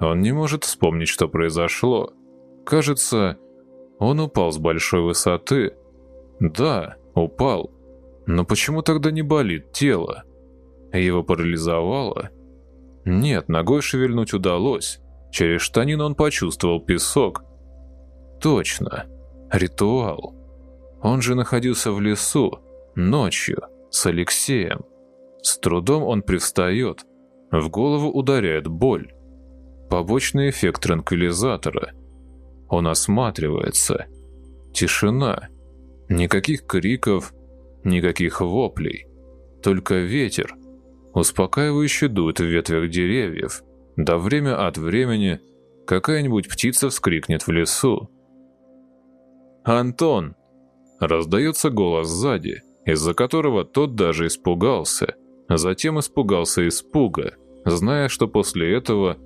он не может вспомнить, что произошло. Кажется, он упал с большой высоты. Да, упал. Но почему тогда не болит тело? Его парализовало? Нет, ногой шевельнуть удалось. Через штанину он почувствовал песок. Точно. Ритуал. Он же находился в лесу, ночью, с Алексеем. С трудом он привстает. В голову ударяет боль. Побочный эффект транквилизатора. Он осматривается. Тишина. Никаких криков, никаких воплей. Только ветер, успокаивающе дует в ветвях деревьев. Да время от времени какая-нибудь птица вскрикнет в лесу. «Антон!» Раздается голос сзади, из-за которого тот даже испугался. Затем испугался испуга, зная, что после этого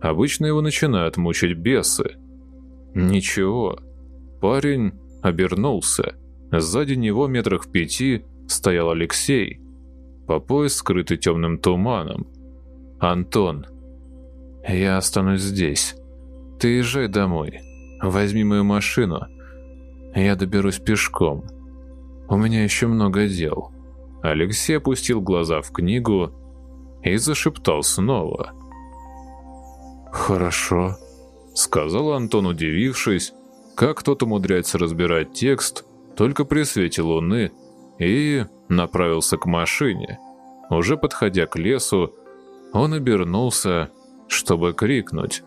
обычно его начинают мучить бесы. Ничего. Парень обернулся. Сзади него метрах в пяти стоял Алексей, по пояс скрытый темным туманом. «Антон, я останусь здесь. Ты езжай домой. Возьми мою машину. Я доберусь пешком. У меня еще много дел». Алексей опустил глаза в книгу и зашептал снова. «Хорошо», — сказал Антон, удивившись, как тот умудряется разбирать текст только при свете луны, и направился к машине. Уже подходя к лесу, он обернулся чтобы крикнуть.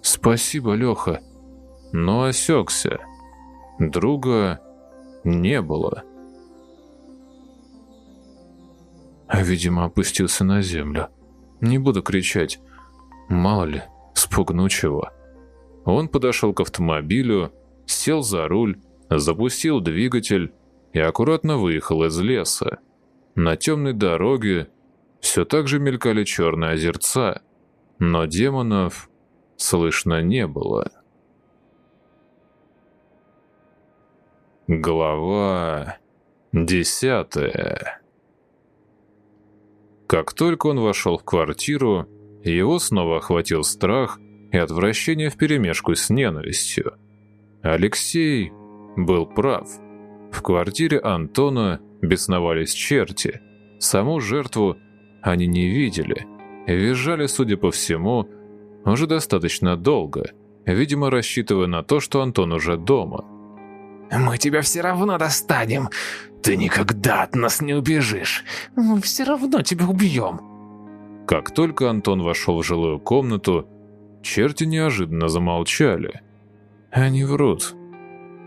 «Спасибо, Леха!» Но осекся. Друга не было. А, видимо, опустился на землю. Не буду кричать. Мало ли, спугну чего. Он подошел к автомобилю, сел за руль, запустил двигатель и аккуратно выехал из леса. На темной дороге все так же мелькали черные озерца, но демонов слышно не было. Глава десятая Как только он вошел в квартиру, его снова охватил страх и отвращение вперемешку с ненавистью. Алексей был прав. В квартире Антона бесновались черти. Саму жертву они не видели – Визжали, судя по всему, уже достаточно долго, видимо, рассчитывая на то, что Антон уже дома. «Мы тебя все равно достанем. Ты никогда от нас не убежишь. Мы все равно тебя убьем». Как только Антон вошел в жилую комнату, черти неожиданно замолчали. «Они врут».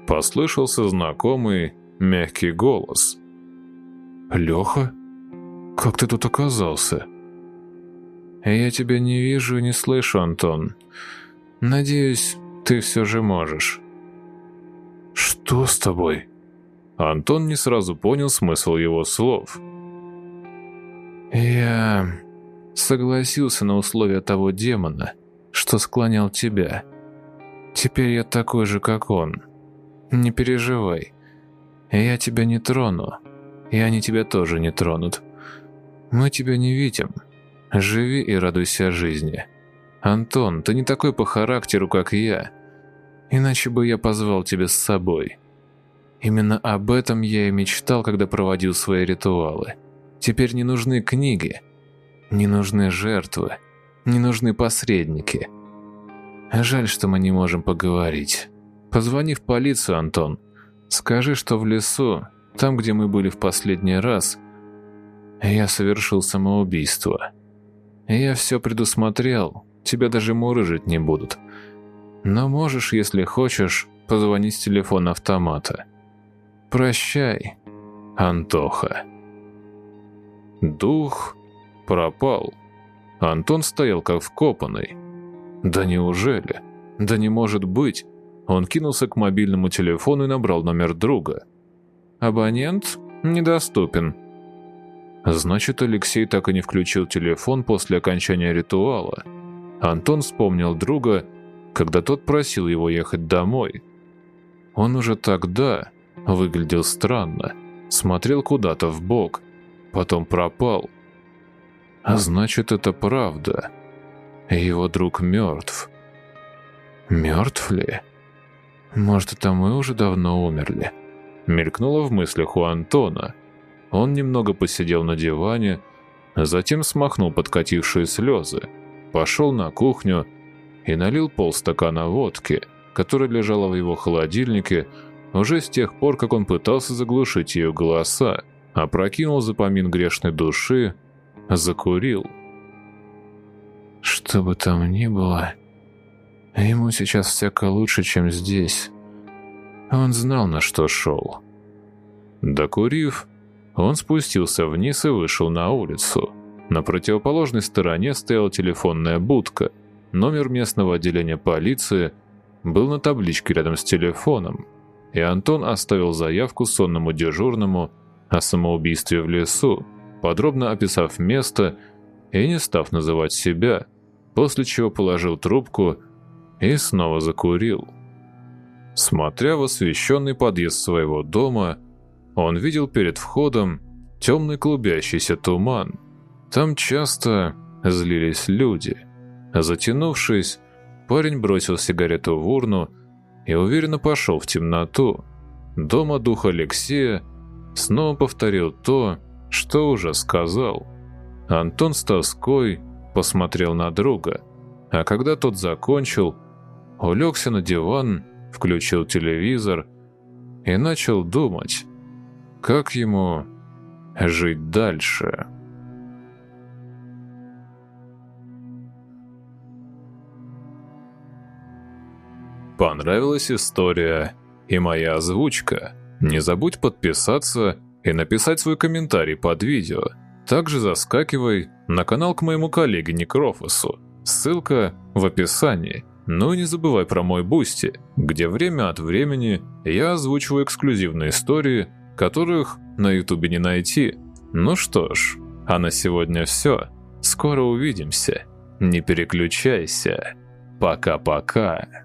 Послышался знакомый, мягкий голос. «Леха? Как ты тут оказался?» «Я тебя не вижу и не слышу, Антон. Надеюсь, ты все же можешь». «Что с тобой?» Антон не сразу понял смысл его слов. «Я согласился на условия того демона, что склонял тебя. Теперь я такой же, как он. Не переживай. Я тебя не трону, и они тебя тоже не тронут. Мы тебя не видим. Живи и радуйся жизни. Антон, ты не такой по характеру, как я. Иначе бы я позвал тебя с собой. Именно об этом я и мечтал, когда проводил свои ритуалы. Теперь не нужны книги, не нужны жертвы, не нужны посредники. Жаль, что мы не можем поговорить. Позвони в полицию, Антон. Скажи, что в лесу, там, где мы были в последний раз, я совершил самоубийство. Я все предусмотрел, тебя даже мурыжить не будут. Но можешь, если хочешь, позвонить с телефона автомата. Прощай, Антоха. Дух пропал. Антон стоял как вкопанный. Да неужели? Да не может быть. Он кинулся к мобильному телефону и набрал номер друга. Абонент недоступен. Значит, Алексей так и не включил телефон после окончания ритуала. Антон вспомнил друга, когда тот просил его ехать домой. Он уже тогда выглядел странно, смотрел куда-то в бок, потом пропал. А значит, это правда. Его друг мертв. Мертв ли? Может, это мы уже давно умерли? Мелькнуло в мыслях у Антона. Он немного посидел на диване, затем смахнул подкатившие слезы, пошел на кухню и налил полстакана водки, которая лежала в его холодильнике уже с тех пор, как он пытался заглушить ее голоса, опрокинул за помин грешной души, закурил. Что бы там ни было, ему сейчас всяко лучше, чем здесь. Он знал, на что шел. Докурив, он спустился вниз и вышел на улицу. На противоположной стороне стояла телефонная будка. Номер местного отделения полиции был на табличке рядом с телефоном, и Антон оставил заявку сонному дежурному о самоубийстве в лесу, подробно описав место и не став называть себя, после чего положил трубку и снова закурил. Смотря в освещенный подъезд своего дома, он видел перед входом темный клубящийся туман. Там часто злились люди. Затянувшись, парень бросил сигарету в урну и уверенно пошел в темноту. Дома дух Алексея снова повторил то, что уже сказал. Антон с тоской посмотрел на друга, а когда тот закончил, улегся на диван, включил телевизор и начал думать, как ему жить дальше. Понравилась история и моя озвучка? Не забудь подписаться и написать свой комментарий под видео. Также заскакивай на канал к моему коллеге Некрофосу. Ссылка в описании. Ну и не забывай про мой Бусти, где время от времени я озвучиваю эксклюзивные истории, которых на ютубе не найти. Ну что ж, а на сегодня все. Скоро увидимся. Не переключайся. Пока-пока.